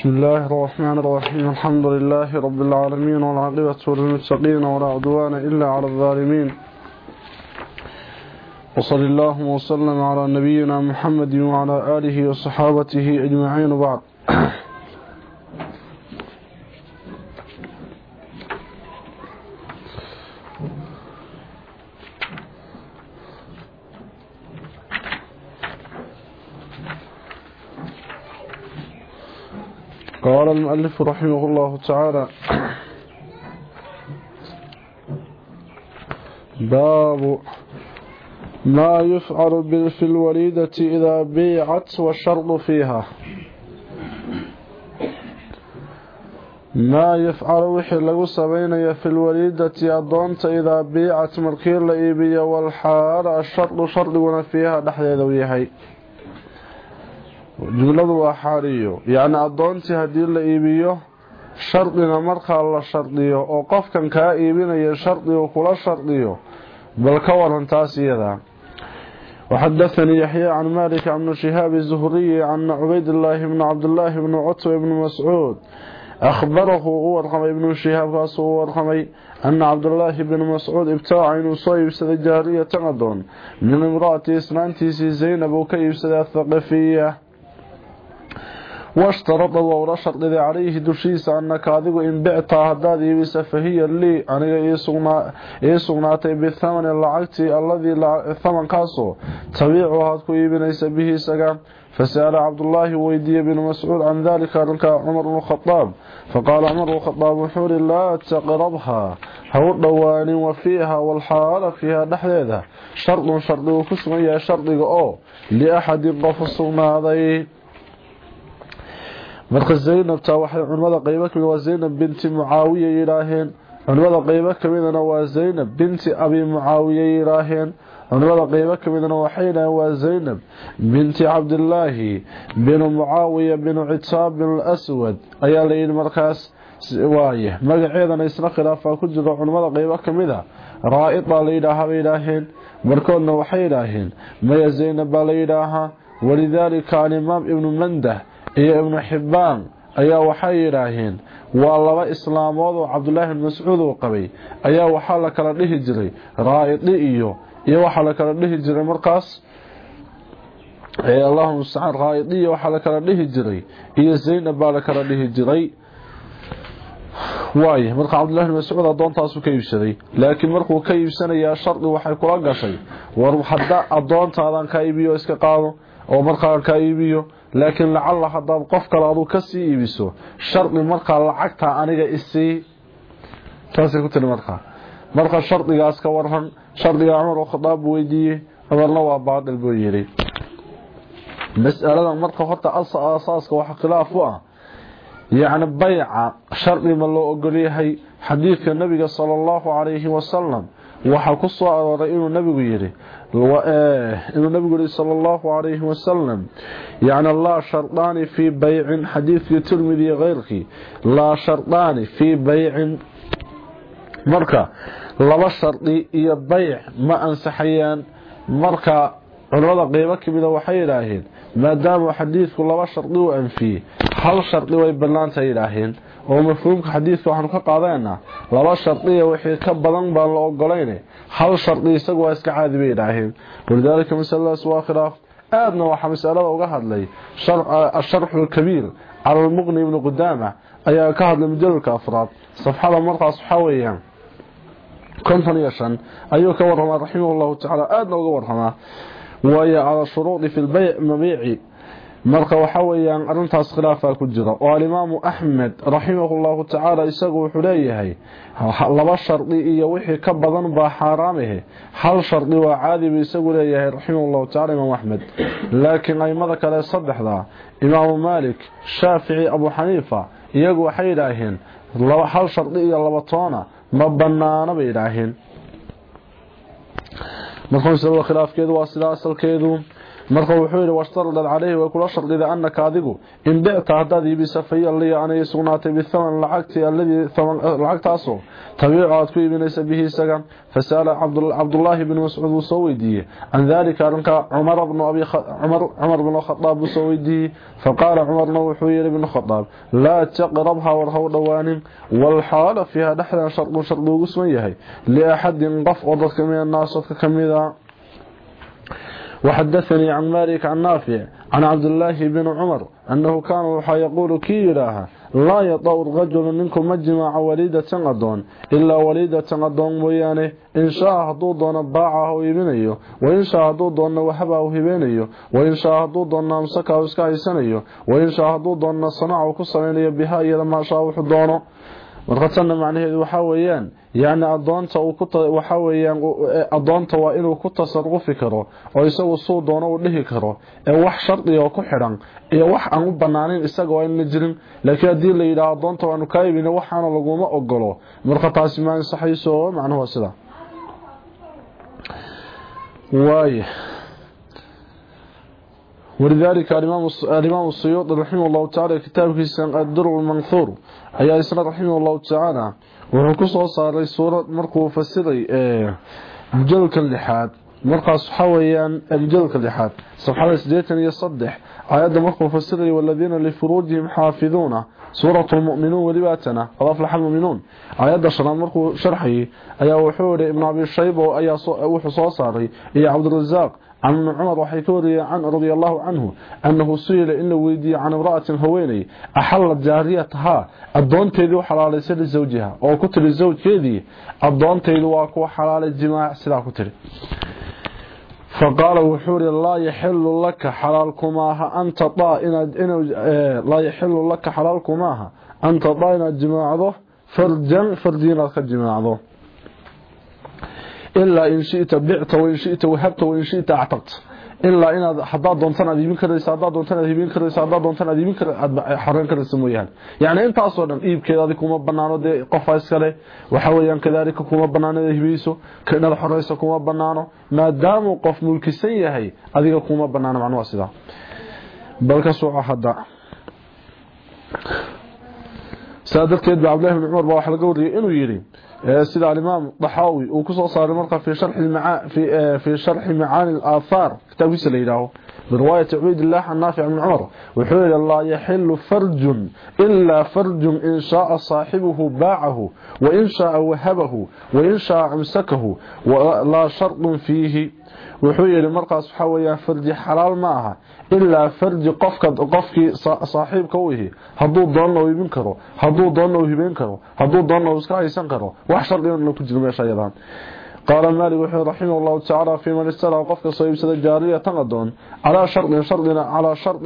بسم الله الرحمن الرحيم. الحمد لله رب العالمين والعاقبة للمتقين ولا عدوان إلا على الظالمين. وصل الله وسلم على نبينا محمد وعلى آله وصحابته أجمعين بعد قال المؤلف رحمه الله تعالى باب ما يفعل في الوليدة إذا بيعت والشرط فيها ما يفعل وحي لغو سبيني في الوليدة أدونت إذا بيعت مركير لإيبية والحال الشرط شرط فيها نحن ذويهي jumladu waa xaaliyo yacni addoontii haddii la iibiyo shardina markaa la shardiyo oo qofkan kaa iibinaya shardigu kula shardiyo bal ka waran taas وحدثني يحيى عن مالك عن شهاب الزهري عن عبيد الله بن عبد الله بن عتبة بن مسعود. أخبره ورقمي بن شهاب قاسه ورقمي أن عبد الله بن مسعود ابتاع إنه صيب سد جارية تقدون من امرأة إسلانتي زينب وكيب سد الثقفية. واشترط وورا شرطي عليه دشيس أنك أذيق إن بعتها هداد يبس فهي لي أنك يسغناتي بالثمن اللعقتي الذي الثمن كاسو. تبيعها تكو يبنيس به سقام فسأل عبد الله ويدي بن مسعود عن ذلك لك عمر الخطاب. فقال عمر الخطاب حور لا تقربها. هو الدوان وفيها والحال فيها دحديدها شرط شرط وكسمية شرط لأحد الضفص ماذي marka zaynabta waxay culimada qaybo kamid waa zaynab binti mucaawiya yidhaaheen culimada qaybo kamidana waa zaynab binti abi mucaawiya yidhaaheen culimada qaybo kamidana waxay yidhaaheen waa zaynab binti cabdilaahi binu mucaawiya binu citaab bin aswad ayaa layidhi markaas waaye magaceedana isna khilaafaa ku jiro culimada qaybo kamida raa-id baa la yidhaahaa bay yidhaaheen markoodna waxay yidhaaheen maya zaynab baa la yidhaahaa walidaalika alimaam ibnu mandah iyo ibnu xibbaan ayaa waxay yidhaaheen waa laba islaamood oo cabdulaahi bin mascuud uu qabay. Ayaa waxaa la kala dhihi jiray raa-idi iyo iyo waxaa la kala dhihi jiray markaas allahuma mustacaan raa-idi iyo waxaa la kala dhihi jiray iyo zaynab baa la kala dhihi jiray. Waay marka cabdullahi bin mascuud adoontaasuu ka iibsaday laakiin markuu ka iibsanayaa shardi waxay kula gashay war hadda adoontaadan kaa iibiyo iska qaado oo markaa kaa iibiyo laakiin lacalla hadaad qof kale aduu ka sii iibiso shardi markaa lacagtaa aniga isii taasay ku tiri markaa. Marka shardigaas ka waran shardiga cumar oo khadaab weydiiyey amarna waa baadil buu yidhi. Mas'aladan marka horta asaaska waxa khilaaf u ah yacni bayca shardi ma loo ogolyahay. Xadiidka nabiga sala allahu calayhi wasalam waxaa ku soo arooray inuu nabigu yidhi إنه نبي قولي صلى الله عليه وسلم يعني الله شرطاني في بيع حديث يترمذي غيرك لا شرطاني في بيع مركة لا شرطي إيا بيع ما أنسحيا مركة عرض قيمك من وحي إلهين ما دام حديثك لا شرطي وأنفي هل شرطي وإبنانت إلهين؟ Oo mafhuumka xadiidka waxaanu ka qaadeenaa laba shardiya wixii ka badan baan la ogolayn hal shardi isagu waa iska caadi bay yidhaaheen walidaalika masaladaas waa khilaaf aadna waxaa masalada uga hadlay asharxu lkabiir cala lmuqni ibni qudaama ayaa ka hadlay mujaladka afraad. Safxada markaas waxaa weeyaan konton iyo shan ayuu ka waramaa raximah llahu tacaala aadna uga waramaa waayo cala shuruudi fi lbayc mabiici marka waxa weeyaan arintaas khilaafaa ku jira. Oo alimaamu axmed raximahullahu tacaala isagu wuxuu leeyahay laba shardi iyo wixii ka badan baa xaaraamahe hal shardi waa caadibu isagu leeyahay raximahullahu tacala imaam axmed laakiin aimada kale saddexda imaamu maalik shaafici abu xaniifa iyagu waxay yidhaaheen hal shardi iyo laba toona ma banaano bay yidhaaheen marka masalada khilaafkeedu waa sidaa asalkeedu marka wuxuu yiri washtaradad calayhi way kula shardida annaka adigu in bicta haddaad iibisa faya liya anay sugnaatay bithaman lacagti alladii lacagtaasoo tabiicu aad ku iibinaysa bihi isaga. Fasala cabdullaahi bn mascuud wuu soo weydiiyey. Can dalika arrinka cumar bn khadaab wuu soo weydiiyey. Faqaala cumarna wuxuu yihi bn khadaab laa taqrabha war haw dhowaanin walxaala fiiha dhexdan shardun shardi ugu sugan yahay liaxadin qof oo dadka min ka mida وحدثني عن مالك عن نافع عن عبد الله بن عمر أنه كان وحا يقول كي لا يطور رجل منكم مجمع وليدة أدون إلا وليدة أدون ويانه إن شاء هدو دون باعه ويبينيه وإن شاء هدو دون وحبه وهبينيه وإن شاء هدو دون أمسكه وسكايسانيه وإن شاء هدو دون صنعه وكسرينيه بها إذا ما شاء وحدونه markaasna macnaheedu waxa weeyaan yani adoonta waxa weeyaan adoonta waa inuu ku tasarufi karo oo isagu soo doono uu dhihi karo ee wax shardi oo ku xidhan iyo wax aan u banaanin isaga waa in jirin. Laakiin haddii la yiraahdo adoonta waanu ka iibina waxaana laguma ogolo marka taasi ma ansaxayso macnaheedu sida. Waaye ولذلك الإمام الإمام السيوطي رحمه الله تعالى كتاب كيسان الدر المنثور أي إسناد رحمه الله تعالى وحكسه صار سورة مركو فسري جلك اللحاد مرقص حويا الجلك اللحاد صفحة يصدح. آيات مركو فسري والذين لفروجهم حافظون. سورة المؤمنون ولباتنا. قد أفلح المؤمنون. آيات شران مركو شرحي. أي وحور ابن أبي الشيبة أي وحصو صاري أي عبد الرزاق. عن عمر waxay ka wariyay can رضي الله عنه أنه سئل إنه ويدي عن امرأة هويني. أحلت جاريتها. أدونتيدي وحلاليسي لزوجها. أو كتر الزوجكيدي أدونتيدي واكو حلال الجماع سلا كتر. فقال وحوري لا يحل لك حلالكماها. أنت طائنا لا يحل لك حلالكماها. أنت طائنا الجماع فرجا فرجين لك الجماع ذو. Ilaa in shita bicta wain shita wahabta wain shita actaqta ilaa inaad hadaad doontan aad iibin karaysa hadaad doontan aad iibin karaysa hadaad doontan aad iibin kar aad xoreen karaysa mooyaane yacni intaasoo dhan iibkeeda adi kuma banaano dee qofa iskale waxa weeyaan kadaalika kuma banaano inaad hibayso inaad xoreysa kuma banaano maadaamuu qof mulkisan yahay adiga kuma banaano macnuha sidaa bal ka soco hadda saa darteed ba cabdillahi bn cumar baa waxa إيه، سيد الإمام ضحاوي أو كسو صار مرقة في شرح المعا في إيه، في شرح معاني الآثار كتاب سليده برواية عبيد الله النافع بن عمر وحول الله يحل فرج إلا فرج إن شاء صاحبه باعه وإن شاء وهبه وإن شاء أمسكه ولا شرط فيه وإن شاء أمسكه ولا شرط فيه وحول مرقى سحويا فرج حلال معها إلا فرج قفك قفك صاحب كويه هدو ضلنا ويبين كرو هدو ضلنا ويبين كرو هدو ضلنا وسكا يسان كرو وحشر لنا كجر ميشا يدان قال مالك وحي رحمه الله تعالى في من استرى قفك صيبسد الجارية تنقضون على شرط شرطنا على شرط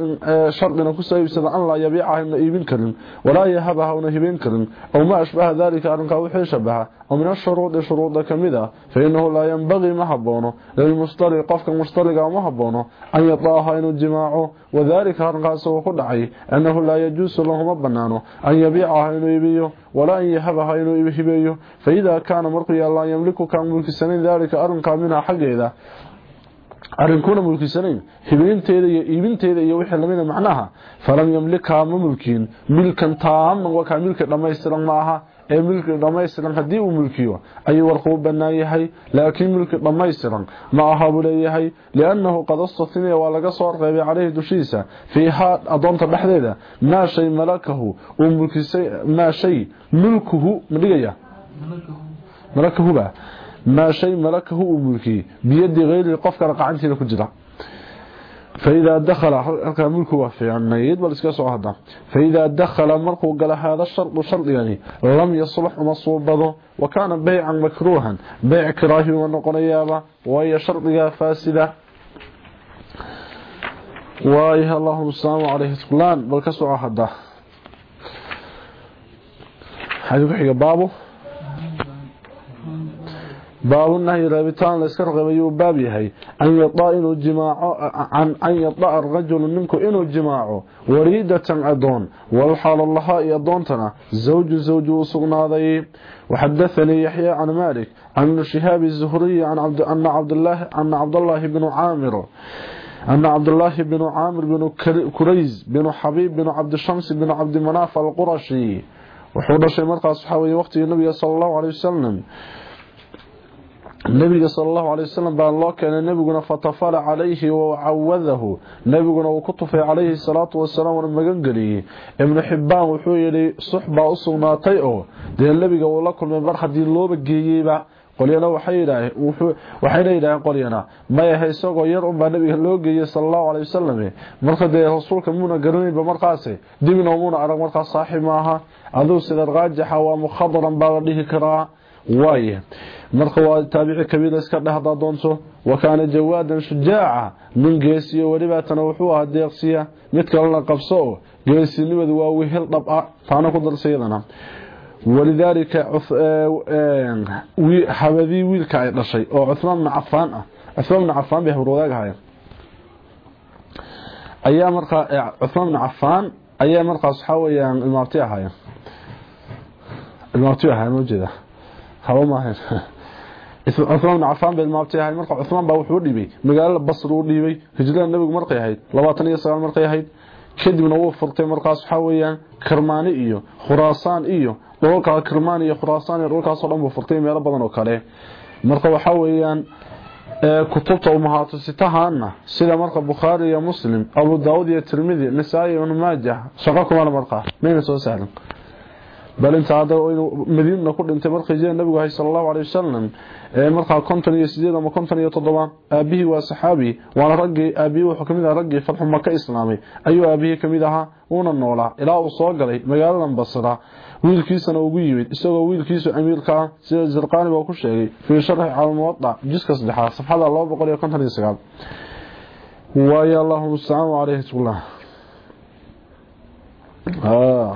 شرطنا كسيبسد أن لا يبيعها إن إيبين كرن ولا يهبها ونهبين كرن أو ما أشبه ذلك أنك وحي شبهها ومن الشروط شروط كمذا فإنه لا ينبغي مهبونه للمشتري قفك مشترك مهبونه أن يطاها إنه الجماع وذلك أنقاس وقدعي أنه لا يجوز له مبنانه أن يبيعها إنه يبيه ولا أن يهبها يبيه فإذا كان مرقيا لا يملك كان ملك السنين ذلك أرنقى منها حق إذا. arinkuna mulkisanayn hibeynteeda iyo iibinteeda iyo wixii lamida macnaha falam yamlika ma mulkiin milkan taaman waa kaa milki dhammaystiran maaha ee milki dhamaystiran haddii uu mulkiyo ayuu warkuu bannaan yahay laakiin milki dhammaystiran ma aha buu leeyahay liannahu qad astufniya waa laga soo reebay caleyhi dushiisa fiihaa adoonta dhexdeeda maa shay malakahu uu mulkisay maa shay mulkuhu madhigaya malakahuba. Maa shay malakahu uu mulkiyey biyadii hayrihi qof kale ku jira. فإذا دخل halka mulku waa fiicnayd bal iska soo hada فإذا دخل markuu gala hada shart shart yani lam yaslح masubado وكان بيعا مكروها. بيع كراهي ونقنيابا وهي شرطها فاسدة. وايه اللهم السلام عليه فلان بل كسو هدا حديث حق بابه. باب النهي رابطان لسكر غبيو باب يهي أن يطاء إنو جماعة عن أن يطاء الرجل منكو إنو جماعة وريدة أدون. والحال الله يدونتنا زوج زوج وصغنا ذي وحدثني يحيى عن مالك عن شهاب الزهري عن عبد أن عبد الله أن عبد الله بن عامر. أن عبد الله بن عامر بن كريز بن حبيب بن عبد الشمس بن عبد مناف القرشي وحول شيء مرقى صحابي وقت النبي صلى الله عليه وسلم nabiga sal allahu alay wasalam baa loo keenay nebiguna fatafala calayhi wacawadahu nebiguna uu ku tufay calayhi salaatu wasalaam una magan geliyey ibnu xibbaan wuxuu yidhi sux baa u sugnaatay oo dee nebiga uu la kulmay mar haddii looba geeyeyba qolyana waxayna yidhaaheen qolyana mayaha isagoo yar unbaa nabiga loo geeyey sal allahu alay wasalam marka dee rasuulka muuna garanaynba markaasi dibna muuna arag markaas saaxib maaha aduu sida raajixa waa mukhadaran baa la dhihi karaa waaye marka waa taabici kabiira iska dhehda doonto wa kaana jawaadan shujaaca min geesiyo welibaatana wuxuu ahaa deeqsiya. Mid kalena qabso oo geesinimadu waa wehel dhab ah taana ku darsayadana walidaalika habadii wiilka ay dhashay oo cuhmaan bnu cafaan ah. Cuhmaan bnu cafaan bay habrwadaagahayen ayaa markaa cuhmaan bnu cafaan ayaa markaas waxaa weyaan ilmaabti ahaayeen. Ilmaabti ahaayeen ujeeda haba maahayn cumaan bn cafaan bay ilmaabtay ahayd marka cumaan baa wuxuu dhibay magaalada basr uu dhiibay hijrada nabigu markay ahayd labaatan iyo sagaal markay ahayd kadibna wuu furtay markaas waxaa weeyaan kirmaani iyo khuraasaan iyo dholalkaa kirmaan iyo khuraasaan iyo dholalkaasoo dhan buu furtay meelo badan oo kale marka waxaa weeyaan kutubta umahaatusitahaana sida marka bukhaari iyo muslim abu daawud iyo tirmidi nisaa-i ibnu maajah shaqo kumana markaa mayna soo sahlan bal inta hadda inuu madiina ku dhintay markii jeeda nabigu ahay sallallahu alayhi wasallam ee iyo sideed ama konton iyo toddoba aabihii waa saxaabi waana raggii aabihii wuxuu kamid ahaa raggii fatxu maka islaamay ayuu aabihii kamid ahaa uuna noolaa ilaa uu soo galay magaaladan basra wiilkiisana ugu yimid isagoo wiilkiisu amiirka ah sida zirqaani baa ku sheegay fii sharxi calmuwada jiska saddexaad safxada laba boqol iyo konton iyo sagaal waayo allahu mustacaan caleyhi tullah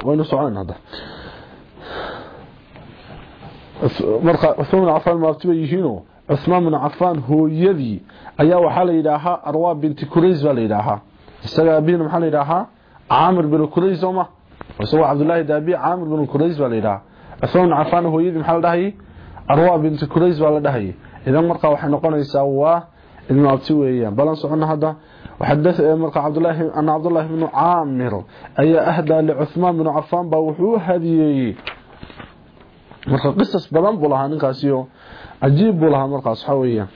waynu soconayn hadda marka Uthman bin Affan maabtiba yihiino Uthman bin Affan hooyadii ayaa waxa la yiraahaa Arwa binti Kurayz la yiraahaa isaga abiina waxa la yiraahaa Amir bin Kurayz oma isagoo Abdullah Dabi Amir bin Kurayz la yiraahaa Uthman bin Affan hooyadii maxaa la dhahay Arwa binti Kurayz la dhahay idan marka waxay noqonaysaa waa ilmo abti weeyaan balan socona hada وحدث مرقى عبد الله أن عبد الله بن عامر أي أهدى لعثمان بن عفان بوحو هديي marka qisas badan buu lahaa ninkaasiyo cajiib buu lahaa markaas waxa weeyaan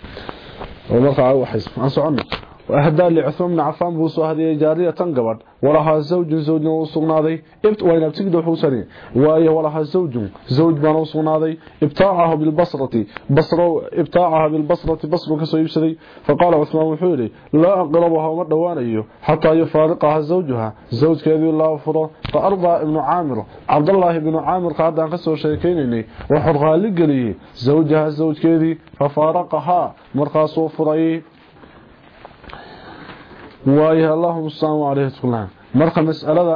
oo markaa waxay aan socono وأهدى لعثمان بن عفان بو سو هديه جارية تن غبد ولها زوج زوج نو سغناداي إبت وين ابتيد وحو سني وايه ولها زوج زوج بان سغناداي ابتاعها بالبصرة. بصرة إبتاعها بالبصرة. بصره كسو يبسدي فقال عثمان وحوري لا أقربها وما دوانيو حتى يفارقها زوجها. زوج كذي الله فره فأرضى ابن عامر. عبد الله بن عامر قاعد أن كسو شيكينني وحر غالي غلي زوجها زوج كذي ففارقها. مرقاس فري waayahay allahuma asalaamu caleyhi tqlaan marka mas'alada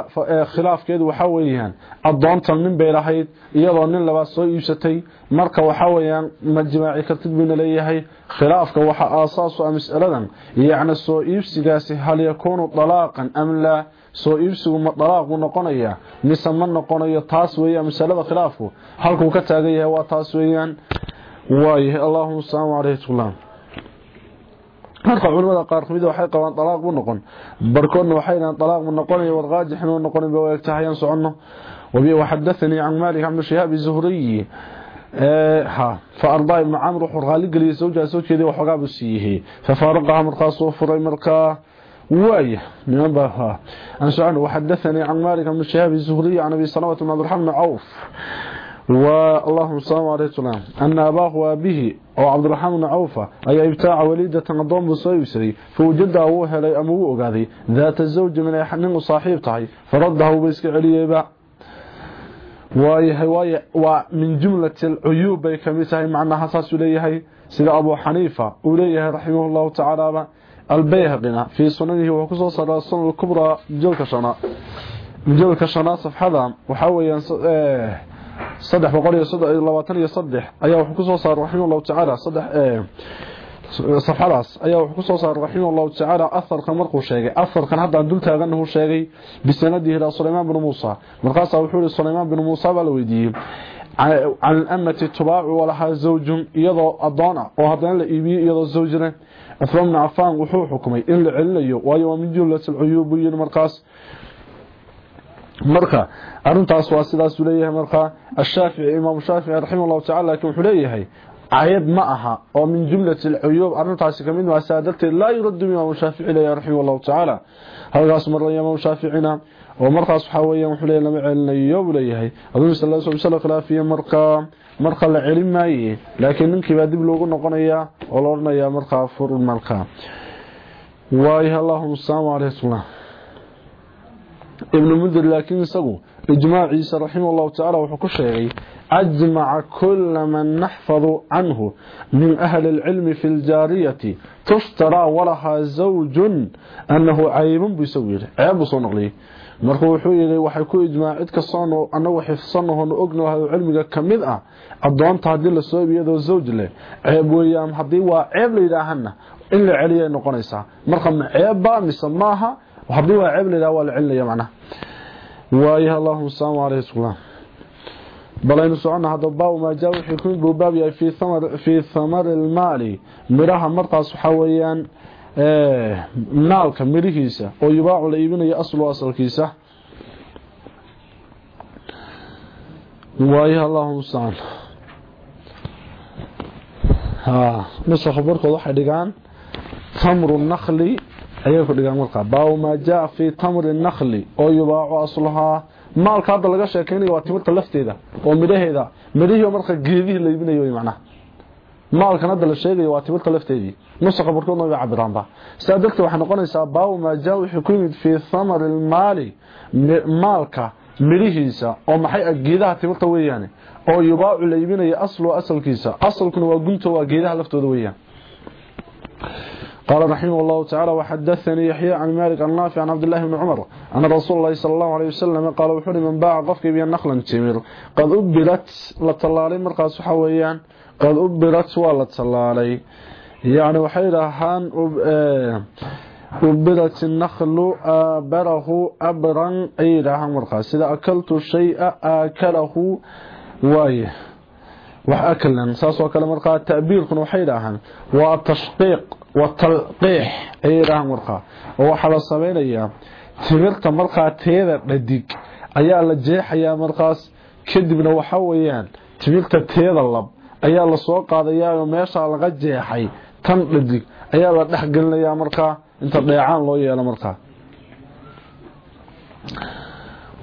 khilaafkeedu waxaa weeyaan addoontan nin bay lahayd iyadoo nin labaad soo iibsatay. Marka waxaa weeyaan ma jimaaci kartid buuna leeyahay. Khilaafka waxaa aasaasu ah mas'aladan yacni soo iibsigaasi hal yakuunu dalaaqan am laa soo iibsigu ma dalaaq buu noqonaya mise ma noqonayo taas weeyaan masalada khilaafku? Halkuu ka taagan yahay waa taas weeyaan. Waayahay allahuma asalaamu caleyhi marka culimada qaar kamid waxay qabaan talaaq bu noqon barkoodna waxay yiraahdaan talaaq bu noqonayo war raajix inuu noqon ba waqtiyan socono wabi waxadathani an malik ibn shihab az-zuhri ha فأرضى ابن عمرو وحرغالي قلي زوجها زوجها وحقا بسيه ففارقها مرقاس وفري مرقا وايه من بها أن سعنه وحدثني عن مالك بن شهاب الزهري عن أبي سلمة بن عبد الرحمن عوف واللهم صل عليه وسلم أن أباه وأبيه أو عبد الرحمن بن عوف أي ابتاع وليدة قدوم بصيبسري فوجدها هو هلي أمو أغاذي ذات الزوج من يحنن صاحب تحي فرده بيسك عليه باع ومن جملة العيوب بي كميسه معنى حساس إليه سيد أبو حنيفة إليه رحمه الله تعالى. البيهقنا في سننه وكسو صلى السنة الكبرى جلك شناء جلك شناء صفحة صدح بقرية صدح لواتن يصدح أيها وحكسو صار رحمه الله تعالى صدح tacaala aharka markuu sheegay aharkan hadda dul taaganahu sheegay bisanadihi ilaa sulaymaan bin muusa markaasaa wuxuu yihi sulaymaan bin muusa baa la weydiiyey can alamati tubaacu walahaa zawjun iyadoo adoon ah oo haddana la iibiyo iyadoo zawjina cuthmaan bnu cafaan wuxuu xukumay in la celinayo waayo waa min jumlat alcuyuub buu yidhi markaas marka arintaas waa sidaasuu leeyahay. Markaa ashaafici imaamu shaafici raximah allahu tacala laakiin wuxuu leeyahay ma aha oo min jumlati alcuyuub arintaasi ka mid waa saa darteed laa yuradu imaamu shaafici leeyahay tacaala halkaas marlaya imaamu shaaficina oo markaas waxaa weeyaan wuxuu lama celinayo buu leeyahay. Aduu sallallahu alayhi wasallam khilaafiye marka marka la celin laakiin ninkii baa dib loogu noqonayaa oo la oranayaa markaa fur marka waayahay allahumma salaamu alayhi ibn mundir laakiin isagu ijmaaciisa raximah allahu tacaala wuxuu ku sheegay ajmaca kula man naxfadu canhu min ahli اlcilmi fi ljaariyati tushtaraa walahaa zawjun. Annahu caybun buu isagu yidhi ceeb buu soo noqliyey marka wuxuu yidhi waxay ku ijmaac cid kastoonu anagu xifsanahoonu ogno cilmiga ka mid ah adoonta haddii la soo iyadoo zawj leh. Ceeb weeyaan haddii waa ceeb la yidhaahana in la celiyay noqonaysaa. Marka ma ceebba mise maaha yidhaha waa la celinaya macnaha waayaha allahuma salaamu alayhi wsalaam balaynu socona hadda baabu maa jaa wixii kumid buu baab yahay fii thamari lmaali midhaha markaas waxaa weeyaan naalka midhihiisa oo yubaacu la iibinayo aslu asalkiisa waayaha allahuma staan nusakha barkood waxay dhigaan tamru nakli ayay ku dhigaan markaa baabu maa jaa fii tamri nakli oo yubaacu asluhaa maalka hadda laga sheekeynayo waa timirta lafteeda oo midhaheeda midhihii marka geedihii la iibinayo way macnaha hadda la sheegayo waa timirta lafteedii. Nusaqa barkoodna way cabiraanba sidaa darteed waxay noqonaysaa baabu maa jaa wixii ku yimid fii thamari lmaali maalka midhihiisa oo maxay ah geedaha timirta weeyaane oo yubaacu la iibinayo aslu asalkiisa. Asalkuna waa gunto waa geedaha laftooda weeyaan قال رحمه الله تعالى وحدثني يحيى عن مالك النافع عن عبد الله بن عمر أن رسول الله صلى الله عليه وسلم قال وحرم من باع قفك بين نخلا تمر قد أبرت لطلالي مرقى حويان قد أبرت ولطلالي. يعني وحيرهان أبرت النخل أبره أبرا. أيرها مرقى. سيدا أكلت الشيء آكله. وايه وأكلا ساس وكلا مرقى. تأبير كن وحيرهان والتشقيق watalqiix ayay dhahaan markaa oo waxaa la samaynayaa timirta markaa teeda dhadig. Ayaa la jeexayaa markaas. Kadibna waxa weeyaan timirta teeda lab ayaa la soo qaadayaa oo meeshaa laga jeexay tan dhadig. Ayaa la dhex gelinayaa markaa inta dheecaan loo yeelo markaa.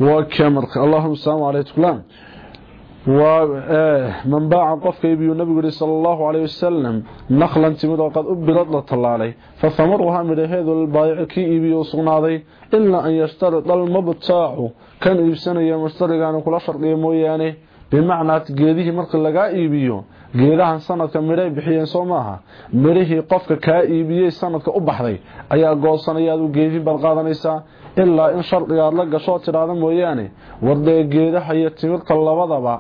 Waa marka? Allahuma salaamu tuklaan ومن باع قفك يبي النبي صلى الله عليه وسلم نخلا تمر وقد أبرت لطلالي فثمرها من هذا البايع كي يبي وصناضي إلا أن يشترط المبتاع كان يبسني مشترك عن كل شرط موياني بمعنى geedihii marka laga iibiyo geedahan sanadka miray bixiyeen Soomaha mirihii qofka ka iibiyay sanadka u baxday ayaa goosanaya uu geedin bal qaadanaysa ilaa in shardiga la gasho tiraada mooyaane warday geedaha iyo timirta labadaba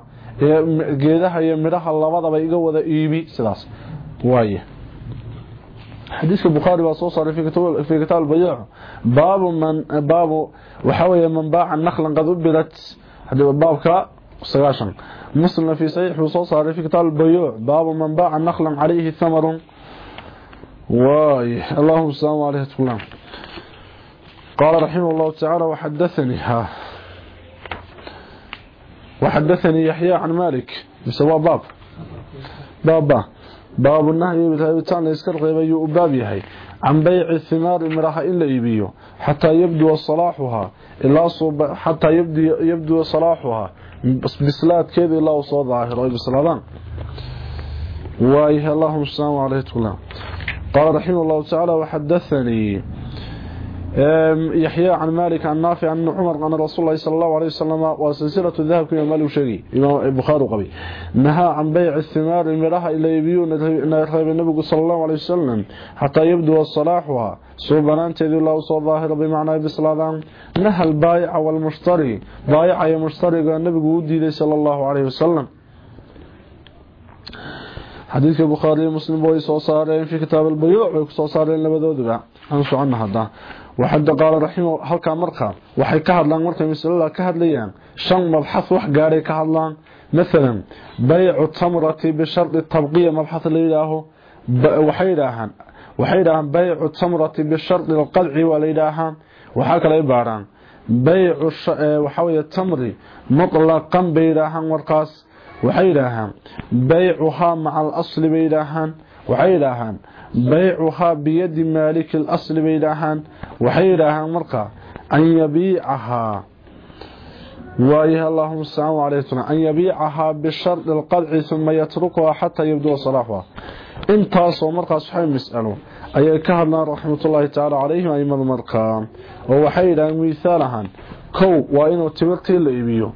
geedaha iyo midhaha labadaba iga wada iibi sidaas waaye xadiiska bukhaari baa soo saaray fi kitaab albayaac baabu man baabu waxa weeye man baaca nakhlan qad ubirat baabka sagaashan muslim fi saxiix uu soo saaray fi kitaab albayaac baabu man baaca nakhlan calayhi thamarun waaye allahuma salaamu alayhi tukulam قال رحمه الله تعالى وحدثني ها وحدثني يحيى عن مالك بسوا باب. باب باب النهي بالهيبتان يسكر غيبي باب يحي عن بيع الثمار امرها إلا يبيو حتى يبدو صلاحها. إلا صوب حتى يبدو يبدو صلاحها. بس بسلات كذا إلا وصو ظاهر أي بسلاتان وإيه اللهم السلام عليه قال رحمه الله تعالى وحدثني. يحيى عن مالك عن نافع عن عمر أن رسول الله صلى الله عليه وسلم وسلسلة الذهب كما مالك شيء إمام البخاري قبي نهى عن بيع الثمار المراها إلى يبيون نرهب النبي صلى الله عليه وسلم حتى يبدو صلاحها. سوبنان تذي الله صلى ظاهر بمعنى بصلاة نهى البايع والمشتري. بايع يا مشتري النبي ودي صلى الله عليه وسلم. حديث البخاري ومسلم بوي سو في كتاب البيوع وسو صارين لبدودبا aan socon hada waxada qaala raximo halkaa markaa waxay ka hadlaan markay masalada ka hadlayaan shan mabxath wax gaadhay ka hadlaan maalan baycu tamrati bishardi tabqiya mabxath la yidhaaho waxay yidhaahaan waxay yidhaahaan baycu tamrati bishardi alqadci waa la yidhaahaa waxaa kale baaraan baycu waxaa weeye tamri mutlaqan bay yidhaahaan markaas waxay yidhaahaan baycuhaa maca alasli bay yidhaahaan waxay yidhaahaan بيعها بيد مالك الأصل بيدها وحيرها مرقى أن يبيعها. وإيها اللهم السلام عليكم. أن يبيعها بشرط القدع ثم يتركها حتى يبدو صلاحها. انتاص مرقى سحيم مسألة. أي كهرنا رحمة الله تعالى عليهم أي من مرقى. وحيرها مثالها كو وإنه تبقي اللي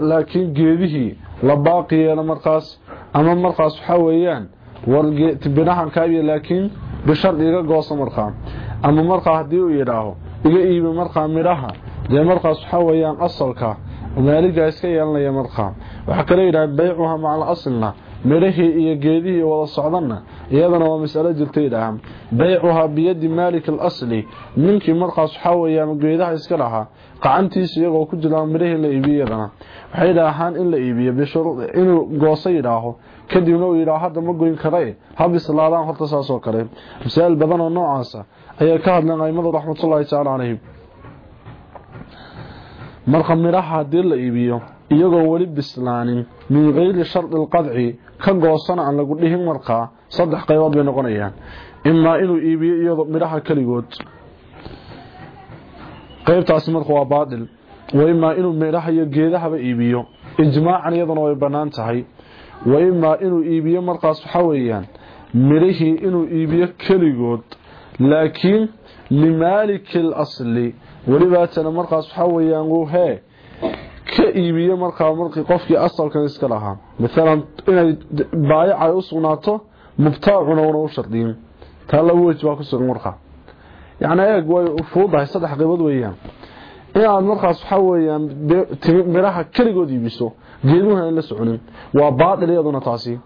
لكن جيبه لباقي المرقص أما المرقص حويان warbinahan kaabiya laakiin bishardi iga goosa markaa. Ama markaa haddii uu yidhaaho iga iibi markaa midhaha dee markaas waxaa weeyaan asalka maaligaa iska yeelanaya markaa. Waxaa kale yidhaha baycuha maca alaslna midhahii iyo geedihii wada socdanna iyadana waa masalo jirta yidhaaha baycuhaa biyadi maalik alasli ninkii markaas waxaa weeyaan geedaha iska lahaa qacantiisa iyagoo ku jiraan midhahii la iibiyo iyadana waxay yidhaahaan in la iibiyo inuu gooso yidhaaho kadibna uu yidhaaho hadda ma goyn karae ha bislaadaan horta saasoo kale. Masaa'il badan oo noocaasa ayay ka hadleen aimadu raxmatullaahi tacaala calayhim. Marka midhaha haddii la iibiyo iyagoo weli bislaanin min kayri shardi alqadci ka goosana aan lagu dhihin markaa saddex qaybood bay noqonayaan. Imaa inuu iibiyo iyadoo midhaha keligood. Qaybtaasi marka waa baadil wa imaa inuu midhaha iyo geedahaba iibiyo. Ijmaacan iyaduna way bannaan tahay wa imaa inuu iibiyo markaas waxaa weeyaan midhihii inuu iibiyo keligood. Laakiin limaaliki alasli welibaatana markaas waxaa weeyaan wuu hee ka iibiyo markaa markii qofkii asalkan iska lahaa. Maalan inay baayac ay u sugnaato mubtaacuna una u shardiyin taa laba wej baa ku sugan markaa. Yacni eeg way fuudahay saddex qaybood weeyaan. Inaad markaas waxaa midhaha keligood iibiso geeduhuna aan la soconin. Waa baadil iyaduna taasi.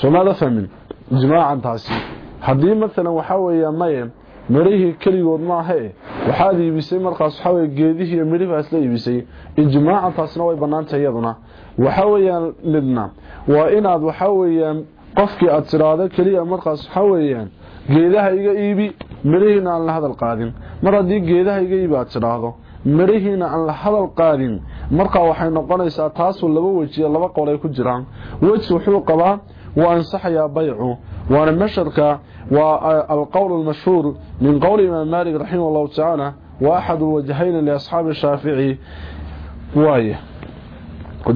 Soomaada fahmin? Ijmaacan taasi. Haddii maalan waxaa weeyaan maye midhihii keligood maahae waxaad iibisay markaas waxaa weye geedihii iyo midhihibaas la iibisay ijmaacan taasina way bannaantahay iyaduna. Waxa weeyaan midna waa inaad waxaa weeyaan qofkii aad tidhaahdo keliya markaas waxaa weeyaan geedaha iga iibi midhihiina aan la hadal qaadin. Mar haddii geedaha iga iibi aad tidhaahdo midhihiina aan la hadal qaadin markaa waxay noqonaysaa taasuu laba wejiya laba qowl ay ku jiraan weji wuxuu qabaa waa ansaxayaa baycu waana masharka waa alqowl almashhuur min qowli imaam maalik raximah allahu tacaala wa axadu lwajhayni liasxaabi shaafici waaye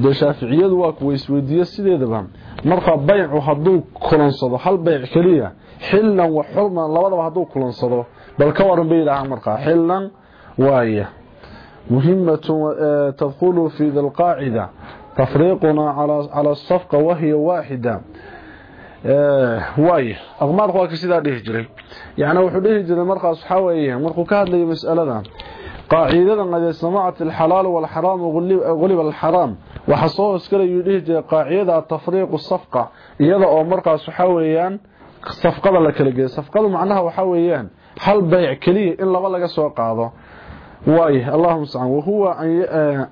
dee shaaficiyadu waa kuwa isweydiiye sideedaba markaa baycu hadduu kulansado hal bayc keliya xillan wa xurman labadaba hadduu kulansado bal ka waran bay yidhaahaan markaa xillan waaye muhimatun tadkhulu fi da lqaacida tafriiqunaa cala asafqa wahiya waaxida waay aqmaarku waa ka sidaa dhihi jiray yani wuxuu dhihi jiray markaas waxaa weeye markuu ka hadlayo mas'alada qaacidadan ade samacat alxalaal walxaraam guliba alxaraam waxa soo hoskalayuu dhihi jiray qaacidada tafriiqu safqa iyada oo markaas waxaa weeyaan safqada la kala geeyo safqada macnaha waxaa weeyaan hal bayc keliya in laba laga soo qaado واي اللهم المستعان وهو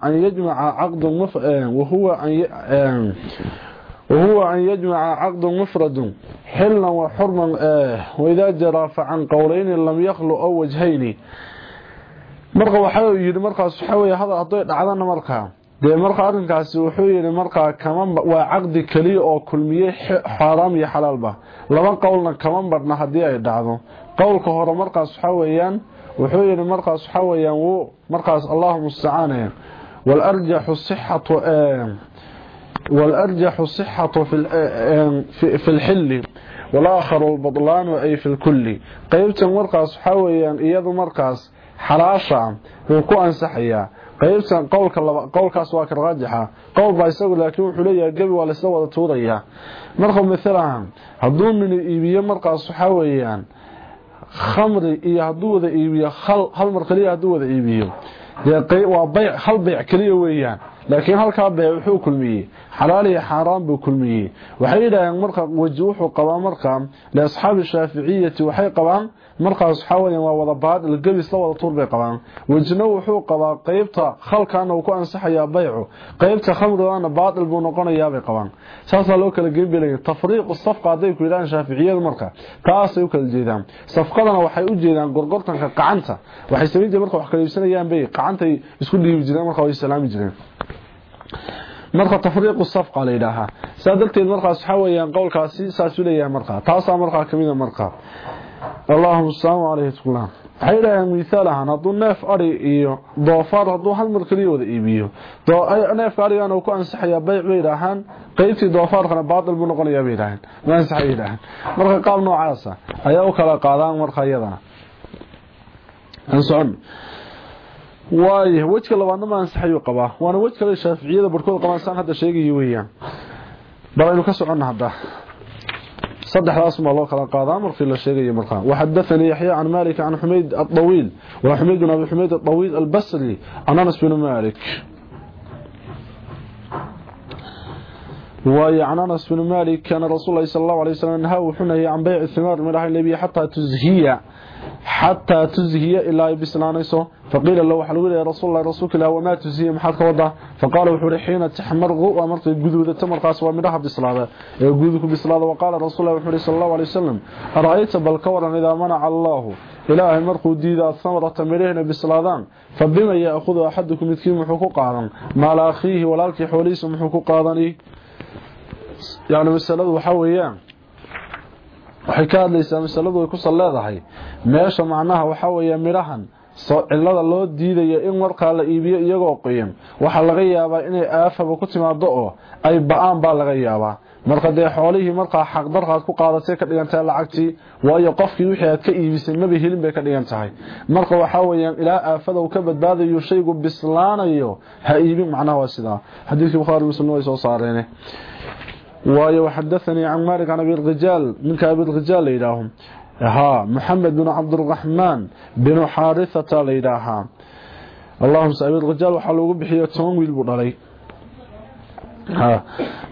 أن يجمع عقد مف... وهو أن وهو أن يجمع عقد مفرد حلا وحرما وإذا جرى فعن قولين لم يخلو أو وجهين marka waxa yiri markaas waxa weeye hada haday dhacdana marka de marka arinkaasi wuxuu yiri marka kama waa aqdi kaliya oo kulmiye xaraam iyo xalaalba laba qowlna kama badna hadii ay dhacdo qowlka hore markaas waxa weeyaan وحين مرقس حويا ومرقس الله استعانا والأرجح الصحة والأرجح الصحة في الحل والآخر البضلان أي في الكل. قيبت مرقس حويا ايض مرقس حراسه وكو انصحيا قيبت قولك قولكاس واك راجحا قول با اسو لكن و قبل ولا سو ودا مرقص مثلا هذون من إيبية مرقس حويا khamri iyo haduu wada iibiyo hal mar kaliya haduu wada iibiyo waa bayc hal bayc kaliya weeyaan laakiin halka bayc wuxuu kulmiyay xalaal iyo xaraam buu kulmiyay waxay yiraahdeen marka waji wuxuu qabaa marka la asxaab shaafiiciyati waxay qabaan markaas waxa weeyaan waa wada baadil gabis la wada tuur bay qabaan. Wajna wuxuu qabaa qaybta khalkaana uu ku ansaxayaa baycu. Qaybta khamrigana baadil buu noqonayaa bay qabaan. Saasaa loo kala geebilaya tafriiqu safqa hadday ku yidhahaan shaaficiyadu marka taasay u kala jeedaan. Safqadana waxay u jeedaan gorgortanka qacanta. Waxay samayn marka wax kala iibsanayaan bay qacantay isku dhiibi jireen marka way salaami jireen. Marka tafriiqu safqa la yidhaahaa. Saa darteed markaas weeyaan qowlkaasi saasuu leeyahay markaa taasaa markaa kamida markaa asalaamu caleyhi tqullah waxay yidhaaheen mithaal ahaan hadduu neef ari iyo doofaar hadduu hal mar keliya wada iibiyo neefka arigana uu ku ansaxayaa bayc bay yidhaahaan qeybtii doofaarkana baatil buu noqonayaa bay yidhaaheen ma ansaxay yidhaahaan marka qaab noocaasa ayaa u kala qaadaan marka iyadana. Aan socon. Waayo wejka labaadna ma ansaxayuu qabaa. Waana wej kale shaaficiyada barhkood qabaan saan hadda sheegaya weeyaan. Bal aynu ka soconna hadda صدح الأسماء الله قال قاد أمر في الشيغي مرخان. وحدثني يحيى عن مالك عن حميد الطويل وحميد بن أبي حميد الطويل البسري عن أنس بن مالك. ويعنى أنس بن مالك كان رسول الله صلى الله عليه وسلم أنها عن بيع الثمار المراحل النبي حتى تزهي حتى تزهي إلا بسنانيسه فقيل له حلوة يا رسول الله رسولك لا وما تزهي محاك وضع فقال وحنه حين تحمره وأمرت بقذو ذا التمر قاس ومراح بسلاة يقذوك بسلاة وقال رسول الله وحنه صلى الله عليه وسلم أرأيت بل كورا إذا منع الله إله مرقو دي ذا الثمر تمرهن بسلاة فبما يأخذ أحدكم يتكيم حقوق عظم ما لا أخيه ولا أكي حوليس حقوق عظمي yani masaladu waxaa weeyaan waxay ka hadlaysaa masaladu way ku sal leedahay. Meesha macnaha waxaa weeya midhahan cilada loo diidayo in markaa la iibiyo iyagoo qoyan waxaa laga yaabaa inay aafaba ku timaado oo ay ba'aan baa laga yaabaa. Marka dee xoolihii markaa xaqdarkaad ku qaadatay ka dhigan tahay lacagtii waayo qofkii wixii aad ka iibisay maba helin bay ka dhigan tahay. Marka waxaa weyaan ilaa aafada uu ka badbaadayo shaygu bislaanayo ha iibin macnaha waa sidaa. Xadiidkii bukhaari muslim way soo saareen waayo waxadathanii can malik can abirijaal ninka abirijaal la yidhaaho ها محمد بن عبد الرحمن بن حارثة ليداها اللهم سأبيد الرجال وحلوه بحية تنويل بدلي ها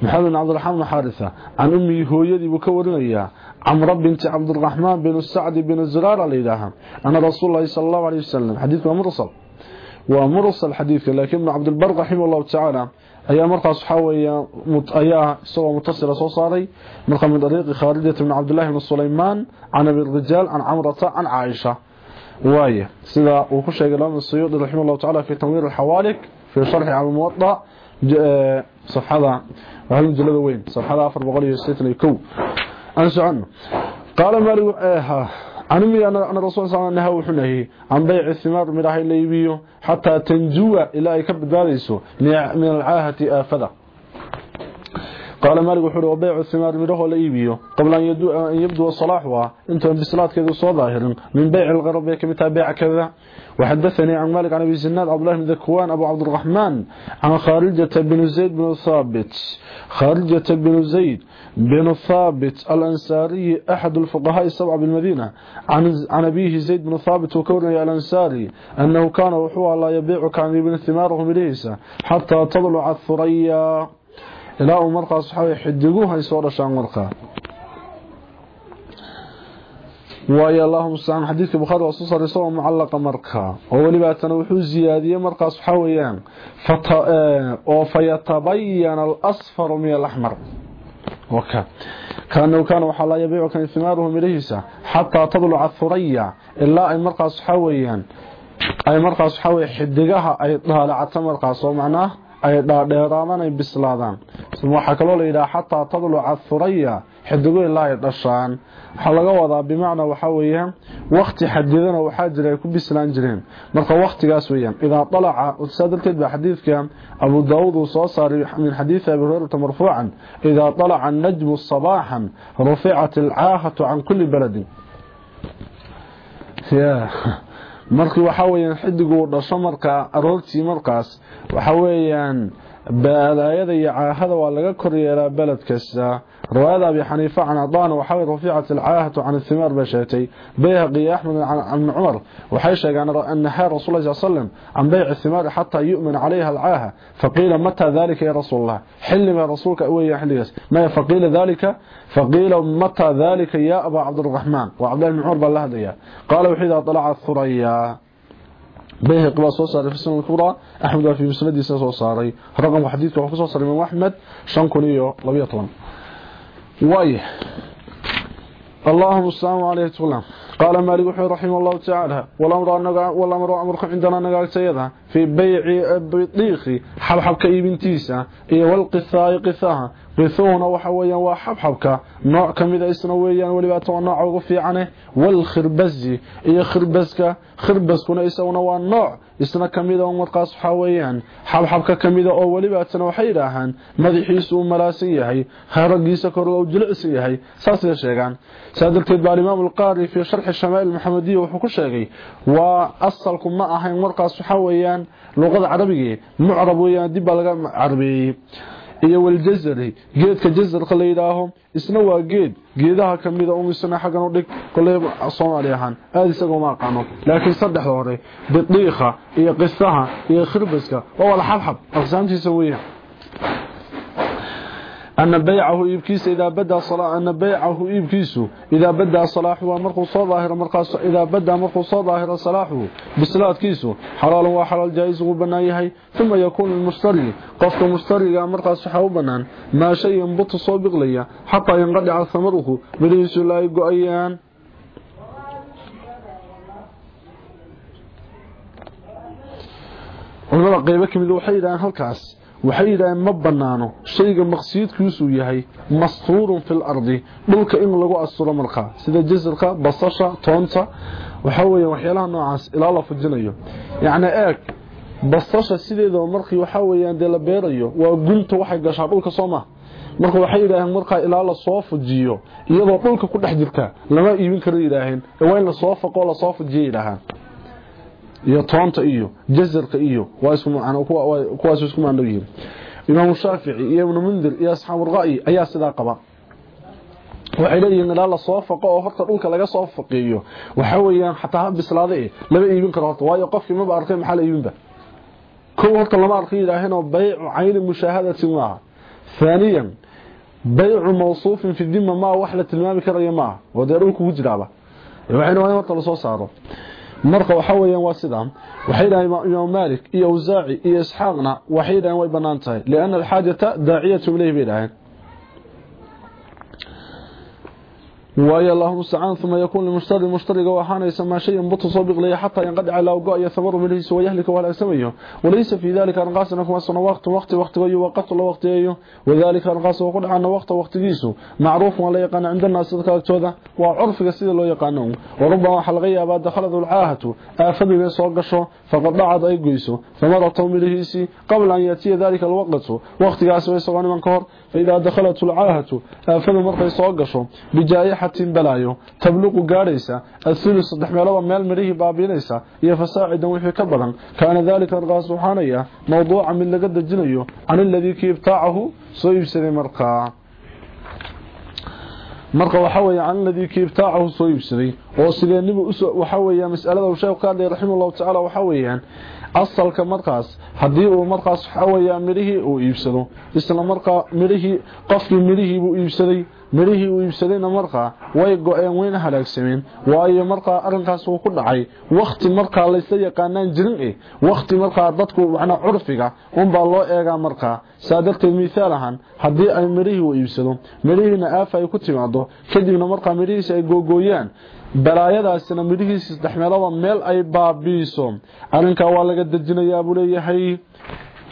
محمد بن عبد الرحمن بن حارثة. عن أمي هو يدي بكورنا إياه عمرو بنت عبد الرحمن بن السعد بن الزرار ليداها أنا رسول الله صلى الله عليه وسلم. حديث مرسل ومرسل حديث لكن عبد البر رحمه الله تعالى. Ayaa markaas waxa weeyaa ayaa isagoo mutasila soo saaray marka min dariiqi Khalid ibn Abdullah ibn Sulaiman an abi rijal an Amrata an Aisha waaye sida uu ku sheegay Imam Suyuudi rahimahullah ta'ala fi tanwir al-hawalik fi sharh al-muwatta safhada wahal mujallada weyn safhada 462 an sa'an qala malik aha عنمي أن الرسول صلى الله عليه وسلم وحنه عن بيع الثمار من راح الليبيو حتى تنجو إلى يكبد ذلك من العاهة آفذة قال مالك وحوله وبيع الثمار من راح الليبيو قبل أن يبدو صلاحها انت بصلاة كذا صو ظاهر من بيع الغرب كمتابع كذا. وحدثني عن مالك عن أبي زناد عبد الله بن ذكوان أبو عبد الرحمن عن خارجة بن زيد بن ثابت. خارجة بن زيد. بن ثابت الأنصاري أحد الفقهاء السبعة بالمدينة. عن, عن أبيه زيد بن ثابت وكونه يا الأنصاري أنه كان وحوه لا يبيع كان ابن ثماره مليسة حتى تضلع الثريا. إلى أمرقى صحابي حدقوها يسور شامرقى وإي الله مستعان حديث بخار وصوصة رسوله معلقة مركة وولي باتنا وحو زيادية مركة صحاويان فتا... آه، فيتبين الأصفر من الأحمر. Kaanahu kaana waxaa laa yabiicu kan thimaaruhu midhahiisa xataa tadluca thuraya ilaa ay markaas waxaa weeyaan ay markaas waxaa weeye xidigaha ay dhaalacato markaas oo macnaha ay dhaadheeraadaan ay bislaadaan. Waxaa kaloo la yidhaha xataa tadluca thuraya xidigo ilaa ay dhashaan waxaa laga wadaa bimacnaa waxaa weeyaan wakti xadidana waxaa jira ay ku bislaan jireen marka waktigaas weeyaan idaa dalaca saa darteed baa xadiidka abu daawuud uu soo saaray min xadiidi abi hurayrata marfuucan idaa dalaca annajmu sabaaxan ruficat alcaahatu can kulli baladin markii waxaa weeyaan xidigu uu dhasho markaa aroortii markaas waxaa weeyaan balaayada iyo caahada waa laga kor yeelaa beled kasta رواية أبي حنيفة عن عضان وحاول رفيعة العاهة عن الثمار بشاتي بيهقي أحمد عن عمر. وحيشة عن نهاية رسول الله صلى الله عليه وسلم عن بيع الثمار حتى يؤمن عليها العاهة. فقيل متى ذلك يا رسول الله؟ حل ما رسولك أوي حليس. ما فقيل ذلك؟ فقيل متى ذلك يا أبا عبد الرحمن؟ وعبد الله بن عمر بالله قال وحيدا طلع الثريا. بيه قبل صوصاري في السنة الكبرى. أحمد في مسندي سنة صوصاري رقم saaray raqamka xadiidka wuxuu ku soo saaray وايه اللهم السلام عليه وسلم قال مالك رحمه الله تعالى والأمر, أمركم عندنا نقال سيدها في بيع بطيخ حبحب كإيبنتيسة والقثاء قثاها. bisuhuna waxa weeyaan waa xabxabka nooc ka mid isna weeyaan welibaata waa nooca ugu fiicane walkhirbazi iyo khirbaska khirbaskuna isaguna waa nooc isna ka mid a umadkaas waxaa xabxabka kamida oo welibaatana waxay yidhaahaan madaxiisu uu malaasan yahay haragiisa kor u jilicsan yahay saasay sheegaan saa darteed baa alimaamu alqaari fii sharxi shamaa'il maxamediya wuxuu ku sheegay waa asalku ma ahayn markaas waxaa luqada carabiga mucrab weeyaan dibba laga carabeeyey iyo waljazari geedka jazarka la yidhaaho isna waa geed. Geedaha kamida un isna xaggan u dhig koley soomaali ahaan aada isagoo ma aqaano. Laakiin saddexda hore bidiikha iyo qisaha iyo khirbaska waa wala xabxab aqsaamtiisa ana baycahu iibkiisa idaa badaa ana baycahu iibkiisu idaa badaa salaaxu waa markuu soo daahiro markaas idaa badaa markuu soo daahiro salaaxuhu bislaadkiisu xalaalan waa xalaal jaa-is ugu bannaan yahay uma yakuunu lmushtari qofka mushtarigaa markaas waxaa u bannaan maa shay inbutu soo biqlaya xataa yanqadhica samaruhu mirihiisu ilaa ay go'ayaan ma banaano shayga maqsiidkiisuu yahay mastuurun fil ardi dhulka in lagu asturo markaa sida jasirka basasha toonta. Waxaa weya waxyaalaha noocaas ilaa la fujinayo. Yacni eeg basasha sideedaba markii waxaa weyaan dee la beerayo waa gunta waxay gashaa dhulka soo maha marka waxay yidhaaheen markaa ilaa la soo fujiyo iyadoo dhulka ku dhex jirta lama iibin karo yidhaaheen. Ee waa in la soo faqoo la soo fujiya yidhaahaan iyo toonta iyo jazarka iyo kuwaas isku maandhow yihiin. Imaamu shaafici iyo ibnu mundir iyo asxaabu ra'yi ayaa sidaa qaba. Waxay leeyihiin ilaa la soo faqo oo horta dhulka laga soo faqiyo waxa weeyaan xataa ha bislaade eh, lama iibin karo horta waayo qofkii maba arkay maxaa la iibinba? Kow horta lama arka yidhaaheenoo baycu cayni mushaahadatin maaha haaniyan baycu mawsuufin fi dima maa wax la tilmaami karayo maaha. Oo dee dhulka jiraaba. Waxayna waa in horta la soo saaro. Marka waxa weeyaan waa sidaan waxay dhahay imaam malik iyo awzaaci iyo isxaaqna waxay dhahay way banaan tahay liana alxaajata daaciyatu ilayhi bay dhahay ويا اللهم استعان ثم يكون المشتري مشتري وحانا يسمى شيء بط صبق لي حتى ينقطع لا وقع يثمر منه سوى يهلك ولا سميه وليس في ذلك انقاص انكم أصلا وقت وقت وقت وقت وقت وذلك انقاص وقل عن وقت وقت جيسو معروف ولا يقان عند الناس ذكرتودا وعرف سيده لو يقانو وربما حلقيا بعد دخلت العاهة. افدي سو غشو فقد ضاعت أي غيسو فمرت ملهيسي قبل أن يأتي ذلك الوقت. وقت قاس ويسوان من كهر فإذا دخلت العاهة افدي مرخي سو غشو بجايحه balaayo tabluqu gaadhaysa athulus saddex meeloba meel midhihii baabiinaysa iyo fasaacidan wixii ka badan kaana daalika arqaas waxaanaya mawduuca mid laga dejinayo can iladii kii ibtaacahu soo iibsaday markaa marka waxa weeye can iladii kii ibtaacahu soo iibsaday oo sideeniba waxa weeya mas'alada uu sheekhu ka hadlay raximahullahu tacaala waxa weeyaan asalka markaas haddii uu markaas waxa weeya midhihii uu iibsado isla markaa midhihii qofkii midhihii buu iibsaday midhihii uu iibsadayna markaa way go-een wayna halaagsameen waayo markaa arrinkaas uu ku dhacay wakti markaa laysa yaqaanaan jirin eh wakti markaa dadku macnaa curfiga unbaa loo eegaa markaa saa darteed mithaal ahaan haddii ay midhihii uu iibsado midhihiina aafa ay ku timaado kadibna markaa midhihiisi ay googooyaan balaayadaasina midhihiisi saddex meelaba meel ay baabiiso. Arrinkaa waa laga dejinayaa buu leeyahay.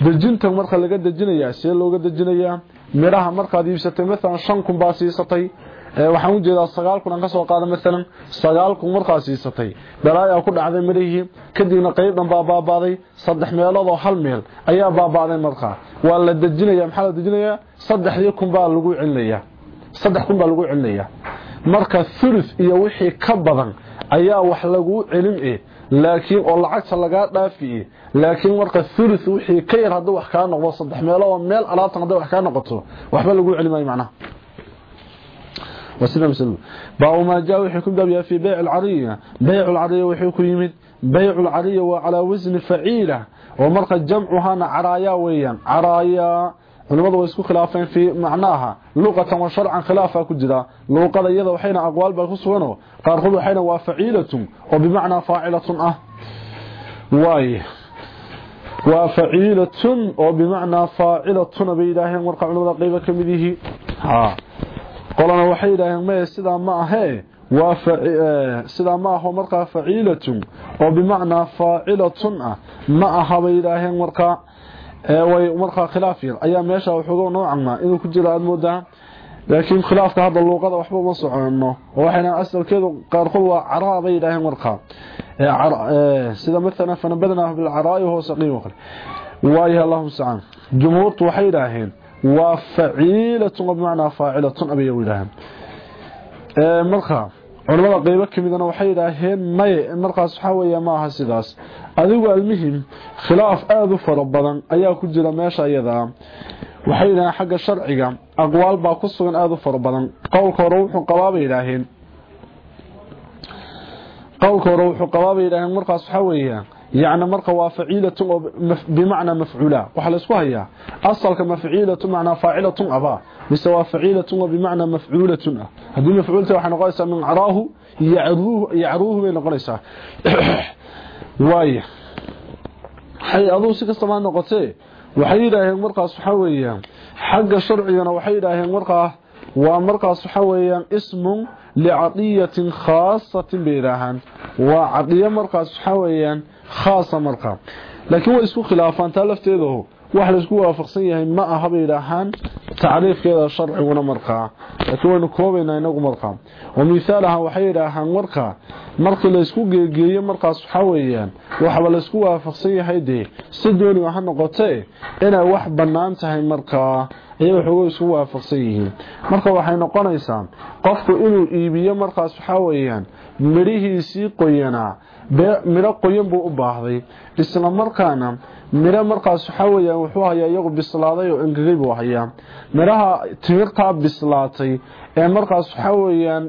Dejinta marka laga dejinayaa see looga dejinayaa midhaha markaad iibsatay maalan shan kun baa siisatay waxaan u jeedaa sagaal kun aan ka soo qaada maalan sagaal kun markaa siisatay. Balaayaa ku dhacday midhihii kadibna qayb dhan baa baabaaday saddex meeloodoo hal meel ayaa baabaaday markaa. Waa la dejinaya maxaa la dejinayaa? Saddexdii kun baa lagu celinayaa. Saddex kun baa lagu celinayaa. Marka thuluth iyo wixii ka badan ayaa wax lagu celin eh laakiin oo lacagta lagaa dhaafiye laakiin marka thuluth wixii ka yar haddii wax kaa noqdo saddex meelood meel alaabtan haddii wax kaa noqoto waxba lagu celi maayo macnaha وسلم سلم باو ما جاء وحكم دابيا في بيع العرية بيع العرية وحكم يمد بيع العرية وعلى وزن فعيلة ومرقى جمعها عرايا ويا عرايا culimadu way isku khilaafeen fi macnaaha luqatan wa sharcan khilaafa ku jira luqada iyada waxayna aqwaal baa ku sugan qaarkood waxayna waa faciilatun oo bimacnaa faacilatun ah waay waa faciilatun oo bimacnaa faacilatun bay yidhaaheen marka culimada qayba ka mid yihi ha qolana waxay yidhaaheen maya sidaa ma ahee waa sidaa ma aho markaa faciilatun oo bimacnaa faacilatun ah ma aha bay yidhaaheen markaa way markaa khilaaf yar ayaa meesha wuxuu noocan ma inuu ku jiro aad moodaa laakiin khilaafka hadda luuqada waxba uma socono waxayna asalkeedu qaarkood waa caraa bay yidhaaheen markaa sida maalan fanabadnaahu bilcaraa'i huwa saqiim kale waayahay allahuma mustacaan jumhuurtu waxay yidhaaheen waa faciilatun bimacnaa faacilatun abay yidhaaheen markaa culimada qeybo kamidana waxay yidhaaheen maye markaas waxaa weeya maaha sidaas. Adigu almuhim khilaaf aada u fara badan ayaa ku jira meesha iyadaa waxay yidhaheen xagga sharciga aqwaal baa ku sugan aada u fara badan. Qowlka hore wuxuu qabaabay yidhaaheen qowlka hore wuxuu qabaabay yidhaaheen markaas waxaa weeya la isku hayaa asalka mafciilatun macnaa faacilatun abaa mise waa faciilatun oo bimacnaa mafcuulatun ah haddii mafcuulta waxay noqonaysaa min caraahu yacruuhu bay noqonaysaa waaya waxay aduu si kastama noqotee waxay yidhaaheen markaas waxaa weeyaan xagga sharcigana waxay yidhaaheen markaa waa markaas waxaa weeyaan ismun licadiyatin khaasatin bay yidhaahaan waa cadiyo markaas waxaa weeyaan khaasa markaa laakiin way isku khilaafaan taa lafteedaho wax la isku waafaqsan yahay ma aha bay yidhaahaan tacriifkeeda sharciguna markaa laakiin waynu koobaynaa inagu markaa oo mithaalaha waxay yidhaahaan markaa markii laysku geegeeyo markaas waxaa weeyaan waxba laysku waafaqsan yahay dee si dooniga ha noqotee inay wax bannaan tahay markaa ayay waxooga isku waafaqsan yihiin marka waxay noqonaysaa qofku inuu iibiyo markaas waxaa weeyaan qoyanaa midho qoyan buu u baahday. Isla markaana midho markaas waxaa weeyaan wuxuu hayaa iyagu bislaaday oo engegay buu hayaa. Midhaha timirtaa bislaatay ee markaas waxaa weeyaan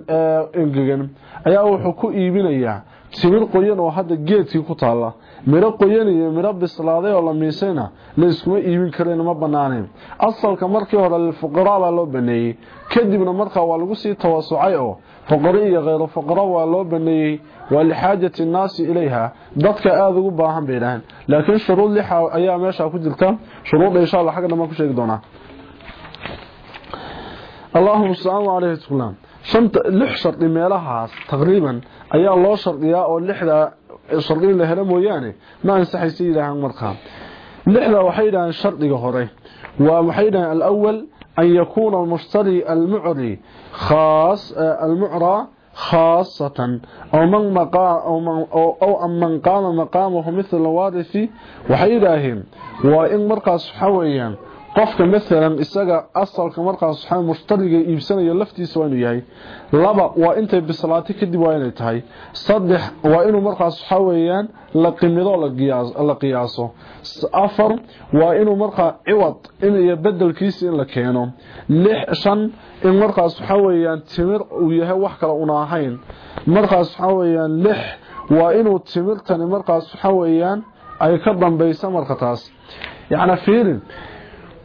engegan ayaa wuxuu ku iibinayaa. Timir qoyan oo hadda geedkii ku taalla. Midho qoyan iyo midho bislaaday oo la miisayna la iskuma iibin karayn ma banaaneen asalka markii hore lilfuqaraa loo baneeyey kadibna markaa waa lagu sii tawasucay oo fuqaro iyo kheyru fuqara waa loo baneeyey ولحاجة الناس إليها ضدك آذو باهم بينهن لكن شروط لحا أيام ماشا كجلتا شروط إن شاء الله حقنا ما كشيك دونها اللهم السلام عليه وسلم شنط لح شرط ميلها تقريبا أيام الله شرطيا أو لحدا شرطين لهلا موياني ما انسحي سيدها مرقام لحدا وحيدا شرطي هوري ووحيدا الأول أن يكون المشتري المعري خاص المعرى waxay yidhahaan alawal an yakuuna almushtari almucri khaas almucraa khaasatan aw man maqaa aw man qaama maqaamahu qofka maalan isaga asalka markaas waxa mushtariga iibsanaya laftiisa waa inuu yahay. Laba waa intay bislaatay kadib waa inay tahay. Saddex waa inuu markaas waxa weeyaan la qimido la qiyaaso. Afar waa inuu markaa ciwad iyo bedelkiisa in la keeno. Lix shan in markaas waxa weeyaan timir uu yahay wax kale una ahayn. Markaas waxa weeyaan lix waa inuu timirtani markaas waxa weeyaan ay ka dambaysa marka taas. Yacni fiirin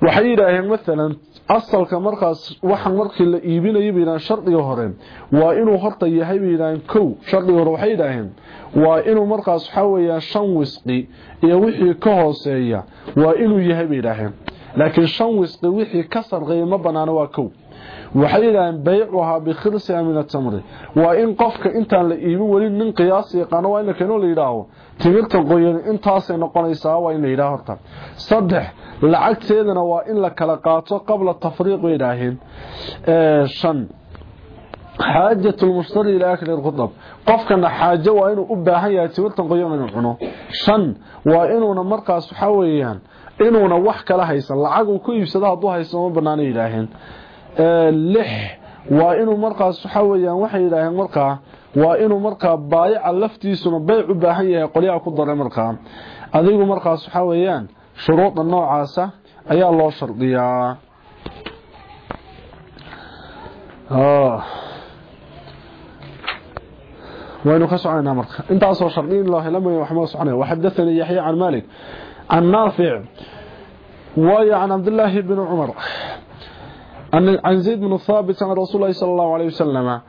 waxay yidhaaheen maalan asalka markaas waxaan markii la iibinayo bay shardiga hore. Waa inuu horta yahay bay yidhaaheen kow shardiga hore. Waxay yidhaaheen waa inuu markaas waxaa shan wisqi iyo wixii ka hooseeya waa inuu yahay bay yidhaaheen laakiin shan wisqi wixii ka sarqeeya ma banaano waa kow. Waxay yidhaaheen baycuhaa bikhirsiha min atamri waa in qofka intaan la iibin weli nin qiyaas yaqaano waa in la keeno la yidhaaho. Timirta qoyan intaasay noqonaysaa waa in la yidhaho horta. Saddex lacagteedana waa in la kala qaato qabla tafriiq bay yidhaaheen shan. Xaajat lmushtari ila akli lkhudab qofkana xaajo waa inuu u baahan yahay timirtan qoyan inuu cuno. Shan. Waa inuuna markaas waxaa weeyaan inuuna wax kala haysan. Lacag uu ku iibsado hadduu haysan ma banaana yidhaaheen lix. Waa inuu markaas waxa weeyaan waxay yidhaaheen markaa waa inuu markaa baayaca laftiisuna bayc u baahan yahay qolyaha ku daray markaa. Adigu markaas waxa weeyaan shuruuda noocaasa ayaa loo shardiyaa وين كسعنا مرخ انت أصلا شرطين الله لما يحمى سبحانه وحدثني يحيى عن مالك. عن نافع. ويا عن عبد الله بن عمر. عن زيد بن ثابت عن رسول الله صلى الله عليه وسلم.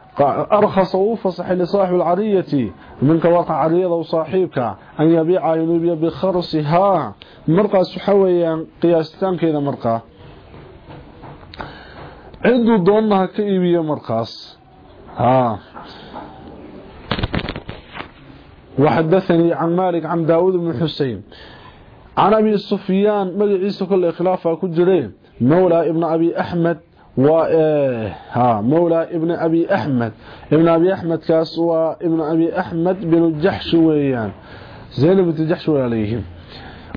أرخص وفصح لصاحب العرية منك وقع عريضة وصاحبك أن يبيع ينوبيا بخرصها. مرقى سحويا قياستان كذا مرقى. عنده دونها كإيبيا مرقاس ها وحدثني عن مالك عن داود بن حسين. عن أبي سفيان مجعيس كل خلافة كجرين مولى ابن أبي أحمد و ها مولى ابن أبي أحمد. ابن أبي أحمد كاس وابن أبي أحمد بن الجحش ويان زينب بنت الجحش عليهم.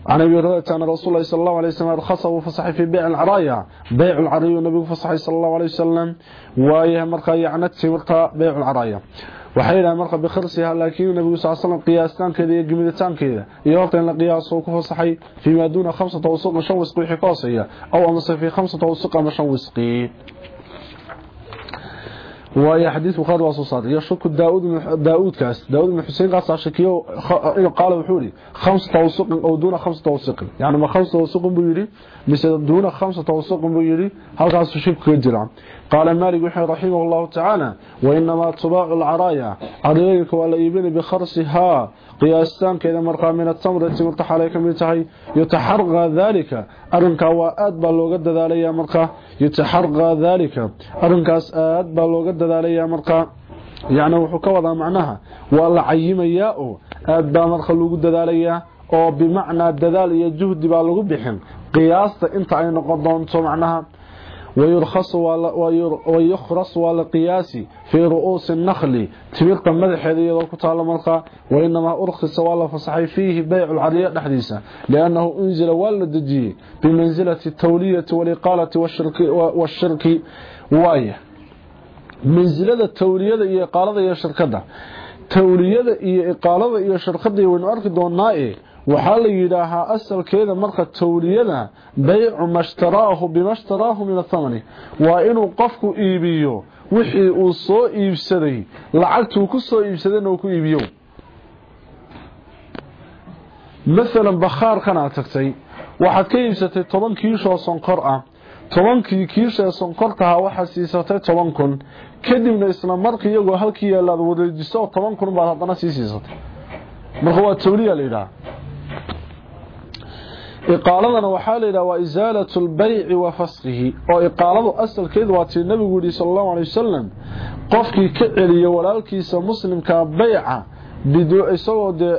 عن أبي هريرة أن رسول الله صلى الله عليه وسلم رخص وفصح في بيع العرايا. بيع العرايا النبي فصح صلى الله عليه وسلم. وهي مرقه يعنت مرقه بيع العرايا. Waxay marka bikhirsiha laakiin nabigu sallallahu alayhi wasallam qiyaastankeeda iyo gimiditaankeeda iyo horta in la qiyaaso ku fasaxay fiima duuna khamsata wasaq shan wasqi wixii ka hooseeya aw ama safi khamsata wasaq ama shan wasqi وهي حديث بخاري وصوصات يشك داود داود كاس داود بن حسين قاس شكيو انه قال وحوري خمس توسق أو دون خمس توسق يعني ما خمس توسق بيري مش دون خمس توسق بيري halkaas shib ka jira قال مالك وحي رحمه الله تعالى وإنما طباع العرايا. عريك يبني بخرسها قياستان كذا مرقى من التمر تمرتح عليك من تحي. يتحرق ذلك. أرنك وآد بالوغة داليا مرقى. يتحرق ذلك. أرنكاس آد بالوغة داليا مرقى. يعني معناها. والله عيمياء آد بالمرقى لوغة داليا oo bimacnaa dadaal iyo juhdi baa lagu bixin qiyaasta inta ay noqon doonto macnaha ويرخص ويخرص والقياس في رؤوس النخل. تبيرت مدحيده يدو كتاله مرقا وإنما أرخص ولا فصحي فيه بيع العريه دحديسا لأنه أنزل والدجي بمنزلة التولية والإقالة والشرك والشرك وايه منزلة التولية iyo iqaalada iyo shirkada tawliyada iyo iqaalada iyo shirkada arki doonaa ee waxaa la yidhaahaa asalkeeda marka tawliyada baycu mashtaraahu bimashtaraahu min athamani. Waa inuu qofku iibiyo wixii uu soo iibsaday lacagtuu ku soo iibsadayna uu ku iibiyo. Maalan bakhaarkanaad tagtay. Waxaad ka iibsatay toban kiishoo sonkor ah. Tobankii kiishaee sonkortahaa waxaad siisatay toban kun. Kadibna isla marka iyagoo halkii yaalaad wareejiso toban kun baad haddana sii siisatay. Marka waa tawliya la yidhaha iqaaladana waxaa la yidhaha waa isaalatu lbayci wa faskihi oo iqaaladu asalkeedu waa tii nabigu yihi sal allahu alay wasalam qofkii ka celiya walaalkiisa muslimka bayca isagoo dee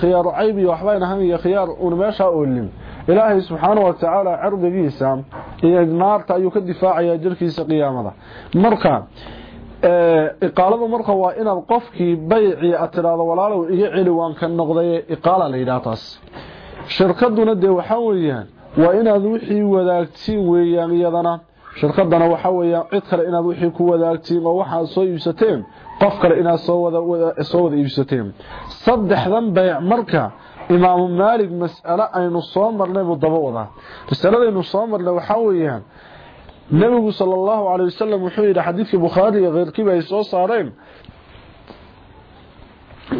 khiyaaru cayb iyo waxbayn ahan iyo khiyaar uuna meeshaa oolin ilaahay subxaanau watacaala cirdigiisa iyo naarta ayuu ka difaacayaa jirkiisa qiyaamada marka iqaaladu marka waa inaad qofkii baycii aad tidhaahdo walaalow iga celi waan ka noqday iqaala la yidhaha taas shirkaduna dee waxaa weeyaan waa inaad wixii wadaagtiin weeyaan iyadana shirkadana waxaa weeyaan cid kale inaad wixii ku wadaagtiin oo waxaad soo iibsateen qof kale inaad soo wada soo wada iibsateen saddexdan bayc marka imaamu maalig mas'alo aynu soo marnay buu daba wadaa masaladaynu soo marnay waxaa weeyaan nabigu sala allahu calay wasalam wuxuu yidhi xadiidkii bukhaari iyo keyrkiiba ay soo saareen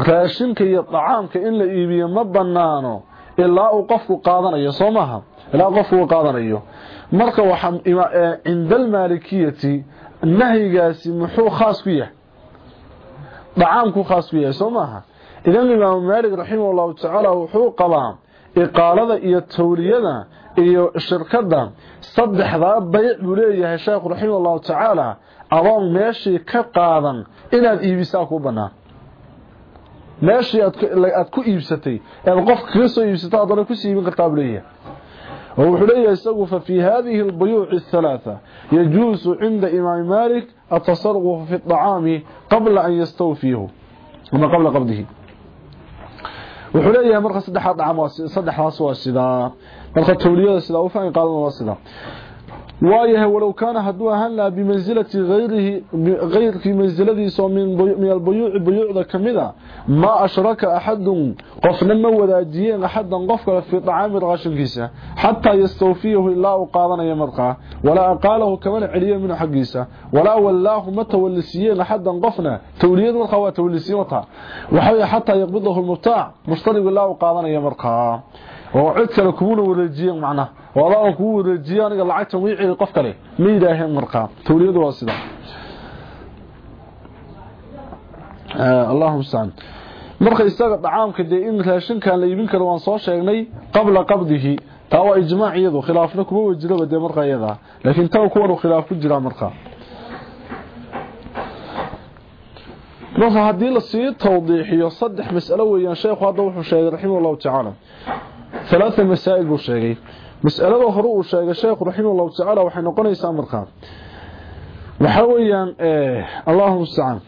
raashinka iyo dacaamka in la iibiyo ma banaano ilaa uu qofku qaadanayo soo maaha? Ilaa qofku qaadanayo. Marka waxa cinda almaalikiyati nahyigaasi muxuu khaas ku yahay? Dacaamku khaas ku yahay soo maaha? Idan imaamu maalik raximahullahu tacaala wuxuu qabaa iqaalada iyo tawliyada iyo shirkada saddexdaa bayc buu leeyahay sheekhu raximahullahu tacaala adoon meeshii ka qaadan inaad iibisaa ku banaan meeshii aad ku iibsatay ead qofka kaga soo iibsata haddana ku siibin kartaa buu leeyahay oo wuxuu leeyahay isagu fa fii hadihi albuyuuci athalaatha yajuusu cinda imaami malik atasarufu fi acaami qabla an yastawfiihu ama qabla qabdihi wuxuu leeyahay marka saddexaad dhacam saddexdaas waa sidaa marka tawliyada sidaa u fahmi qaadan waa sidaa وايه ولو كان حدو أهل بمنزلة غيره غير في منزلته سو من البيوع بيوع كميدا ما أشرك أحد قفنا ما وداجيه أحد قف في طعام الغاشكيسا حتى يستوفيه الله وقادنا يمرقا ولا أقاله كمان عليا من حقيسا ولا والله متى ولسيه أحد قفنا. توليد الخوات ولسيه وتا حتى يقبضه المبتاع. مشترك الله وقادنا يمرقا وعدت لكمون وداجيه معنا. waaba aan kuu wareejiyo aniga lacagtan wii celi qof kale. Ma yidhaaheen markaa tawliyadu waa sida. Allahu mustacaan marka isaga dhacaamka de in raashinkan la iibin karo waan soo sheegnay qabla qabdihi. Taa waa ijmaac iyadu khilaafna kuma wajiraba de markaa iyadaa laakiin taa kuwanu khilaaf ku jiraa markaa marka la sii tawdiixiyo saddex mas'alo weeyaan sheekhu hadda wuxuu sheegay raximah allahu tacaala halaaa masaa'il buu sheegay mas'alada hore uu sheegay sheekhu raximahullahu tacaala waxay noqonaysaa markaa waxa weeyaan eh, allahu mustacaan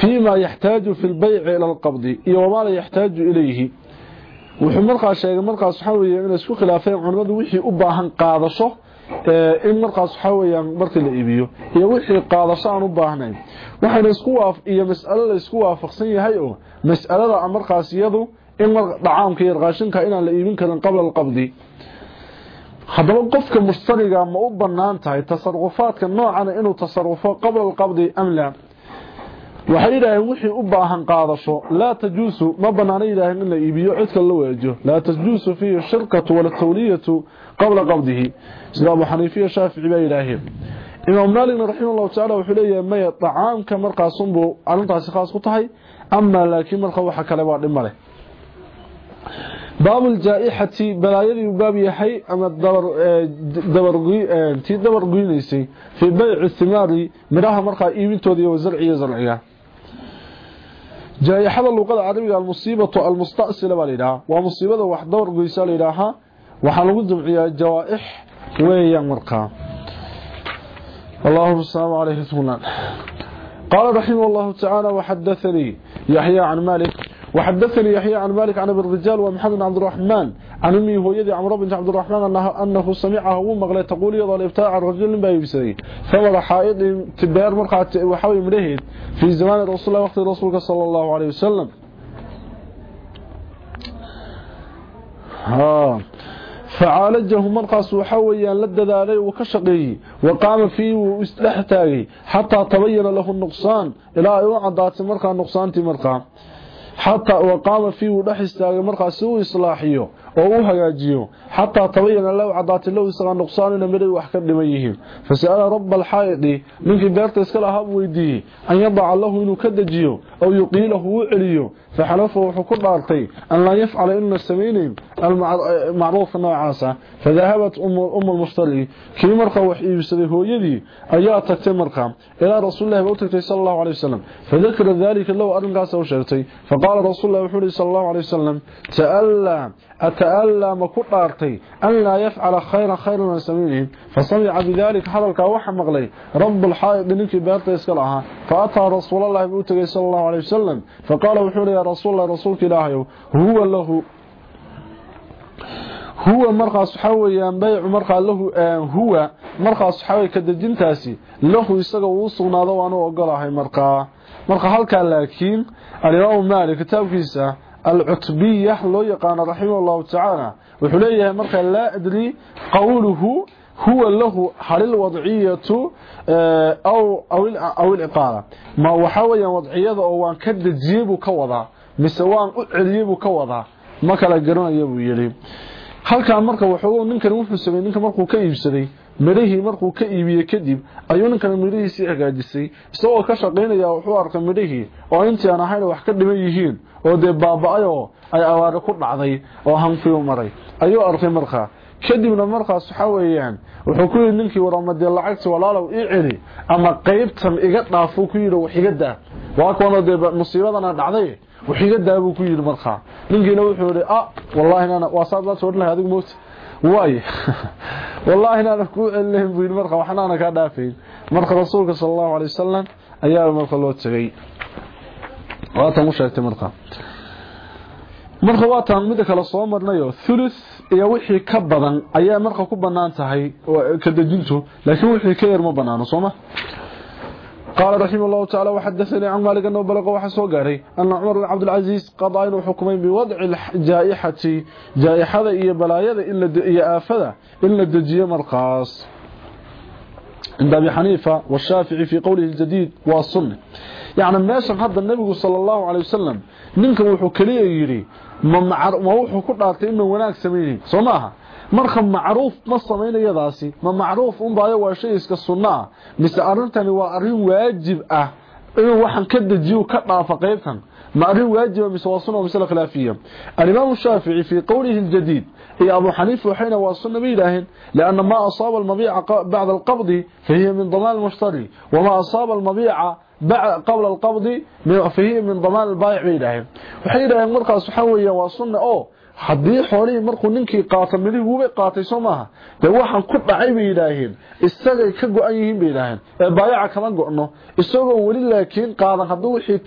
fiima yaxtaaju fi lbayci ila alqabdi iyo wamaa la yaxtaaju ilayhi. Wuxuu markaa sheegay markaas waxaa weeye inay isku khilaafeen culimmadu wixii u baahan qaadasho eh, in markaas waxaa weeyaan markii la iibiyo iyo wixii qaadasho aan u baahnayn. Waxayna isku iyo mas'alo isku waafaqsan yahay oo mas'alada markaas iyadu in dhacaamka iyo raashinka inaan la iibin karin qabla alqabdi haddaba qofka mushtariga ma u bannaan tahay tasarufaadka noocana inuu tasarufo qabla alqabdi am laa waxay yidhaaheen wixii u baahan qaadasho laa tajuusu ma bannaana yidhaaheen in la iibiyo cidka la weejo laa tajuusu fiihi shirkatu wala tawliyatu qabla qabdihi. Sida abu xaniifiya shaafici baa yidhaaheen. Imaam maaligna raximah allahu tacala wuxuu leeyahay maya dacaamka markaasunbuu arrintaasi khaas ku tahay amaa laakiin marka waxa kale waa dhib ljaa-ixati balaayadii uu baab yahay ama tii dabar goynaysay fii bayci thimaari midhaha markaa iibintooda iyo wasarci iyo zarciga jaa-ixada luuqada carabiga almusiibatu almustasila baa layidhahaa waa musiibada wax dabar goysa layidhaahaa waxaa lagu jamciyaa jawaa-ix weeyaan markaa allahuma asalaamu caleyhi smulan qaala raximah llahu وحدثني يحيى عن مالك عن ابن الرجال ومحمد بن عبد الرحمن. عن أمي هويدي عمرو بن عبد الرحمن انه, أنه سمعه ومغلى تقول يضل عن رجل بايبسري ثمر حائط تبير مرقعة وحاوي مرهد في زمان رسول الله وقت رسولك صلى الله عليه وسلم. ها فعالجه مرقص وحويا لددالي وكشقي وقام فيه واستحتاجي حتى تبين له النقصان إلى ايوان عدات مرقى نقصانتي مرقى xataa waqaama fii uu dhex istaagay markaas si uu islaaxiyo oo u hagaajiyo. Xataa tabayana low cadaati low isaga nuqsaanina midhay wax ka dhiman yihiin. Fasa'ala raba alxaayidi ninkii beerta iska lahaa buu weydiiyey an yadaca lahu inuu ka dejiyo aw yuqiilahu uu celiyo فحلفه وحكم بارطي أن لا يفعل إن السمين المعروف نوعاسا فذهبت أم, أم المصطلي كي مرقى وحي بسريه ويدي أياتا كي مرقى إلى رسول الله بأوتكي صلى الله عليه وسلم. فذكر ذلك الله أرنقاس وشرتي. فقال رسول الله بحوري صلى الله عليه وسلم تألى أتألى مكوط بارطي أن لا يفعل خيرا خيرا من السمينين فصمع بذلك حلقة وحمق مغلي. رب الحائط لنكي بارطي اسكالها فأتى رسول الله بأوتكي صلى الله عليه وسلم. فقال بحوري lahu huwa markaas waxa weeyaan baycu markaa lahu huwa markaas waxa weeye ka dejintaasi lahu isaga uu sugnaado waanu ogolahay markaa marka halkaa laakiin alimaamu maalik kitaabkiisa alcutbiya loo yaqaano raximah allahu tacaala wuxuu leeyahay marka laa adri qowluhu huwa lahu halil wadciyatu aw iliqaala ma waxa weeyaan wadciyada oo waan ka dejiyey buu ka wadaa mise waan u celiyey buu ka wadaa. Ma kala garanaya buu yidhi. Halkaa marka wuxuu ninkan wuxuu sameeyey ninka markuu ka iibsaday midhihii markuu ka iibiyey kadib ayuu ninkan midhihiisii hagaajisay. Isagoo ka shaqaynaya wuxuu arkay midhihii oo intii aan ahayn wax ka dhiman yihiin oo dee baaba-ay oo ay abaare ku dhacday oo hanfiu maray. Ayuu arkay markaa. Kadibna markaas waxa weeyaan wuxuu ku yidhi ninkii waramadee lacagti walaalow ii celi ama qaybtan iga dhaafuu ku yidhi wax iga daa. Waa kuwana dee musiibadana dhacday wax iga daa buu ku yidhi markaa ninkiina wuxuu yidhi a wallahi nana waa saad baad odhan lahay adigu moota waay wallahi naana kuu celinayn buu yidhi marka waxnaana kaa dhaafayn marka rasuulka sala allahu alay ayaa marka loo tegay. Waatan u sheegtay marka. Marka waa taan mid kale soo marnayo thuluth iyo wixii ka badan ayaa marka ku bannaan tahay ka dejintu laakiin wixii ka yar ma banaano sooma قال رحمه الله تعالى وحدثني عن مالك أنه بلغ وحسو قاري أن عمر بن عبد العزيز قضى إنه حكمين بوضع الجائحة جائحة إيا بلايا إيا آفة إلا الدجية مرقاس عند أبي حنيفة والشافعي في قوله الجديد والسنة. يعني ماشا هذا النبي صلى الله عليه وسلم منك وحو كلية يري ما وحو كدارتay inuu wanaag sameeyay Soomaha marka macruuf ma sameynayadaasi ma macruuf un baayo waa shay iska sunnah mise arintani waa arin waajib ah inuu waxan ka dajiyo ka dhaafo qaybtan ما أرين واجب مسواصنا ومسألة خلافية. الإمام الشافعي في قوله الجديد هي أبو حنيف وحين واصلنا بإلهن لأن ما أصاب المبيع بعد القبض فهي من ضمان المشتري وما أصاب المبيع qabla alqabdi fahiya min damaan albaayic bay yidhaaheen. Waxay yidhaaheen markaas waxaa weeyaan waa sunna oo haddii xoolihii markuu ninkii qaato midihii wubay qaatay soo maaha. Dee waxaan ku dhacay bay yidhaaheen. Isagay ka goan yihiin bay yidhaaheen. Ee baayaca kama go'no isagoo weli laakiin qaadan hadduu wixii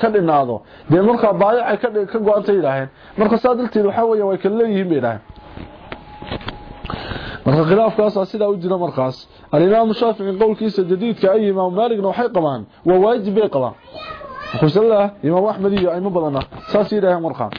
ka dhinaado. Dee markaa baayacay ka go-antay yidhaaheen. Marka saa darteed waxaa weya way kala leeyihiin bay yidhaaheen. Marka khilaafkaasa sidaa u jira markaas alimaamu shaafici qowlkiisa jadiidka ay imaamu maaligna waxay qabaan waa waajib bay qabaan imaamu axmed iyo ayma badana saas yidhaaheen markaa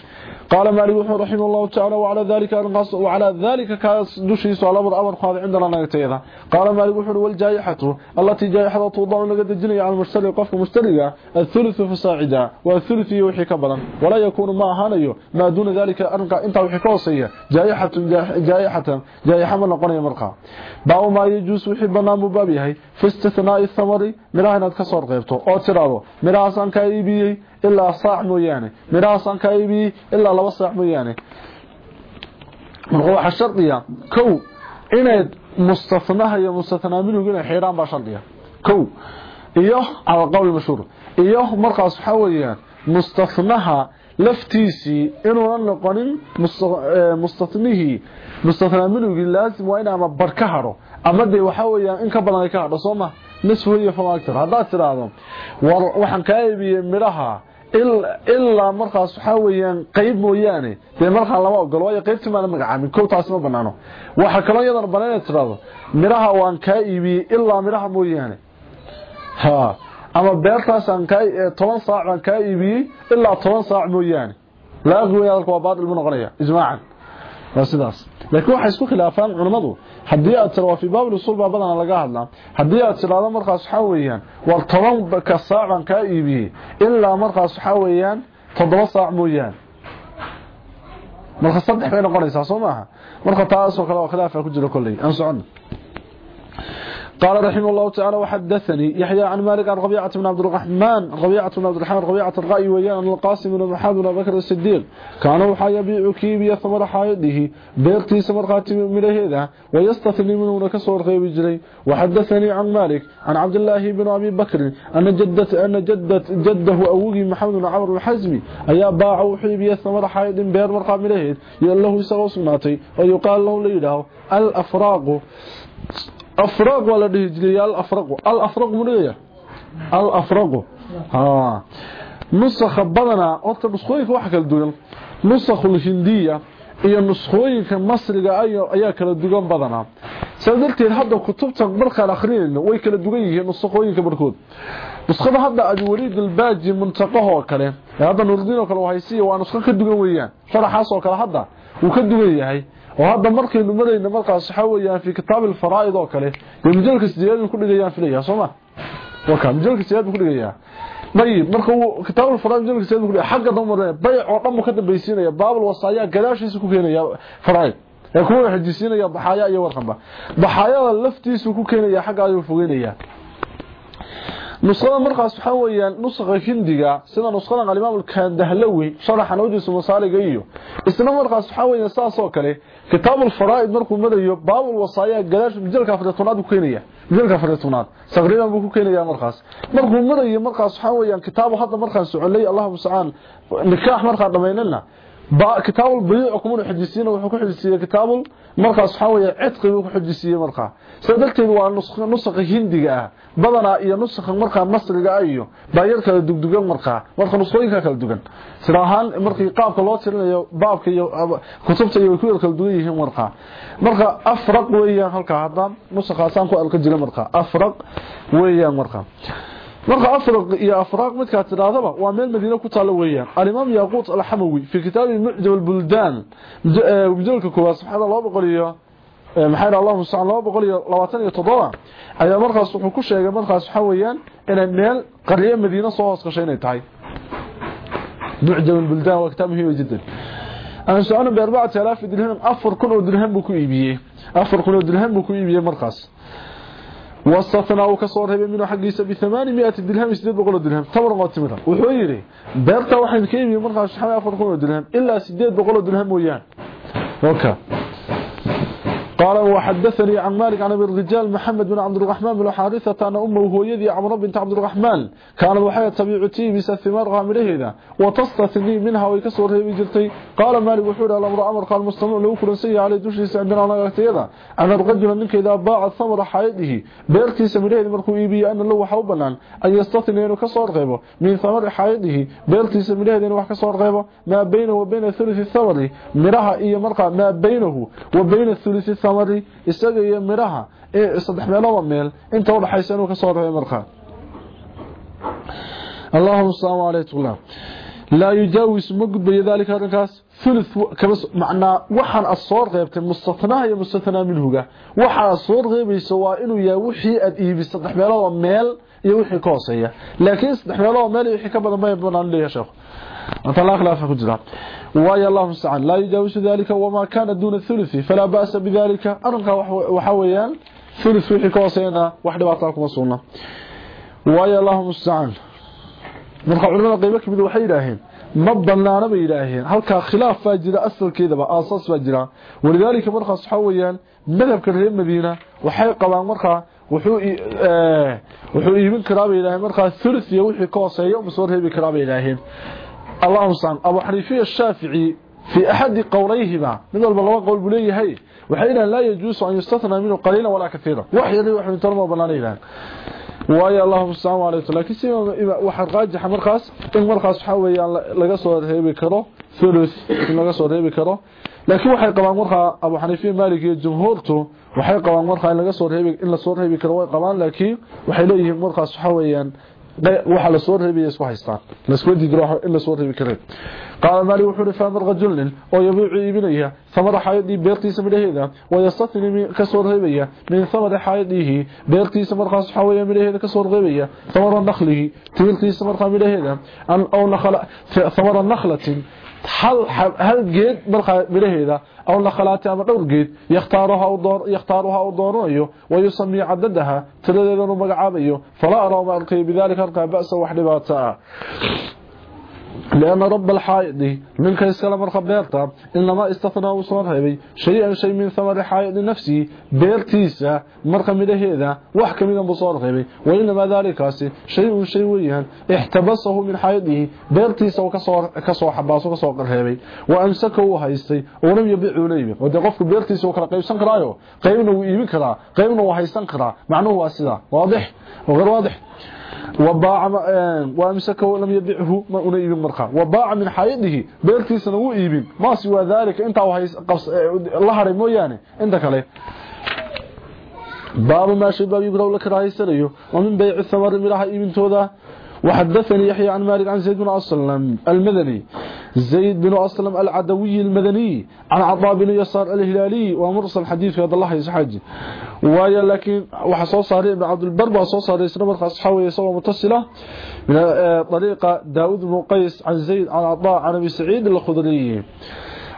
قال مالك رحمه الله تعالى وعلى ذلك وعلى ذلك كدشي سؤال أمر أمر قاد عندنا نغتيدا قال مالك وحر والجائحة التي جائحة توضع لغا دجنيه على المشتري قف مشتريا الثلث فصاعدا والثلث يوحي كبدا ولا يكون ما هانيو ما دون ذلك انقى انت وحي كوسيه جائحه جائحه جائحة من نقنيه مرقا باو ما يجوز وحي بنا مبابيهي في استثناء الثمر مراهنات كسور قيبتو أو miraasan ka iibiyay ilaa saac mooyaane. Miraasan ka iibiyay ilaa laba saac mooyaane. Marka waxa shardiya kow inaad mustafnaha iyo mustathnaa minhu inay xiraan baa shardiya kow iyo ala qawl mashhuur. Iyo markaas waxa weeyaan mustafnaha laftiisii inuunan noqonin mustathnihi mustathnaa minhu laazim waa in ama bar ka haro ama dee waxa weeyaan in ka badan ay ka hadho ilaa markaas waxaa weeyaan qayb mooyaane dee markaa lama ogolo waayo qaybtii maana magacaamin kow taasi ma banaano. Waxaa kaloo iyadana banaan inaad tiraahdo midhaha waan kaa iibiyey ilaa midhaha mooyaane. Ha ama beertaasaan toban saac baan kaa iibiyey ilaa toban saac mooyaane. Laaqi wey hadalka waa baatil buu noqonaya ijmaacan sidaas laakiin waxay isku khilaafaan culimmadu haddii aad waa fii baab usul baa badana laga hadlaa haddii aad tiraahdo markaas waxaa weeyaan war toban ka saac baan kaa iibiyey ilaa markaas waxaa weeyaan toddoba saac mooyaane marka saddex bay noqonaysaa soo maaha marka taasoo kale oo khilaafa ku jiro kolley aan socono قال رحمه الله تعالى وحدثني يحيى عن مالك عن ربيعة بن عبد الرحمن ربيعة بن عبد الرحمن ربيعة الرأي ويان القاسم بن محمد بن بكر الصديق. كان وحا يبيع كيبيا ثمر حائده بيرتي سمر خاتم من هذا ويستثني منه كسور غيب جري. وحدثني عن مالك عن عبد الله بن أبي بكر أن جدة أن جدة جده أوغي محمد بن عمرو الحزمي أيا باع وحيبيا ثمر حائد بير مرقى من هذا يقول له يسغو سناتي ويقال له ليله الأفراق. Afraq waa la dhihi jiray al-afraq al-afraq mudaya al-afraq ha nusakha badana horta nuskhooyinka waxa kala duwan nusakhul hindiya iyo nuskhooyinka masriga ayaa kala duwan badana sababteed hadda kutubta markaan akhrinayno way kala duwan yihiin nuskhooyinka barkood nuskhada hadda aad wariid al-baaji muntaqaho kale hadda nurdin oo kale waxay si waa nuskho ka duwan weeyaan sharaxaas oo kale hadda uu ka duwan yahay waxa weeyaan fi kitaab al-faraa'id oo kale majalka sideed ku dhigayaan filaya Soomaa waka majalka sideed ku dhigaya bayib marka uu kitaab al-faraa'id majalka sideed ku dhigaya xagga dambe bay oo dhan ka dambaysiinaya baabul wasaaya gadaashiisa ku keenaya faraa'id ee kuwa xajisiinaya baxaaya iyo warqamba baxaayada laftiisu ku keenaya xagga ayuu fogeynaya nusqada markaas waxa weeyaan nusqa hindiga sida nusqada al-imaam al-kandahlawi sharaxa nawdiisu masaaliga iyo isna markaas waxa weeyaan saas oo kale kitaab al-faraa'id markuu madayo baabul wasaaya gadaash mijalka fadatunaad ku keenaya mijalka fadatunaad sagriiban buu ku keenaya markaas. Markuu madayo markaas waxa weeyaan kitaab hadda markaan socolay Allahu subhanahu nikah markaa dhameynana kitaab al-bay'i hukumu xajisiina wuxuu ku xajisiyay kitaab markaas waxa weeyaan cidqigu ku badana iyo nusakh markaa masriga iyo baayar kala dugdugan markaa marka nusooyinka kala dugan sida ahaan markii qaabka loo tirinayo baabka iyo kutubta iyo ku kala dugan yihiin markaa marka afraq weeyaan halka hadan nusakhaasaan ku alka jira markaa afraq weeyaan markaa marka afraq iyo afraq midka tiraadaba waa meel madiina ku taalo weeyaan al-imam yaqut al-hamawi fi kitab al-mu'jam al-buldan mujallka koowaad subhana allah boqoliyo maxay allah subhana allah boqoliyo 27 ayaa markaas wuxuu ku sheegay markaas waxa weeyaan inay meel qariyo madiina soo hoos gashay inay tahay mu'jam al-buldan waa kitab muhiim jiddan aan socon bi 4000 dirham afar kun oo dirham buu ku iibiyay afar kun oo dirham buu ku iibiyay markaas واستثناء كسور هبه منه حقيسه ب 800 درهم 800 درهم تمر قوتمدا wuxuu yiri beerta waxaan ka iibiyay markaas waxa 400 dirham illa 800 dirham weeyaan okay قال وحدثني عن مالك عن أبي الرجال محمد بن عبد الرحمن بن حارثة أن أمه وهيدي عمرو بنت عبد الرحمن. كان وحي تبيعتي بس الثمار غامرهدا وتستثني منها ويكسر هي جرتي قال مالك وحور الأمر أمر قال مستمع له كرسي على دوشي سعدنا على اغتيدا أن الرجل منك إذا باع الثمر حيده بيرتي سمريه مركو إيبي أن الله حوبنا. أن يستثني أنه كسر غيبه. من ثمر حيده بيرتي سمريه أنه كسر غيبه. ما بينه وبين ثلث الثمر. مرها إيا مرقى ما بينه وبين الثلث الثمر. alxamari isaga iyo midhaha ee saddex meeloba meel. Inta u udhaxaysa inuu ka soo ree markaa. Allahuma salaam aleytla laa yujaawis ma gudbayo daalika arrinkaas. Ulid macnaa waxaan aad soo reebtay mustatnaha iyo mustatnaa minhuga. Waxa ad soo reebayso waa inuu yahay wixii aad iibi saddex meeloba meel iyo wixii ka hooseeya. Laakiin saddex meeloba meel iyo wixii ka badan bay banaan leeyahay sheekhu انت لا خلاف في جدار وايا الله سبحان لا يجاوز ذلك وما كان دون الثلث فلا بأس بذلك. ارقى وحويان. ثلث في قوسين واحد واطلق وصلنا وايا الله سبحان من قبل قيمه كبد وحيداهين ما ضلنا نبي إلهين. هلك خلاف فاجر اصل كده باساس فاجر ولذلك مرخص حويان مذهب كريم مدينة. وحي قوان مرخا wuxuu ee wuxuu iibin karaa ilaahay marka sulsiyo wixii koosayo musoor heebi karaa ilaahay اللهم صل ابو حنيفه الشافعي في احد قوليهما من البلوان قول بليه وحين لا يجوز ان يستثنى منه قليلا ولا كثيرا وحي وحي ترمى لكن in markaas waxa weeyaan laga soo reebi karo thuluth in laga soo reebi karo laakiin waxay qabaan marka Abu Hanifa Malik iyo jumhuurtu waxay qabaan marka in laga soo reebi in la soo reebi karo way qabaan laakiin waxay leeyihiin markaas waxa weeyaan waxa la soo reebay isku haystaan la isku diidro in la soo reebi karo qaal mali wuxuu faamar rajulin oo yabiicu ibinaya samara haydi beertiisa midheeda way yastatni ka soo reebaya min samara haydihi beertiisa markaas waxa weeye midheeda ka soo reebaya samara nakhlihi tiilkiisa markaa midheeda an aw nakhla samara nakhlatin hal hal geed markaa midheeda aw nakhlati ama dhowr geed yaxtaaruha u door yaxtaaruha u dooranayo wayusami cadadaha tiladeedana magacaabayo fala ara ma arqay bidalika arqa ba'sa wax dhibaataa لأن رب الحائض من كيس كلام الخبيرتا إنما استثنى وصور هبي شيئا شيء من ثمر حائض نفسي بيرتيسا مرقى من هذا وحكى من بصور هبي وإنما ذلك شيء شيء ويان احتبسه من حائضه بيرتيسا وكسور كسور حباس وكسور هبي وأمسكه هايستي ولم يبيعه ليبي ودي قفك بيرتيسا وكلا قيبسان كرايو قيبنا ويبي كرا قيبنا وهايستان كرا معنوه واسدا واضح؟ وغير واضح. وباع وامسكه لم يبيعه ما أنا يبين وباع من حيده بيرتيسنا و يبين ما سوى ذلك إنت وهي قبس الله هري مويانه إنت كله باب ما شباب يبرو لك رايسنيو ومن بيع الثمر مراها يبنتودا وحدثني يحيى عن مالك عن زيد بن أسلم المدني. زيد بن أسلم العدوي المدني عن عطاء بن يسار الهلالي ومرسل حديث في هذا الله يسحج وهي لكن وحصو صاري ابن عبد البر وحصو صاري سنة مرخص حوي سوى متصلة من طريقة داود بن قيس عن زيد عن عطاء عن أبي سعيد الخضري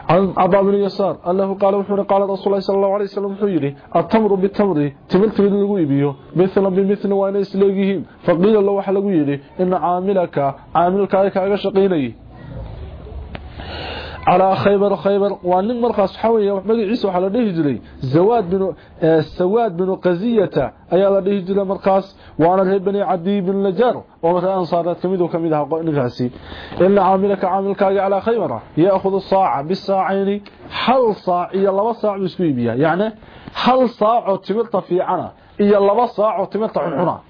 عن عطاء بن يسار أنه قال وحونا قال رسول الله صلى الله عليه وسلم حيري التمر بالتمر تمرت من لغو يبيو مثلا بمثل وانا اسلاقهم فقيل الله وحا لغو يري إن عاملك عاملك ايكا اغا شقيني على خيبر خيبر. وان مرخا يا محمد عيسى وحلا دهي زواد بن آه، سواد بن قزية. أي لا دهي جلي وأنا وأنا بني عدي بن نجار. ومثلا صارت كميد وكميد حق نغاسي. ان عاملك عاملك على خيبر. يأخذ الصاعه بالصاعين. حل صاع. يا لو صاع بسبيبيا. يعني حل صاع وتمطف في عنا. يا لو صاع وتمطف عنا.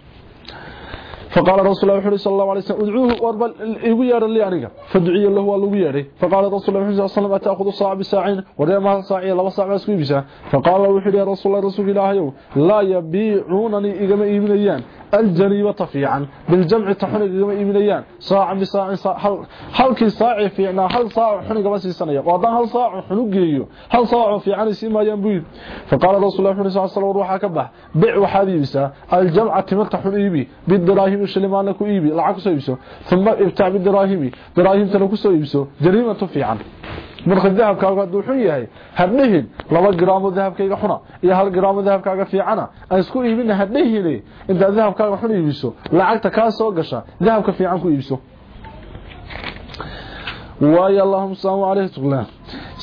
فقال رسول الله صلى الله عليه وسلم والسلام ادعوه ورب ايغو اللي لي انيغا فدعي له هو لو ييري فقال رسول الله صلى الله عليه وسلم تاخذ صاع بساعين وريما صاع لو صاع اسكو فقال فقال يا رسول الله رسول الله لا يبيعونني ايغما ايبنيان الجريبه طفيعا بالجمع تحرق ايغما ايبنيان صاع بساع هل هل كي صاع فينا هل صاع خنغا سيسنيا ودان هل صاع خنوغييو هل صاع فيعني سي مايان ينبوي فقال رسول الله صلى الله عليه وسلم روحك بيع وحبيبسا الجمع تمتحن إيبي بالدراهم bidراهم shilimaana ku iibi lacag ku soo iibso thumma ibtaa dراهم tan ku soo iibso jariimatu fiican marka dahabkaaga haduu xun yahay hadhihin 2 gram oo dahabkayga xuna iyo 1 gram oo dahabkaaga fiicana aan isku iibina hadhihin inta dahabkaaga xun iibiso lacagta ka soo gasha dahabka fiican ku iibso واي اللهم صل عليه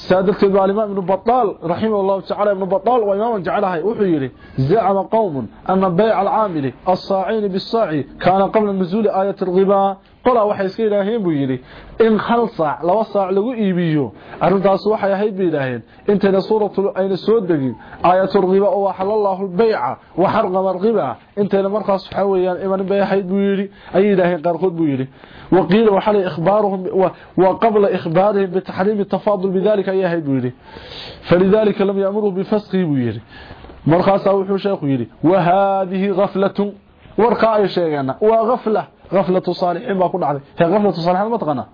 وسلم سادت الإمام ابن بطال رحمه الله تعالى ابن بطال وإمام جعلها وحيري زعم قوم أن بيع العامل الصاعين بالصاع كان قبل نزول آية الغباء qolaa waxay iska yidhaaheen buu yidhi in hal laba saac lagu iibiyo. Arrintaasi waxay ahayd bay yidhaaheen intayna suuratu ayna soo degin aayaturiba oo axallallaahu lbayca wa xarqama riba. Intayna markaas waxaa weyaan imanin bay ahayd buu yidhi. Ayay yidhaaheen qaarkood buu yidhi. Waqiila waxaa l ihbaaruhum wa qabla ikhbaarihim bitaxriimi tafaadul bidalika ayay ahayd buu yidhi. Falidaalika lam ya'muruu bifaskihi buu yidhi. Markaasaa wuxuu sheekhu yidhi wa haadihi gaflatu warkaa ay sheegeena waa afla غفلة صالحين باكون عدي هي غفلة صالحين ما تغنى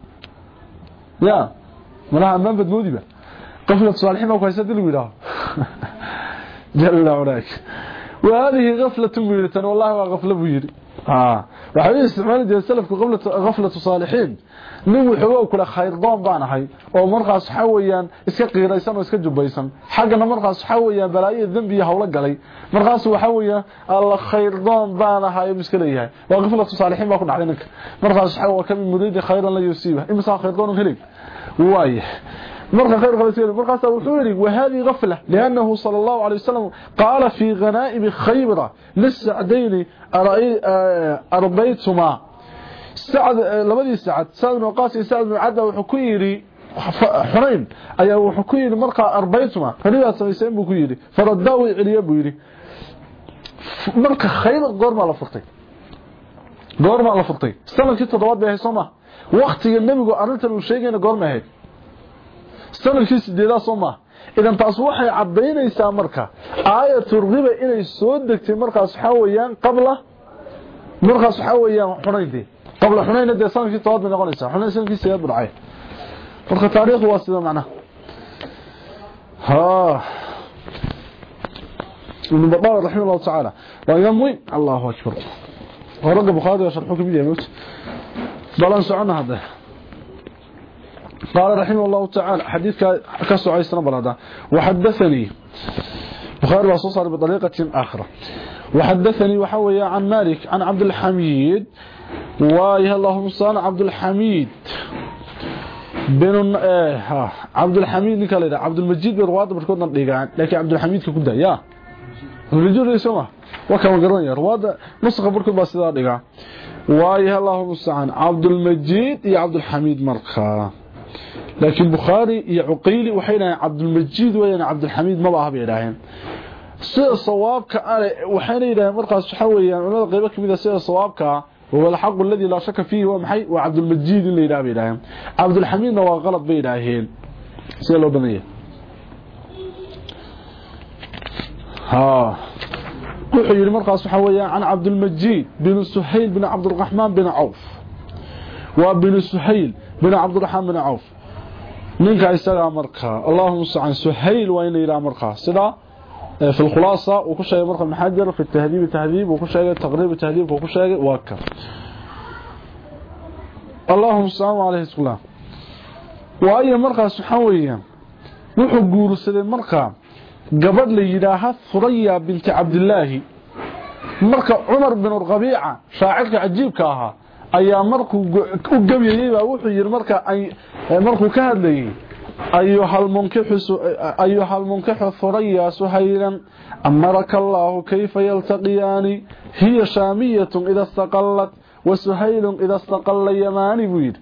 يا ملاها أمام بدمودي با غفلة صالحين باكون يسد الولاء جل علاك وهذه غفلة بيري والله غفلة بيري. آه. وحديث سمعنا دي السلف قبلة غفلة صالحين. نوي حواو كل خيضان بانا حي ومرقى صحاويا اسكي غريسان واسكي جبايسان حقنا مرقى صحاويا بلاي الذنب يهولا قلي. مرقى صحاويا الخيضان بانا حي مسكلي هاي. وغفلة صالحين ما كنا حدينك مرقى صحاوا كم مريد خيرا لا يسيبه امسا خيضان هلي وايح yiri wahadi ghafla lianahu sallallahu alayhi wasallam qala fi ghanaib khaybra lis'adayn arbaytuma sa'ad labadii sa'ad sa'ad waqas sa'ad mu'adda wuxuu ku yiri xunayn ayaa wuxuu ku yiri marka arbaytuma qariba sameeyeen buu ku yiri faradawi ciliya buu yiri marka khayr goorma la furtay goorma la furtay sanadkii toddobaad bay haysoma waqtiga nabigu arintan uu sheegayna goorma ahayd taas waxay cadaynaysaa marka aayatul riba inay soo degtay markaas waxa weeyaan qabla markaas waxa weeyaan xunayntii qabla xunayntii dee sanadkii tobaad bay noqonaysaa xunayn sanadkii sideed dhacay marka taariikhdu waa sida macnaha ha ابن بطال رحمه الله تعالى وإمام وين الله أكبر ورقى بخاري وشرحوك بيه موت بلان سعنا هذا قال رحمه الله تعالى حديث كسو عيسنا بلدا وحدثني بخاري وصوصر بطريقة أخرى وحدثني وحوي عن مالك عن عبد الحميد. وإيه اللهم صال عبد الحميد بن آه عبد الحميد نكال عبد المجيد برواد بركودنا ديغان لكن عبد الحميد كودا يا الرجل يسمع وكما قرن يا رواد نسخ بركود با سدا ديغان وايه اللهم صال عبد المجيد يا عبد الحميد مرخا لكن بخاري يعقيل وحين عبد المجيد وين عبد الحميد ما ظهر يداهن الصواب كان وحين إلى مرقه سحويا يعني عمر قيبه كبيده سي الصواب هو الحق الذي لا شك فيه هو محي وعبد المجيد اللي يداه يداهن عبد الحميد نوا غلط بيداهن سي لو بنية. ها. وحين مرقه سحويا عن عبد المجيد بن سهيل بن عبد الرحمن بن عوف. وابن سهيل بن عبد الرحمن بن عوف. ninka isaga marka Allahumma sa'an suhayl wa inna ila marka sida في الخلاصة وكشيء مرقى محجر في التهذيب تهذيب وكشيء تقريب تهذيب وكشيء واكر اللهم السلام عليه السلام وأي مرقى سحويا وحو قول سيدي مرقى قبل ليداها ثريا بنت عبد الله مرقى عمر بن الربيعة شاعرك عجيبك أها ayaa markuu u gabyayay baa wuxuu yiri marka ay markuu ka hadlayay أيها المنكح, أيها المنكح ثريا سهيلا أمرك الله كيف يلتقيان هي شامية إذا استقلت وسهيل إذا استقل يماني بويد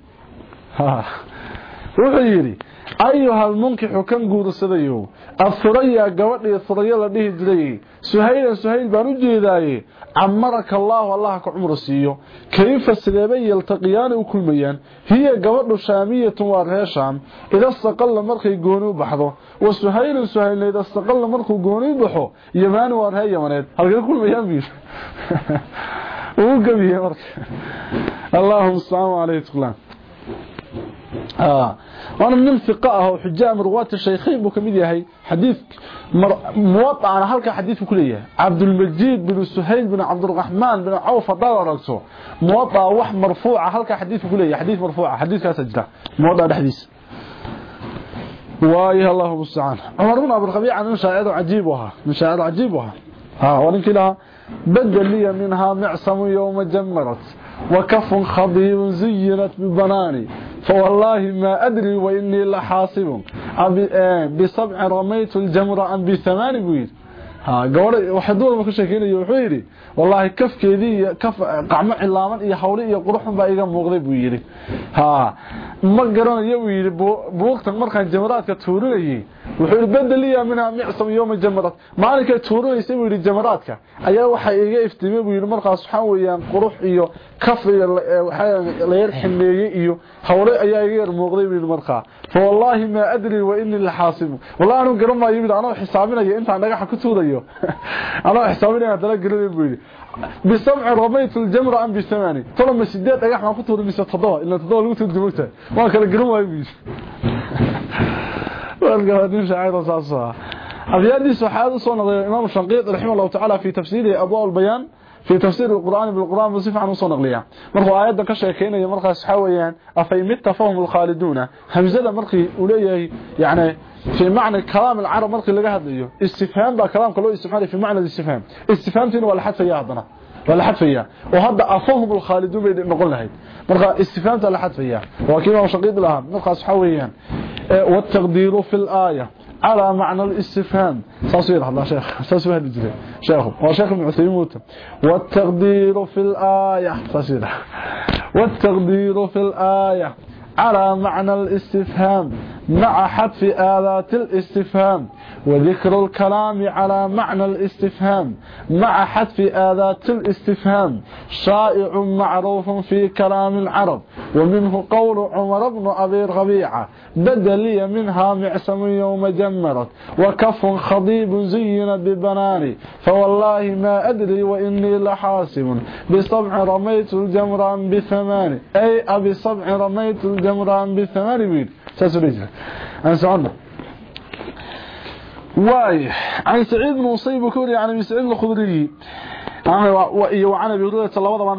وحيري أيها المنكح كان قود السديو الثريا قوات الثريا لديه جلي سهيلا سهيل بانو جيداي عمرك الله والله كعمر السيو كيف السلابي يلتقيان وكل ميان هي قوات شامية وارها شام إذا استقل مرخي قونو بحضو وسهيل سهيل إذا استقل مرخي قونو بحو يمان وارها يمانيت هل كل ميان بيش وقبيه مرخي اللهم السلام تقلان آه. وأنا من الثقاء وحجاء من رواة الشيخين بكميد يهي حديث مر... موطع على هلك حديث كلية. عبد المجيد بن سهيل بن عبد الرحمن بن عوف رأسه. موطع وح مرفوع هلك حديث كلية. حديث مرفوع حديث كاسجدة موطع الحديث وآيه الله المستعان. عمر بن ابو الربيع من شاعر عجيبها من شاعر عجيبها. ها ولكن كده بدل لي منها معصم يوم جمرت وكف خضير زينت ببناني. فوالله ما أدري وإني لحاصب بسبع رميت الجمرة أم بثمان بويد ها قول وحدود ما kafkeedii kaf qacmo cilaaman iyo hawle iyo quruxan baa iga muuqday buu yiri ha ma garanayo uu yidhi buugtan markaan jamaraadka tuurinayay. Wuxuu yidhi bedeliya micsam yooma jamarat maalinkay tuurinaysay buu yidhi jamaraadka. Ayaa waxaa iga iftiimay buu yidhi markaas waxaa weeyaan qurux iyo kafiga la yar ximeeyey iyo hawle ayaa iga yar muuqday buu yidhi markaa. Fa wallaahi maa adrii wa inii laxaasibu wallahi anuu garan maayo bui anoo xisaabinaya intaan dhagaxa ku tuurayo. بسبع رميت الجمرة أم بثماني ترى ما سديت أجح ما كنت رميس تضوى إلا تضوى لو تدمجته ما كان قرم ويبيش والقوادين شعيرة صاصها أبيادي سحاد صنع الإمام الشنقيط رحمه الله تعالى في تفسير أضواء البيان في تفسير القرآن بالقرآن بصفة عن صنع ليا مرخو آيات كشيكين يمرخى سحاويان أفيمت فهم الخالدون. همزة مرخي أوليه يعني في معنى كلام العرب مرخي لغا هدليو استفهام با كلام كلو استفهام في معنى الاستفهام. استفهامتين ولا حد فيها هدنا ولا حد فيها. وهذا أفهم الخالدون بيد نقول لهي مرخى استفهامت ولا حد فيها؟ وكيما شقيد لها مرخى سحاويان والتقدير في الآية. على معنى الاستفهام. سأصير الله شيخ. سأصير هذا الجزء. شيخ هو شيخ ابن عثيمين والتقدير في الآية. سأصير والتقدير في الآية. على معنى الاستفهام. مع حذف آلات الاستفهام وذكر الكلام على معنى الاستفهام. مع حذف آلات الاستفهام شائع معروف في كلام العرب ومنه قول عمر بن أبي ربيعة بدلي منها معسم يوم جمرت وكف خضيب زين ببناني فوالله ما أدري وإني لحاسم بصبع رميت الجمران بثمان أي أبي صبع رميت الجمران بثمان بير تسريجها أنا سعنا واي عن سعيد بن مصيب كوري عن أبي سعيد الخضري وعن أبي هريرة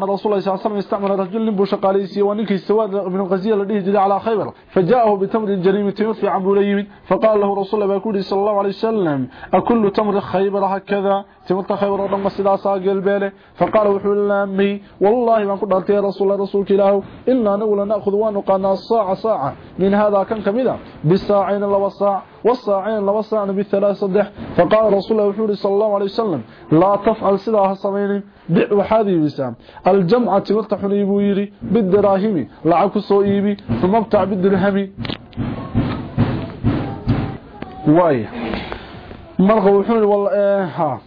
رسول الله صلى الله عليه وسلم استعمل رجل بو شقاليسي ونكي سواد بن غزيه لديه جدي على خيبر. فجاءه بتمر الجريمة تمر في عبد فقال له رسول الله صلى الله عليه وسلم أكل تمر خيبر هكذا؟ تمر خيبر ودم سداسا قلبله فقال وحول لامي والله ما كنت يا رسول الله رسولك الله الا نقول نأخذ ونقنا الساعة ساعة. من هذا كان كميدا بالساعين لو ساعه والساعين لو ساعه بالثلاث صدح. فقال رسول الله وحول صلى الله عليه وسلم لا تفعل سداها سمين بيع aljamca timirta xun buu yiri bidiraahimi lacag ku soo iibi uma btac bidirhami way marqa wuxuu wal ha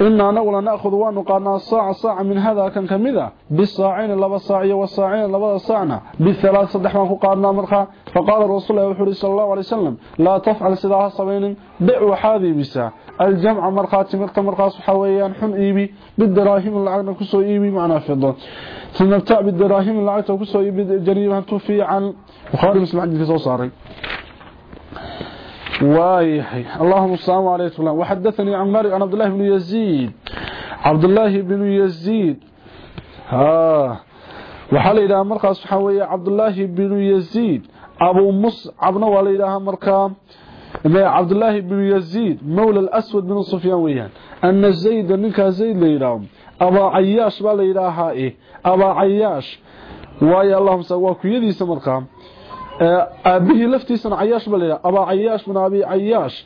إنا نقول نأخذ ونقانا الساعة ساعة من هذا كان كمذا. بالساعين لبا ساعية والساعين لبا ساعنا بالثلاث صدح ما قادنا مرخا فقال الرسول الله صلى الله عليه وسلم لا تفعل سداها صبين بيع وحاذي بساعة الجمع مرخات مرقى مرقى صحويان حن إيبي. بالدراهم العقل كسو إيبي معنا فضل ثم ابتع بالدراهم العقل كسو إيبي جريمة توفي عن بخاري مسلم عندي في صوصاري. وايحي اللهم السلام عليكم. وحدثني عن مالك عن عبد الله بن يزيد. عبد الله بن يزيد. ها وحال إلى مرقى سبحانه عبد الله بن يزيد. أبو مصعب نوال إلى مرقى عبد الله بن يزيد. مولى الأسود بن صفيان ويان. أن زيد منك زيد ليلهم. أبا عياش بالإلهة إيه. أبا عياش. واي اللهم سواك يدي سمرقى abaa cayaash bin abi cayaash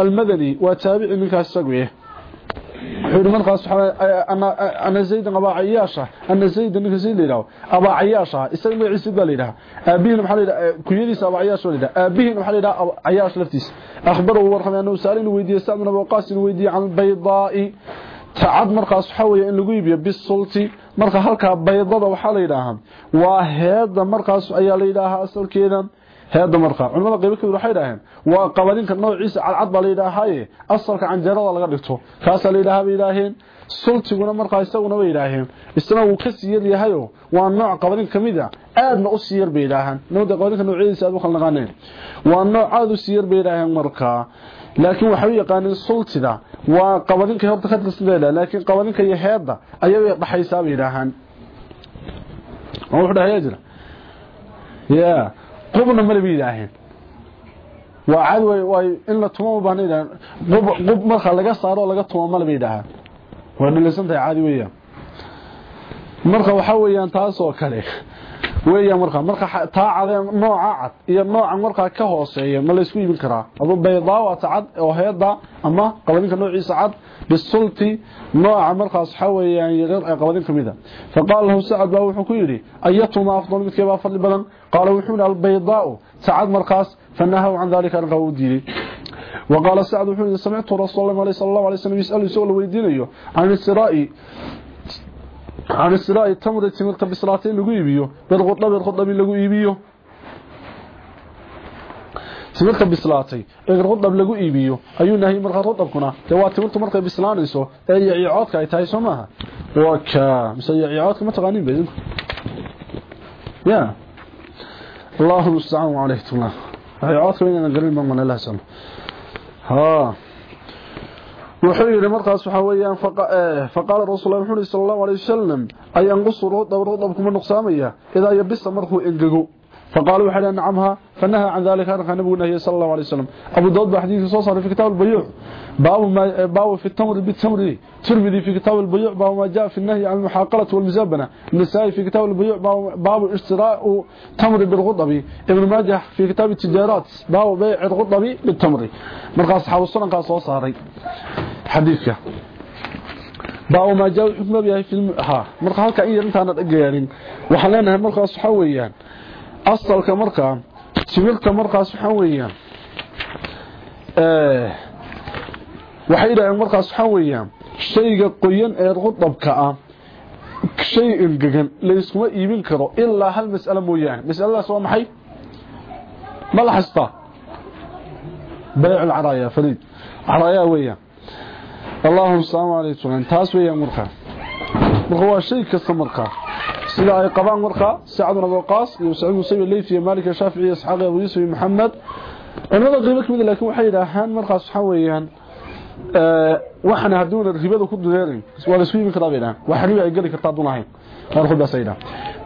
almadani waa taabici ninkaas isaguye wuxuu markaas ana zaydan abaa cayaasha ana zaydan ninka zayd layidhaho abaa cayaasha isaga magaciisa baa layidhaha aabihiina maxaa layidhaha kunyadiisa abaa cayaash baa layidhaha aabihiina maxaa layidhaha cayaash laftiisa akhbarahu warramay annahu saalin weydiiyey sacd bin abi waqaas inuu weydiiyey can albaydaa'i tacad markaas waxaa weeye in lagu iibiyo bisulti marka halkaa baydada waxaa la yidhaahaa waa heeda markaas ayaa la yidhaahaa asalkeeda. Heeda markaa culimada qaybo ka mid waxay yidhaaheen waa qabaninka noociisa cadcad baa la yidhaahaaye asalka canjeerada laga dhigto. Kaasaa la yidhahaa bay yidhaaheen sultiguna markaa isaguna bay yidhaaheen isna wuu ka sii yar yahayo waa nooc qabanin ka mid a aadna u sii yar bay yidhaahaan nimada qabaninka noocyadiisa aad u kala naqaaneen. Waa nooc aada u sii yar bay yidhaaheen markaa laakiin waxay u yaqaaneen sultida waa qabaninka horta ka tirsandeeda laakiin qabaninka iyo heedda ayay dhaxaysaa bay yidhaahaan. Wuxuu dhahayaa jira. Ya qubna male bay yidhaaheen waa cad way in la tumo ubahna yidhaaheen qub qub marka laga saaro oo laga tumo male bay yidhaahaan. Waa dhilaysan tahay caadi weeyaan. Marka waxaa weeyaan taas oo kale weeyaan marka marka taa cadeen nooca cad iyo nooca markaa ka hooseeya ma la isku iibin karaa aduu baydaa waa cad oo heeda ama qabaninka noociisa cad bisulti nooca markaas waxa weeyaan ee qabadin kamida faqaala lahu sacad baa wuxuu ku yidhi ayatuma afdal midkee baa fadli badan qaala wuxuu yidhi albaydaau sacad markaas fanahaw can dalika arrinkaa uu diiday وقال سعد وحول سمعت رسول الله صلى الله عليه وسلم يسأل سؤال ويدينه عن aan israa tamr timirta bislaatay lagu iibiyo bil qudhab qudhab lagu iibiyo timirta bislaatay ee qudhab lagu iibiyo ayuu nahay marka qudhabkuna ee waa timirta markay bislaanayso ee yaciyoodka ay tahay Soomaha waa ka. Misayaciyoodka ma taqaanin baydan ya. Allahu subhanahu wa ta'ala yaciyoodka inaan garin ma manalasan ha. وحي إلى مرقس وحويا فق آه، فقال رسول الله صلى الله عليه وسلم اي انقصوا دبره دبكم إذا يبس مرخو انغغو فقالوا حنا نعمها فنهى عن ذلك كان النبي نهي صلى الله عليه وسلم. أبو داود حديث صوصر في كتاب البيوع. باب ما باب في التمر بالتمر. ترمذي في كتاب البيوع باب ما جاء في النهي عن المحاقلة والمزابنه النسائي في كتاب البيوع باب اشتراء تمر بالغضب. ابن ماجه في كتاب التجارات باب بيع الغضب بالتمر. مرقاس حاول سنن كان سو ساري حديثك ma jaa xukma biyahay film ha marka halka in intaana dhagayaanin waxa leenahay markaas waxa weeyaan asalka markaa timirta markaas waxaa weeyaan eh, waxay yidhaaheen markaas waxaa weeyaan shayga qoyan ee qudabka ah shay engegan layskuma iibin karo ilaa hal mas'alo mooyaane. Masaladaas waa maxay? Ma la xastaa baycu lcaraaya fariid caraayaa weeyaan allaahum salaamu calaykum taas weeyaan markaa marka waa shay kasta markaa بسم الله القبان ورقة سعد بن الوقاص وسعيد بن سيبي الليفي مالك الشافعي اسحاق أبو يوسف محمد. أنا ضد لكم لكن وحيد احان مرخص حويا يعني. Waxana haduuna ribada ku dureerin waa la isku karaa beelaan waxa riba ay gali kartaa dunahayn qarxu basayda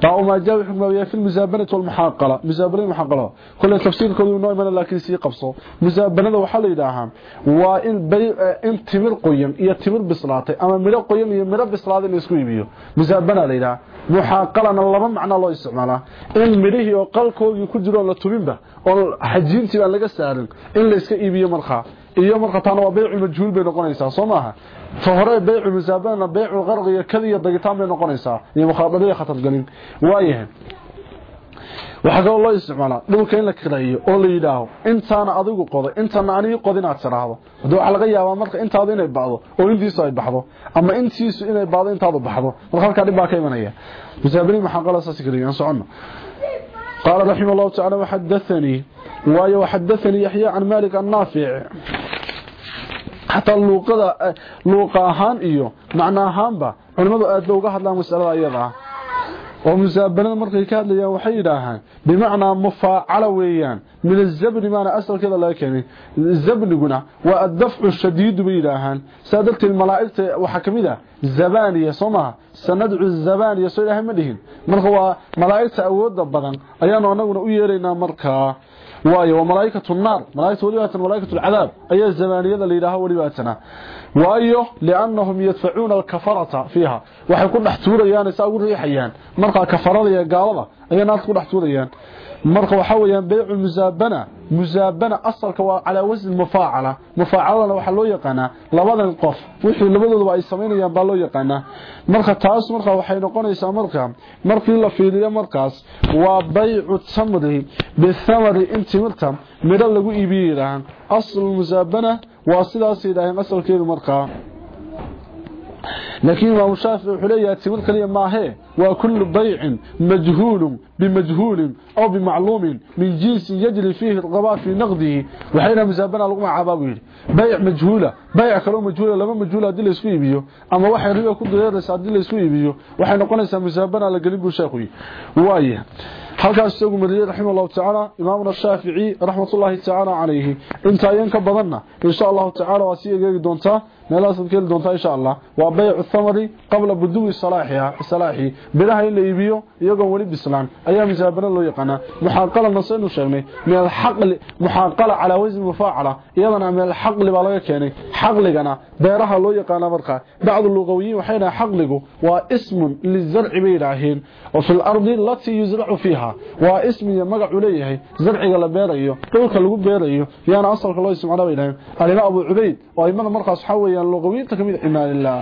baa ma jaa xukma biya fi muzabanati wal muhaqala muzabana muhaqala kullu tafsiirkoodu noo iman laakiin si qabso muzabanada waxa la yiraahaa waa in bay in timir qoyan iyo timir bislaatay ama miro qoyan iyo miro bislaaday la isku iibiyo muzabana la yiraahaa muhaqalana laba macna loo isticmaalaa in midhihi oo qalkoodii ku jiro la tubinba oo xajiintii laga saarin in la iska iibiyo markaa iyo markaataana waa baycu majhuul bay noqonaysaa soo fa hore baycu masaabana baycu qarqi iyo kadiya dagitaan bay noqonaysaa. Iyo mukhaaadadiya khatargalin waayahay waxaa kaloo loo isticmaalaa dhulka in la kireeyo oo la yidhaaho intaana adigu qoday intana anigu qod inaad tidhaahdo. Haddi laga yaabaa marka intaadu inay bacdo oo intiisu ay baxdo ama intiisu inay bacdo intaadu baxdo marka halkaa ka imanaya. Masaabani maxaa qolasaas kaleeyaan socono qaala raxima allahu tacala waxadathanii waayo xadaanii yaxya can malik annaafic xataa luuqada luuqa ahaan iyo macno ahaanba culimmadu aad ba uga hadlaan masalada iyada. Oo musaabanada markay ka hadlayaan waxay yidhaahaan bimacnaa mufaacala weeyaan min azabni maana asalkeeda laga keenay zabniguna waa addafcu shadiidu bay yidhaahaan. Saa darteed malaa'igta waxaa ka mid ah zabaniya soo maha sanadcu zabaniya soo ilaahay ma dhihin. Marka waa malaa'igta awoodda badan ayaanu anaguna u yeeraynaa markaa. واي وملائكة النار ملائكة وليات ملائكة العذاب. أي الزمانية اللي يراها وليواتنا. واي لأنهم يدفعون الكفرة فيها. وحي كو دحتوريان اساغو ريحيان مرقه كفرده يا غالده أي ناس كو دحتوريان marka waxa weeyaan bay'u muzaabana muzaabana asalka waa ala wasn mufaacala. Mufaacaladana waxa loo yaqaanaa labadan qof. Wixii labadooda ay sameeyaan baa loo yaqaanaa. Marka taas marka waxay noqonaysaa marka markii la fiiriyo markaas waa bay'u tamri bi thamri intii marka midho lagu iibiyaan asl muzaabana waa sidaas ilaahay asalkeedu marka. Laakiin waa mushaafi wuxuu leeyahay timir kaliya maahe. وكل بيع مجهول بمجهول أو بمعلوم من جنس يجري فيه القضاء في نقده وحين مزابنا لو عباويل بيع مجهوله بيع كلو مجهوله لما ku direeraysa dii la isku iibiyo waxay noqonaysaa misaabana la galin buu sheekhu waaye halkaas isagu mariyay raximahullahu ta'ala imaamuna shaafici raxmatullaahi ta'ala alayhi inta ayan ka badanna insha Allah ta'ala waa si eegi doontaa meelahaas aad ka heli doontaa insha allah waa baycu thamari qabla buduwi salaaxiha salaaxi bilaha in la iibiyo iyagoo weli bislaan ayaa misaabana loo yaqaanaa muxaaqalana saynu sheegnay min alxaqli muxaaqala calaa wasni mufaacala iyadana min alxaqli baa laga keenay xaqligana beeraha loo yaqaanaa markaa bacdu luqawiyiin waxay dhahaan xaqligu waa ismun lizarci bay yidhaaheen oo fi lardi latii yusracu fiiha waa ismi iyo magacu leeyahay zarciga la beerayo dhulka lagu beerayo yaana asalka loo isticmaala bay yidhaheen alimaa abu cubayd oo aimada markaas waxaa weeye اللغويين كميد إنا لله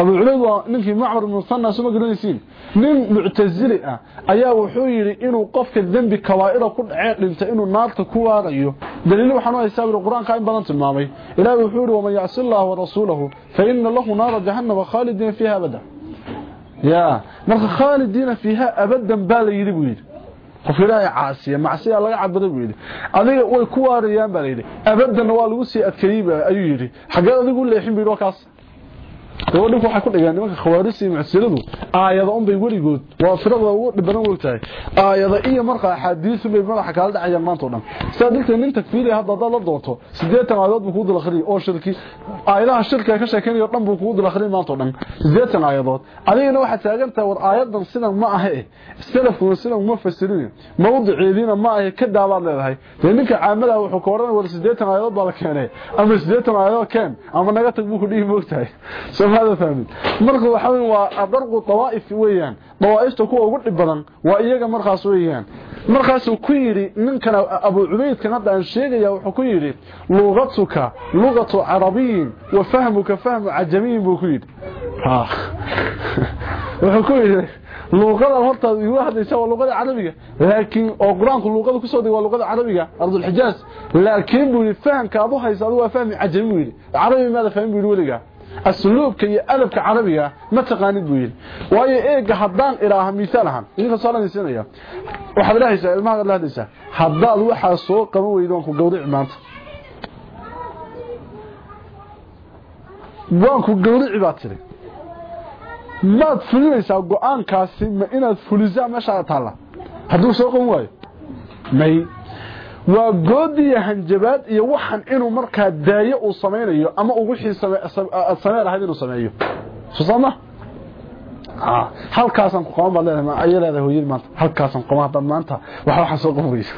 أبو عليد ونكي معمر بن مثنى سمى قرنسين nin muctazili ah ayaa wuxuu yiri inuu qofka dambi kabaa'ira ku dhacay dhinta inuu naarta ku waarayo daliil waxaan u haysaa quraanka in badan tilmaamay ilaahay wuxuu yiri wama ya'si Allah wa rasuulahu fa inna lahu naara jahannama khalidin fiha abada ya marka khalidina fiha abadan baa yiri buu yiri qof ilaahay caasiya macsiya laga cabado buu yiri adiga way ku waarayaan baa yiri abadan waa lagu sii adkeeyay ayuu yiri xageed adigu leexin biiro kaas gabadhinku waxay ku dhigeen nimanka khawaarijta iyo muctasiladu aayada unbay weligood waa firada ugu dhibanan ogtahay aayada iyo marka axaadiisu bay madaxa kaala dhacayaan maantao dhan. Sidaa darteed nin takfiilaya ah hadda hadaad la doonto siddeetan aayadood buu kugu dul akriyay oo shirki. Aayadaha shirkiga ka sheekaynayo dhan buu kugu dul akriyay maantao dhan. Siddeetan aayadood. Adigana waxaad taagantahay war aayadan sidan ma ahe salafkuna sidan uma fasirin mawdiceediina ma ahe ka daabaad leedahay. Ninka caamadaha ah wuxuu ka war siddeetan aayadood baa la keenay ama siddeetan aayadood keen ama naga tag buu ku dhihi moogtahay hada fahmin marka waxa weyn waa adarqu tawaif weeyaan. Tawaifta kuwa ugu dhib badan waa iyaga markaas weeyaan. Markaas uu ku yiri ninkana Abu Ubayd kana daan sheegaya wuxuu ku yiri luqatuka luqatu arabiyin wa fahmuka fahmu ajamiin buu ku yiri ha ah. wuxuu ku yiri luqada horta igu hadlaysa waa luqada carabiga. Laakiin oo quraanku luqada ku soo dhigay waa luqada carabiga ardul xijaaz laakiin buu fahamka aad u haysaa waa fahmi ajamiin carabi ma la fahmin buu waligaa asluubka iyo adabka carabiga ma taqaanid buu yiri waayo eega hadaan ilaaha misaal ahaan idinka soo lanaysanaya waxa ilaahay ilmaha Allah hadisa hadaad waxa soo qaban weydoon ku gowdic maanta waan ku gowdic baad tiri maad fulinaysaa go'aankaasi ma inaad fulisaa meesha taala hadduu soo qaban waayo may waa goodiya hanjabaad iyo waxan inuu markaa daayo uu samaynayo ama wixii samee lahayd inuu sameeyo. Soosama halkaasaan ku qaban baad leedahay ayay leedahay hooyadii maanta halkaasaan qaban haddaad maanta waxa waxaan soo qaban weyso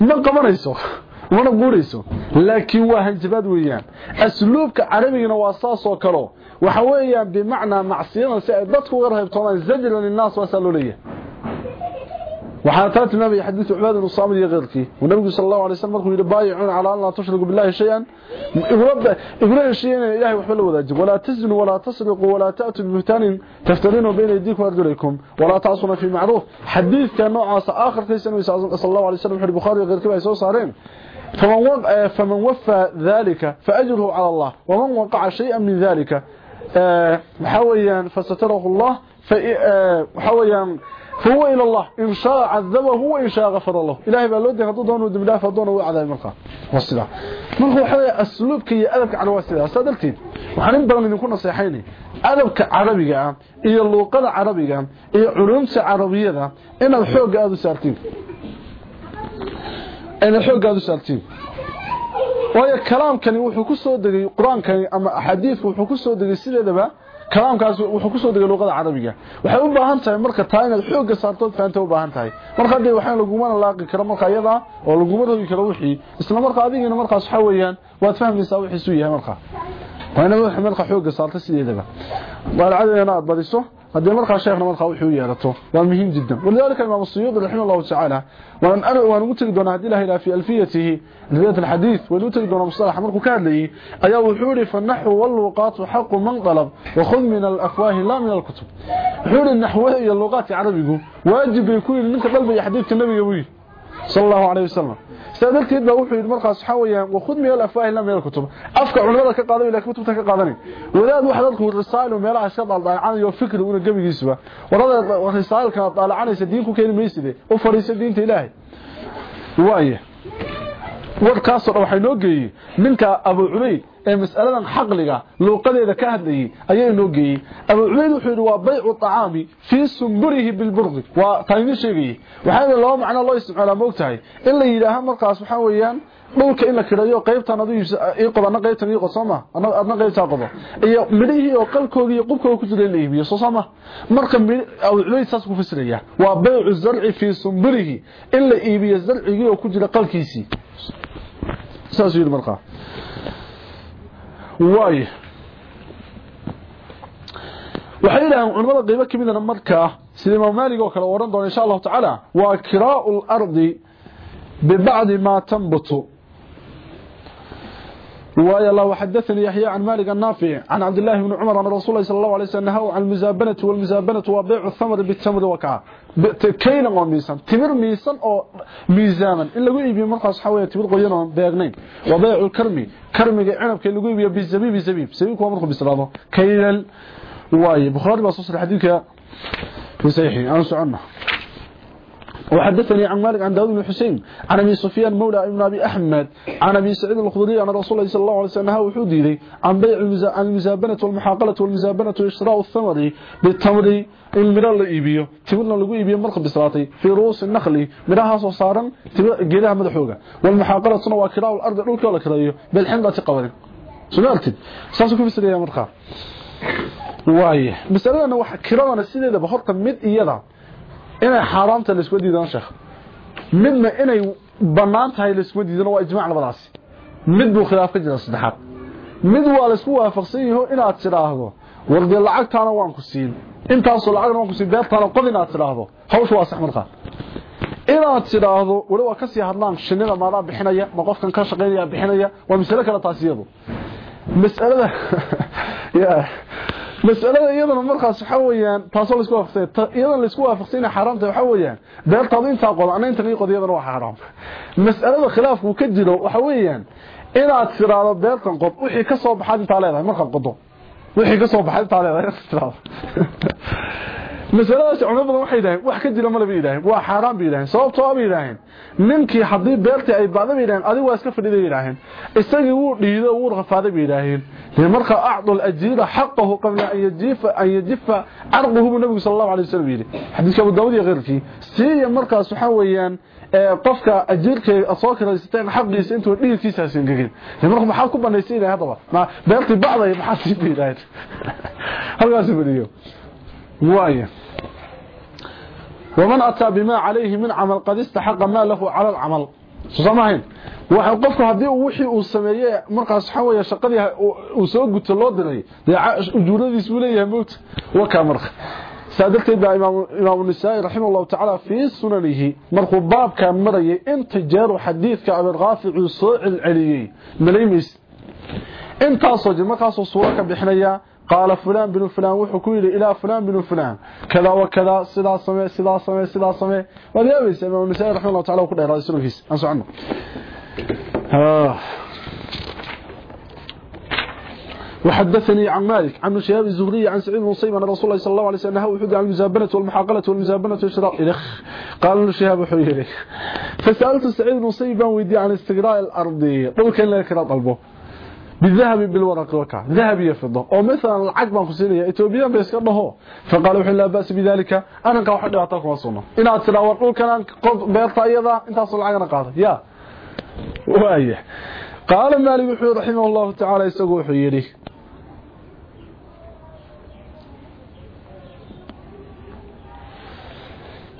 ma qabanayso guurayso laakiin waa hanjabaad weeyaan. Asluubka carabigana waa saasoo kalo waxa weeyaan bimacnaa macsiyadan si ay dadku uga reebtoonaan zajran linnaas waasaa وحان ثلاث ما يحدث عباد بن الصامد يغيرتي والنبي صلى الله عليه وسلم يقول بايعون على الله تشرك بالله شيئا. ابرد ابرد الشيء ان الله وحده لا ولا تزنوا ولا تسرقوا ولا تأتوا ببهتان تفترينه بين يديكم وأرجلكم. ولا تعصوا في معروف. حديث كان نوعه آخر في سنه صلى الله عليه وسلم في البخاري وغيره كما يسو صارين. فمن وفى آه، فمن وفى ذلك فأجره على الله. ومن وقع شيئا من ذلك آه، محويا فستره الله. فحويا آه، فهو إلى الله. إن شاء عذبه وإن شاء غفر الله إلهي بقى لودي هدو دونه دم الله فدونه وعذاب مرقى والسلام مرقى وحوية أسلوبك هي أدبك على واسدة سادلتين وحنين بغن إن يكون نصيحيني أدبك عربي إيا اللوقة عربي إيا علومة عربية. إن الحوق هذا سارتين. إن الحوق هذا سارتين. waayo kalaamkani wuxuu ku soo degay quraankani ama xadiis wuxuu ku soo degay sideedaba kalaamkaas wuxuu ku soo degay luqada carabiga. Waxay u baahan tahay marka taa inaad xoog saarto faanta u baahan tahay. Marka haddii waxaan lagu mana laaqi karo marka iyada oo lagu marawi karo wixii isla marka adigina markaas waxa weeyaan waad fahmaysaa wixii suu yahay marka waana waxa marka xoog saarto sideedaba walaacadina aad badiso هذا مرخى شيخنا مرخى وحو يارته ومهم جدا. ولذلك الإمام السيوطي رحمه الله تعالى وأن أنا وأنا متقد دون هذه الله في ألفيته ألفية الحديث ونتقد دون مصطلح مرخو كان لي أيا وحوري فالنحو واللغات حق من طلب وخذ من الأفواه لا من الكتب. حوري النحو هي اللغات عربي واجب يكون إنك قلبي حديث النبي يوي صلى صلى الله عليه وسلم. استدلتيد با وخه يمر خاص حويان وخذ ميل افاه إلى ميل كتب. افك علمده كا قاداي إلى كتبته كا قاداني وداد وحدك ورسال وميل عشق ضال ضايعان يو فكر ونا غبيسبا ورده ورسال كا ضالعان يس دينك كين ميسده وفريس دينته الهي وأيه. Warkaas waxay noo geeyay ninka Abu Ubayd ee mas'aladan xaqliga luuqadeeda ka hadlayay ayaa noo geeyay Abu Ubayd wuxuu yiri waa bay'u tacaami fi sumburihi bil burq waa tayni sheegay waxa loo macna loo isticmaala moogtahay in la yiraaha markaas waxa weeyaan dhulka in la kirayo qaybtan adu ii qodana qaybtan ii qosoma adna qaybta qodo iyo midhihii oo qalkooda iyo qubkooda ku jira la iibiyo soo sama marka Abu Ubayd saas ku fasiraya waa bay'u zar'i fi sumburihi in la iibiyo zarcigii oo ku jira qalkiisii ساسيد مرقا واي. وحيلا عمرو قيبه كبيدنا مركا سيده مالك وكلا وران دون إن شاء الله تعالى. وإكراء الأرض ببعد ما تنبت. رواية الله حدثني يحيى عن مالك النافع عن عبد الله بن عمر عن رسول الله صلى الله عليه وسلم عن المزابنة والمزابنة وبيع الثمر بالثمر وكعه بالتمر وكعا كينا وميسان تمر ميسان أو ميزانا إلا قوي يبي مرقص حوية تمر قينا بيغنين. وبيع الكرمي. كرمي عنب كي لقوي يبي بالزبيب زبيب زبيب هو مرقص بسلاطه كينا واي. بخاري بصوص الحديث في صحيحي أنا سعنا وحدثني عن مالك عن داود بن حسين عن ابي سفيان مولى ابن ابي احمد عن ابي سعيد الخدري ان رسول الله صلى الله عليه وسلم هو حديدي عن بيع المزابنه والمحاقله والمزابنه واشراء الثمر بالتمر المرا لا iibiyo timirna lagu iibiyo marka bislaatay fi ruus nakhli miraha soo saaran geedaha madaxooga wal muhaaqalatuna waa kiraa al ardi dhulka la kirayo bil xindati qawarin sunaartid saas ku fisriya marka waaye misalada wax kiradana sideedaba horta mid iyada inay xaaraamta la isku diidan sheekh. Midna inay bannaan tahay la isku diidan waa ijmaac labadaas mid buu khilaaf ka jira saddexaad. Mid waa la isku waafaqsan yahay inaad tiraahdo wardi lacagtaana waan ku siin. Intaas oo lacagna waan ku siin beertaana qod inaad tiraahdo hawshu waa sax markaa. Inaad tiraahdo wali waa ka sii hadlaan shinida maadaa bixinaya ma qofkan ka shaqeynaya bixinaya waa mas'alo kale taasiyadu mas'alada mas'alada iyadana markaas waxa weeyaan taasoo la isku waafaqsan iyadana la isku waafaqsan xaraamta waxa weeyaan beertaadu inta qodo ana inta qodiyadana waa xaraam mas'alada khilaafku ka jiro waxa weeyaan inaad tiraado beertan qod wixii ka soo baxay inta leedahay marka qodo wixii ka soo baxay inta leedahay tiraado masaladaas culimada badan waxay yiraahdeen wax ka jira ma la yiraahdeen waa xaraam bay yiraahdeen sababtoo ah bay yiraahdeen ninkii hadii beertii ay baada bay yiraahdeen adigu waa iska fadhiday yiraahdeen isagii wuu dhiido wuu rafaaday bay yiraahdeen de marka a'du al-ajira haqqahu qabla an yajifa an yajifa arquhu nabiga sallallahu alayhi wasallam yiri xadiiska Abu Dawud iyo qeyrkii siiya markaas waxa weeyaan qofka ajirka soo karaysteen xaqiisa intuu dhiirkiisa siin gagin marka maxaa ku banaysay ilaahay hadaba beertii bacday maxaa sii biiray halkaas bariyo وايه ومن أتى بما عليه من عمل قد استحق ما له على العمل سمعين waxa qofku hadii uu wixii uu sameeyay markaas weeye shaqadii uu soo guto loo diray ujuuradiis uu leeyahay moot waka marka saadalteed baa imaam imaam nisaa'i rahimahullahu ta'ala fi sunanihi markuu baabkan marayay inta jeer xadiidka abu raafic soo celceliyay malaymis intaasoo jir markaasoo suura ka bixinaya قال فلان بن فلان وحكوا لي إلى فلان بن فلان. كذا وكذا سدا سمي سدا سمي سدا سمي وليابي سمي النساء رحمه الله تعالى وكذا رئيس الفيس انسو عنه. آه. وحدثني عن مالك عن شهاب الزهري عن سعيد بن مصيب أن رسول الله صلى الله عليه وسلم نهى وحد عن المزابنة والمحاقلة والمزابنة والشراء. إلخ. قال شهاب حيري فسألت سعيد بن مصيب ويدي عن استقراء الأرض. قل كان لك طلبه bidahabi bilwaraqi waka dahab iyo fido oo masalan lacag baan ku siinaya Ethiopia ba iska dhaho faqaalo wuxuu la baas bidalika arinka wax dhigaato kuma suno inaad sida war dhulkan qof beerta iyada intaas lacagna qaado ya waaya qaal maali wuxuu raximahu allah ta'ala isagu wuxuu yiri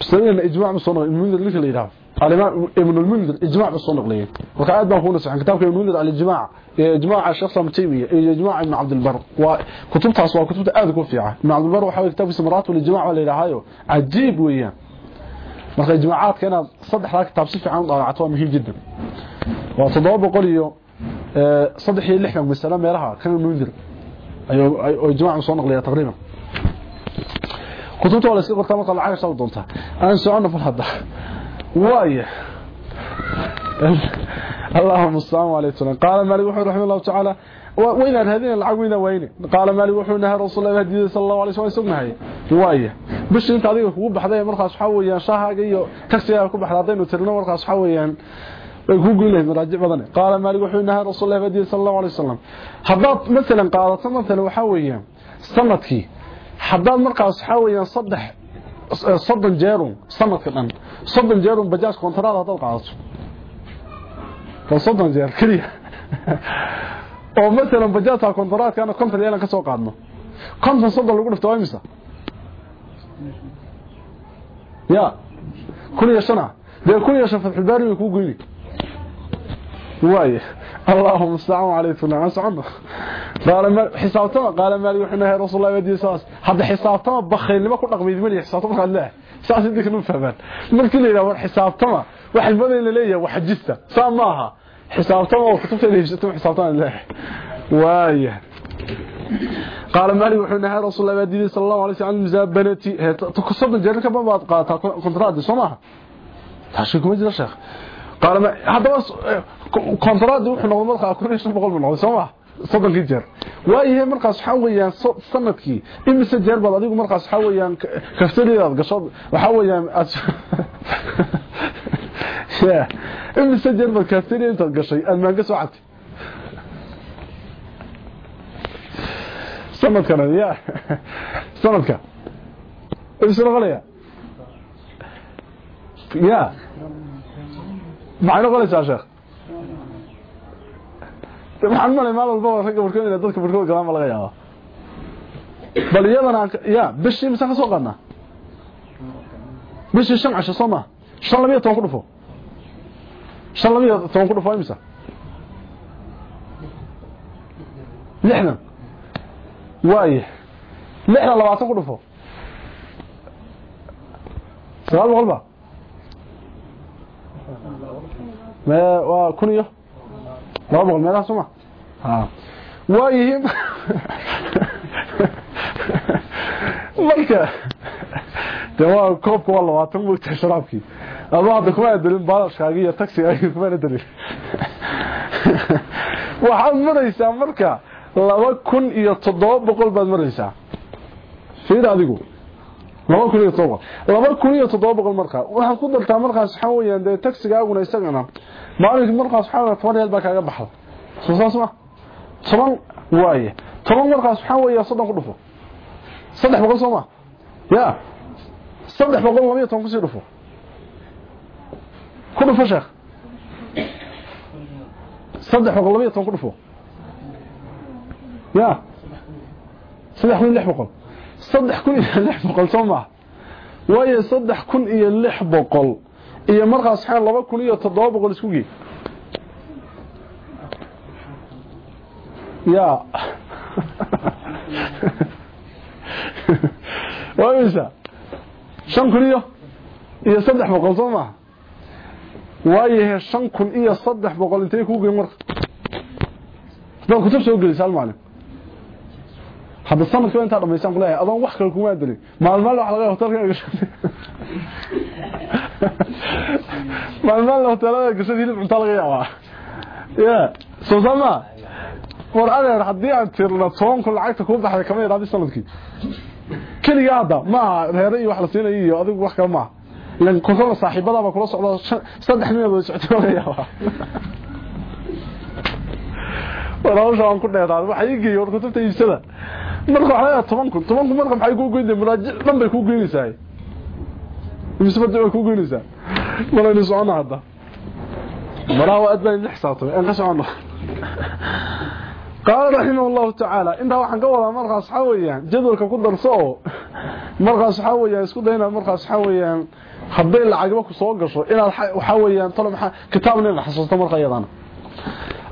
bismillah ijmaac musannaf immunid lika leeyahay قالوا ابن المنذر إجماع بالصنق ليه وكاد بنقول صح كتاب ابن المنذر على الاجماع إجماع الشخص المتيمي إجماع ابن عبد البر. وكتبت اسوا كتبت اد كو ابن عبد البر وحاول كتاب استمرات والاجماع ولا الهايو عجيب وياه. ما في إجماعات كان صدح راك كتاب سفي عن اعطوه مهم جدا. وصدوا بقول يو صدح لي لحن بالسلام يراها كان المنذر. ايو إجماع الصنق ليه تقريبا. كتبته ولا سيقول تمام طلع عايش صوت دونته أنا سؤالنا في الحضه وايه اللهم السلام عليكم قال مالك وحي رحمه الله تعالى وين هذين العق وين وين قال مالك وحي نهى رسول الله هدي صلى الله عليه وسلم سغناhay وايه bish inta adiga kugu baxday markaas waxa weeyaan shahaaga iyo taksiga ku baxday inuu tirno markaas waxa weeyaan way ku guuleeyeen maraajic badan qaal maalك وحي نهى رسول الله هدي صلى الله عليه وسلم hadaad mesela qaadato mesela waxa weeyaan sanadkii hadaad markaas waxa weeyaan saddex dhan soddon jeerun bajaaj kontraad haddaad qaadato waa soddon jeer keliya oo masalan bajaajka kontraadkaana konton yeelan ka soo qaadno konton soddon lagu dhifto waa imisa ya kun iyo shana dee kun iyo shan fatxulbaari way kuu goyni وايه اللهم استعان عليكم عن سعنا قال ما حسابتما قال ما لي وحنا رسول الله ودي ساس. هذا حسابتما بخيل لما كنا قميد ملي حسابتما قال لا. ساس ديك نو فهمان markii la yiraahdo حسابتما la leeyahay wax jista saamaha حسابتما oo kutubta leeyahay حسابتما لا. وايه قال مالي وحنا رسول الله ودي صلى الله عليه وسلم مزابنتي تقصد جرك ما بعد قاطع كونترات سماها تاشكم جرا شيخ. قال ما هذا كونتراد wuxuu noqday markaa 1500 noqday soo soddonkii jeer. Waayahe markaas waxaa weyaan sannadkii imise jeer baad adigu markaas waxaa weyaan kaftadeydaad gasho waxaa weyaan imise jeer baad kaftadeeda gashay aad maanka soo cabtay sanadkana ya sanadka. Ibsnoqolaya ya maxay noqonaysaa sheekh barkood galaan ma laga yaaba bal iyadana ya bishii misaan ka soo qaadnaa bishii shan casho soo ma shan labiyo toban ku dhufo shan labiyo toban ku dhufo imisa lixdan waaye lixdan labaatan ku dhufo sagaal boqol ba ما iyo laba boqol meelaha soma waayihiin marka de waa koobka waa labaatan mogtahay sharaabkii. Ama hadda kuma adelin baalashkaagi iyo taxigaagi kuma adelin waxaad maraysaa marka laba kun iyo toddoba boqol baad maraysaa. Fiir adigu markaa waxaad ku dartaa markaas waxaa weyaan dee taxigaaguna isagana maalinki markaas waxaa weya toban real baa kaaga baxda soo saas ma toban waaye toban markaas waxaa weya soddon ku dhufo saddex boqol soo ma ya saddex boqol laba iyo toban kusii dhufo ku dhufo sheekh saddex boqol laba iyo toban ku dhufo ya saddex kun lix boqol saddex kun iyo lix boqol soo maa waayo saddex kun iyo lix boqol. Iyo markaas waxaa laba isku gey ya waa imisa shan kun iyo iyo saddex boqol shan kun iyo saddex boqol intay kuu geyn marka? Hadaad kutub soo gelisa hal maalin hadda sanadka inta dhameeysan ku leeyahay adoon wax kale kuma adalin maalmaal wax laga hotelka gashay maalmaal hotelka gashay hilib cunta laga yaabaa ya soo sama war adeer haddii aan tirna toban kun lacagta ku baxday kama yaraadi sanadkii keliga hadda ma reere iyo wax la siinayo iyo adigu wax kale ma lan kusoo saaxiibada ba kula socdo saddex nin oo socdo laga yaabaa walaasha aan ku dheeraad waxa ii geeyo kutubta iibsada marka waxa la toban kun toban kun marka maxay ku goynay muraajic dhan bay ku goynaysaa iibsada way ku goynaysaa wala ni socona hadda maraha waa adbaan lix saato aan ka socono قال رحمه الله تعالى انت waxaan ka wadaa markaas waxa weeyaan jadwalka ku darso oo markaas waxa weeyaan isku dayna markaas waxa weeyaan hadday lacagba ku soo gasho inaad waxa weeyaan tolo maxaa kitaabna la xasuusto marka iyadana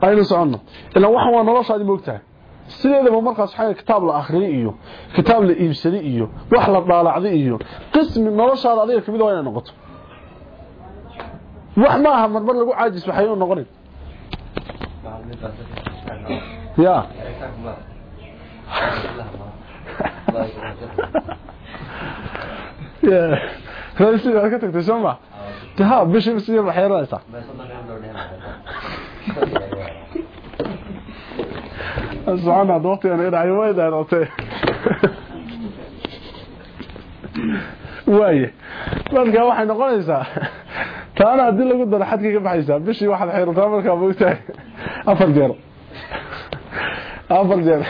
aynu socono ilaa waxa waa noloshaadi moogtahay sideedaba markaas waxa kitaab la akhriyay iyo kitaab la iibsaday iyo wax la daalacday iyo qismi noloshaada adiga kamid waa inay noqoto wax ma aha marmar lagu caajis waxay u noqonin ya ya raisi waa ka tagtay soo ma ha bishii sidii waxay raaysaa سبحان دوقتي انا ادعي وين انا waaye marka waxay noqonaysaa taana hadii lagu daro xadkii ka baxaysaa bishii waxaad xiriirtaa markaa moogtahay afar jeer afar jeer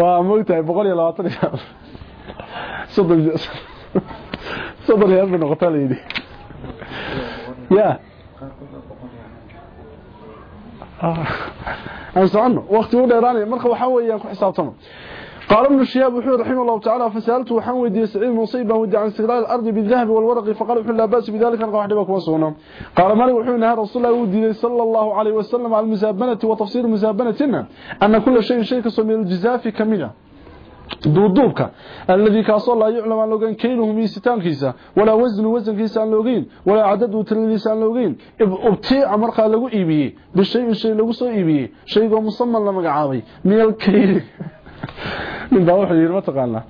waa moogtahay boqol iyo labaatan iyo soddon soddon iyo afar noqotaa layidhi ya aan socono waqti u dheeraanay marka waxa weeyaan ku xisaabtamo قال ابن الشهاب وحي رحمه الله تعالى فسألته وحن ودي سعيد مصيبة ودي عن استغلال الأرض بالذهب والورق فقال وحي لا بأس بذلك أنقى وحدي بك وصونا قال مالك وحي نهار رسول الله ودي صلى الله عليه وسلم على المزابنة وتفسير مزابنتنا أن كل شيء شيء كسمي الجزاف كمينة laa yuclam aan loogeyn kaynuhu miisitaankiisa walaa wasnu wasankiisa aan loogeyn walaa cadadu tiradiisa aan loogeyn ubtiica markaa lagu iibiyey bishayin shay lagu soo iibiyey shaygoo musaman la magacaabay min alkayli ninbaa wuxuu yidhi mataqaanaa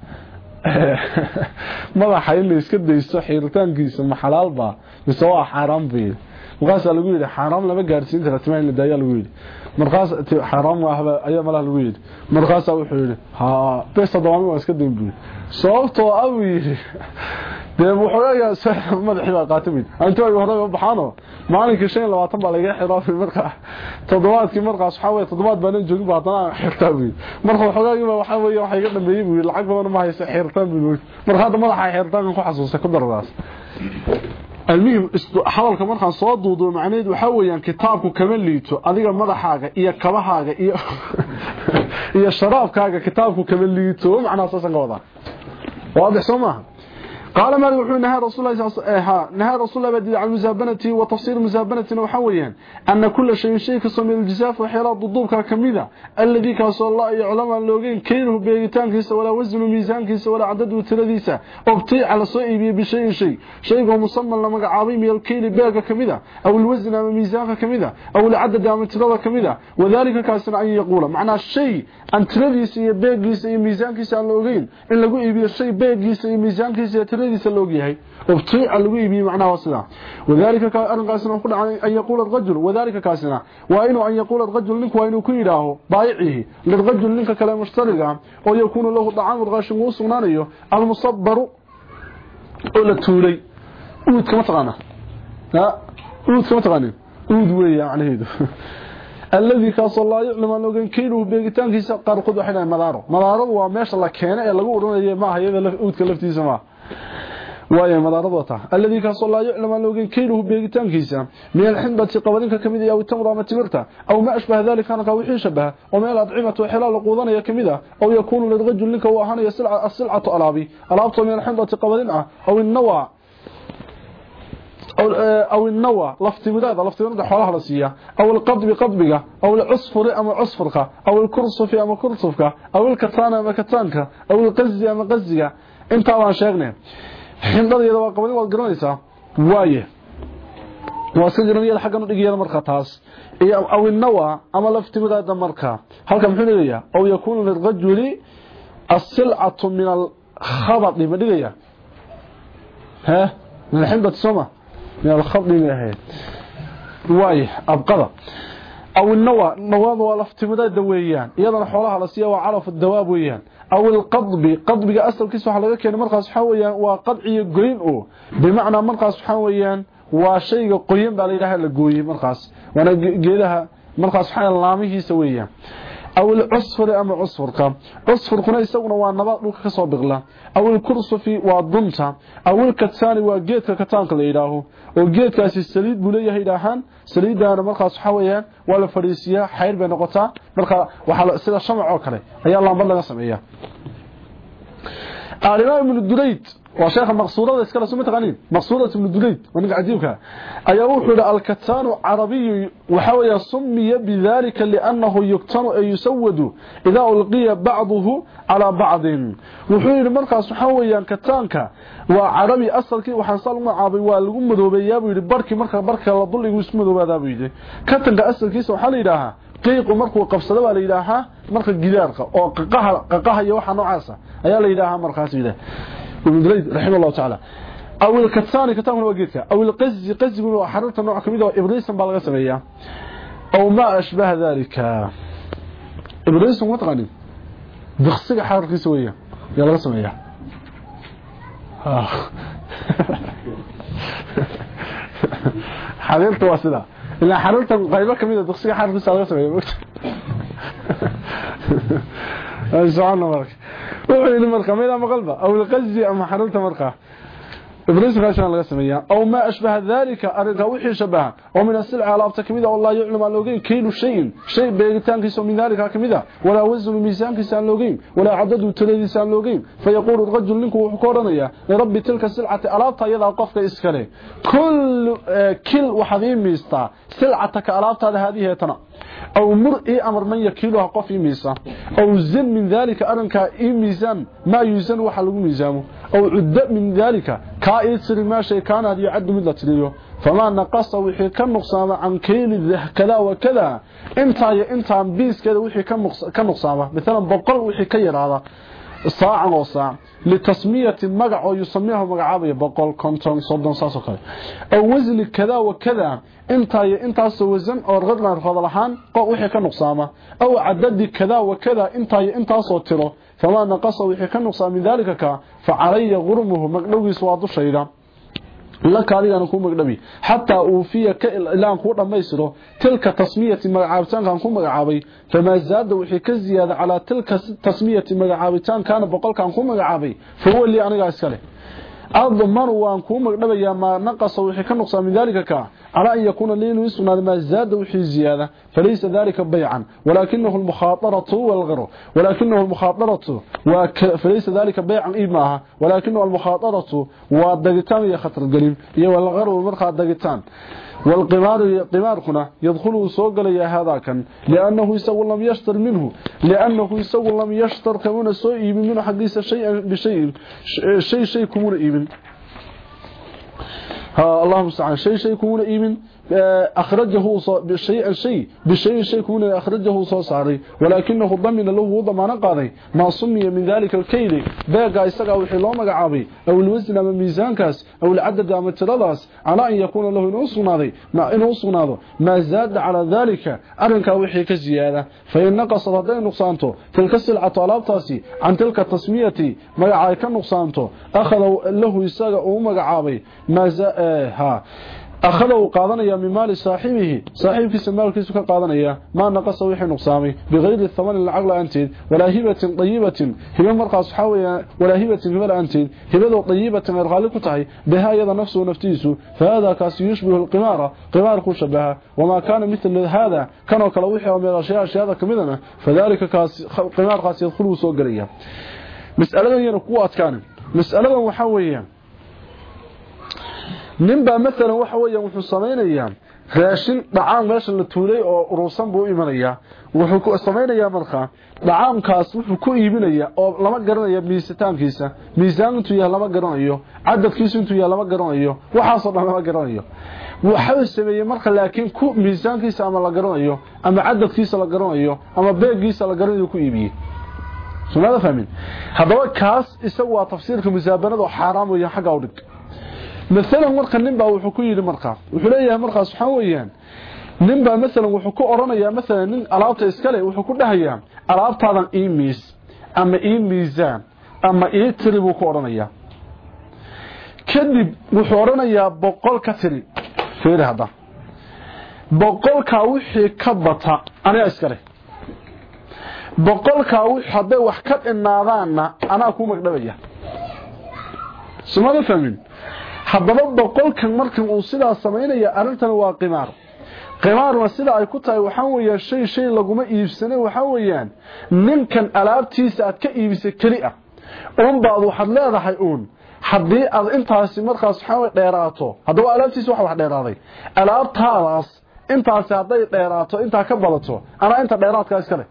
madaxa in la iska daysto xiiritaankiisa ma xalaal baa mise waa xaaraan buu yidhi markaasaa lagu yidhi xaaraam lama gaarsiin kara timaa in la daayaa lagu yidhi markaas xaraam waahba ayaa malaha lagu yidhi. Markaasaa wuxuu yidhi ha bes toddobaami waa iska dayn sababtoo ah buu yidhi. Dee wuxuuleeyaa madaxii baa qaata buu yidhi antooga horeba baxaano maalinkii shan iyo labaatan baa laga xiraafay markaa toddobaadkii markaas waxaa weye toddobaad baanan joogin ba haddana xirtaa buu yidhi. Marka waxoogaagiiba waxaa weeye waxa iga dhameeyey buu yidhi lacag badan ma haysa xirtaan buu yidhi. Marka hadda madaxa xirtaankan ku xasuustay ku daradaas المهم حضرك markaan soo duudo macnaheed waxa weeyaan kitaabku kama liito adiga madaxaaga iyo kabahaaga iyo iyo sharaabkaaga kitaabku kama liito macna saasan ka wada waadix sooma قال ما وحو نهى رسول الله وسلم نهى رسول الله بدي عن مزابنته وتفسير مزابنته وحويا أن كل شيء شيء كسم الجزاف وحيرات ضدوبك كميدة الذي كاسو الله يعلم أن لوغين كينه بيغتان كيسا ولا وزن ميزان كيسا ولا عدد وتلذيسا وابطيع على صيبي بشيء شيء شيء مصمم لما عظيم الكيل بيغ كميدة أو الوزن أما ميزان كميدة أو العدد أما تلذى كميدة وذلك كاسنا أن يقول معنى الشيء أن تلذيسا بيغيسا ميزان كيسا لوغين إن لقو إبي الشيء بيغيسا ميزان tiradiisa loo yahay ubtiica lagu iibiyey macnaha sida wadaalika ka arrinkaasina ku dhacay an yaquula rajul wadaalika kaasina waa inuu an yaquula rajul ninku waa inuu ku yidhaaho baayicihi lirajul ninka kale mushtariga oo yakuunu lahu dacaamu raashin uu sugnaanayo almusabbaru oo la tuulay uudka ma taqaana uudka ma taqaanin uud weeya macnaheedu الذي كاس الله يعلم أنه كان كيلو بيغتان كيسا قارقود وحينا مدارو مدارو waa meesha la keenay ee lagu uranayo ma hayada uudka laftiisa ma waaye madaarada alladii kaasoo laa yuclam aan loogeyn kayluhu beegitaankiisa min alxindati qabalinka kamid ah aw tamra ama timirta aw ma ashbaha dalika anaka wixii shabaha oo meel adcimatu xilal quudanaya kamid ah aw yakunu lirajul ninka uu ahaanayo silcatu alaabi alaabto min alxindati qabalin ah aw innawa أو النوى لافتمداد لافتمداد حولها لسيا أو القضب قضبك أو العصفر أما عصفرك أو الكرصف أما كرصفك أو الكتان أما كتانك أو القزي أما قزيك انت أولا شاغنين xindada iyada waa qabalin waad garanaysaa. Waaye waa iska garaniyada xaggan u dhigiyada marka taas. Aw innawa ama laftimidaada marka halka muxuu dhigayaa aw yakuunu lirajuli asilcatu min alkhabadi ma dhigaya ha min alxindati soma min alkhabdi ma ahayd waaye abqada waa laftimidaada weeyaan iyadana xoolaha la siiya waa calaf dawaab weeyaan أو القضب قضب أصل كيس waa qadciyo goyn oo bimaana markaas waxa weeyaan waa shayga qoyan baa la yiraahdaa la gooyay markaas wana geedaha markaas waxa laamihiisa weeyaan aw ilcusfuri ama cusfurka cusfurkuna isaguna waa nabad dhulka ka soo biqla aw ilkursufi waa dunta aw ilkataani waa geedka kataanka la yidhaaho oo geedkaasi saliid buu leeyahay idhaahaan saliidaana markaas waxaa weyaan waa la fariisiyaa xayr bay noqotaa marka sida shamac oo kale ayaa laambad laga sameeya arimaa ibnu duleyd وشيخ المقصودة اسكال سمت غنين مقصودة ابن الدليد ونقع عجيبك أيوحل الكتان عربي وحاول سمي بذلك لأنه يكتن أي يسود إذا ألقي بعضه على بعض. وحول مركز حويا كتانك. وعربي أصلك وحصل معابي والغم مدوبيا بيدي بركي مركز بركي الله ضل يسم مدوبا بيدي كتانك أصلك وحال إلها qiiqu markuu qabsado baa la yidhaahaa marka gidaarka oo qaqaha qaqaha iyo waxa noocaasa ayaa la yidhaahaa markaas yidhaah ابن دريد رحمه الله تعالى. أو الكتساني كتامر وقيتك أو القزي قزي من احررت النوع كميدة وابليس مبالغة سمية أو ما أشبه ذلك. إبليس مطغني دخصيق حرر كيسوية يلا سمية آخ. حررت واسلا إلا حررت قريبا كميدة دخصيق حرر كيسوية subxaana marka. Wuxuu yidhi marka maydaan maqalba awlqazi ama xarunta markaa إبريس غاشان لغا سميا أو ما أشبه ذلك أرقى وحي شبه ومن السلع على أبتا كميدا والله يعلم عن لوغين. كيلو شيء. شيء بيغتان كيسو من ذلك كميدا ولا وزن ميزان كيسان لوغين. ولا عدد تلديسان لوغين. فيقول الرجل لنك وحكورنيا لرب تلك السلعة ألابتا يضع قفك إسكالي كل كل وحذين ميستا سلعتك ألابتا هذه يتنا أو مر إي أمر من يكيلها قف ميسا أو زن من ذلك أرنكا إي ميزان. ما يزن وحلق ميزامه أو عد من ذلك. كائسر ما شيء كان هذا يعد من ذلك فما نقص وحي كنقصامه عن كيل كذا وكذا. إنت إنت بيس كذا وحي كنقصامه مثلا بقل وحي كيراده ساعه وساعه لتسمية مغع أو يسميه مغعابيه بقل كونتون صدن ساسو كله أو وزن كذا وكذا. إنت إنت وزن أو رغدنا فضلحان وحي كنقصامه أو عدد كذا وكذا. إنت إنت سو famaa naqasa wixii ka nuqsaa min daalika kaa facalaya qurmuhu magdhowgiis waa dushayda laka adigana kuu magdhabi xataa uufiya ka ilaan kuu dhammaystiro tilka tasmiyati magacaabitaankan ku magacaabay famaa zaada wixii ka ziyaada calaa tilka tasmiyati magacaabitaankaana boqolkan ku magacaabay fahuwa lii anigaa iska leh admanu waan kuu magdhabayaa maa naqasa wixii ka nuqsaa min daalika kaa على أن يكون لين ويسناد ما زاد وحي زيادة فليس ذلك بيعا. ولكنه المخاطرة والغر ولكنه المخاطرة وك... فليس ذلك بيعا إيماها ولكنه المخاطرة والدقيتان هي خطر القليم هي والغر والمرخى الدقيتان والقمار قمار هنا يدخل سوق لي هذا كان لأنه يسوى لم يشتر منه. لأنه يسوى لم يشتر كمون سوء منه حديث شيء بشيء شيء شيء كمون إيبن ها اللهم استعان شيء شيء كون إيمن. أخرجه بشيء شيء بشيء شيء كون أخرجه سو ساري ولكنه ضمن له ضمان قاضي ما سمي من ذلك الكيل باقا اسغا وحي لو مغعابي أو الوزن ama miisaankaas أو العدد ama tiradaas على أن يكون له انه سنادي ما انه سنادو ما زاد على ذلك. ارنكا وحي كزياده فإن نقص هذين نقصانته تلك السلعه طلبتاسي عن تلك التسمية. مغعاي كنقصانته أخذ له اسغا أو مغعابي ما ها. أخذه قادنيا من مال صاحبه. صاحب في سمال كيسو قادنيا ما نقص وحي نقصامي. بغير الثمن العقل أنتين. ولا هبة طيبة. هبة مرقى صحاوية. ولا هبة هبة أنتين. هبة طيبة الغالق تحي بها يضا نفسه ونفتيسه. فهذا كاس يشبه القمارة. قمار كشبها وما كان مثل هذا. كانوا كالوحي ومن الأشياء أشياء كمدنا. فذلك كاس قمار كاس يدخلوا سوق قرية. مسألة ينقوة كان. مسألة وحاوية ninbaa maalan waxa weeyaan wuxuu samaynayaa raashin dhacaan meesha la tuulay oo urursan buu imanayaa wuxuu samaynayaa markaa dhacaamkaas wuxuu ku iibinayaa oo lama garanayo miisitaankiisa. Miisaan intuu yahay lama garanayo cadadkiisu intuu yahay lama garanayo waxaasoo dhan lama garanayo. Waxau sameeyey marka laakiin ku miisaankiisa ama la garanayo ama cadadkiisa la garanayo ama beegiisa la garanayo ku iibiyey. Sumaada fahmin? Haddaba kaas isagu waa tafsiirka musaabanada oo xaaraam xagga u dhig masalan marka ninbaa wuxuu ku yidhi markaas wuxuu leeyahay markaas waxaa weeyaan ninbaa masalan wuxuu ku odhanayaa masalan nin alaabta iskale wuxuu ku dhahayaa alaabtaadan ii miis ama ii miisaan ama ii tiri buu ku odhanayaa kadib wuxuu odhanayaa boqol ka tiri fiiri hadda boqolkaa wixii ka bata aniga iskale boqolkaa hadday wax ka dhinaadaanna anaa kuu magdhabaya sumada fahmin? Haddaba boqolkan markan uu sidaa samaynaya arrintan waa qimaar. Qimaarna sida ay ku tahay waxaa weeyaan shay shay laguma iibsana waxaa weeyaan ninkan alaabtiisa aad ka iibisay keli ah uun baad waxaad leedahay uun. Haddii aad intaasi markaas waxaa dheeraato haddaba alaabtiisa waxa wax dheeraaday. Alaabtaadaas intaasi hadday dheeraato intaa ka badato anaa inta dheeraadkaa iskale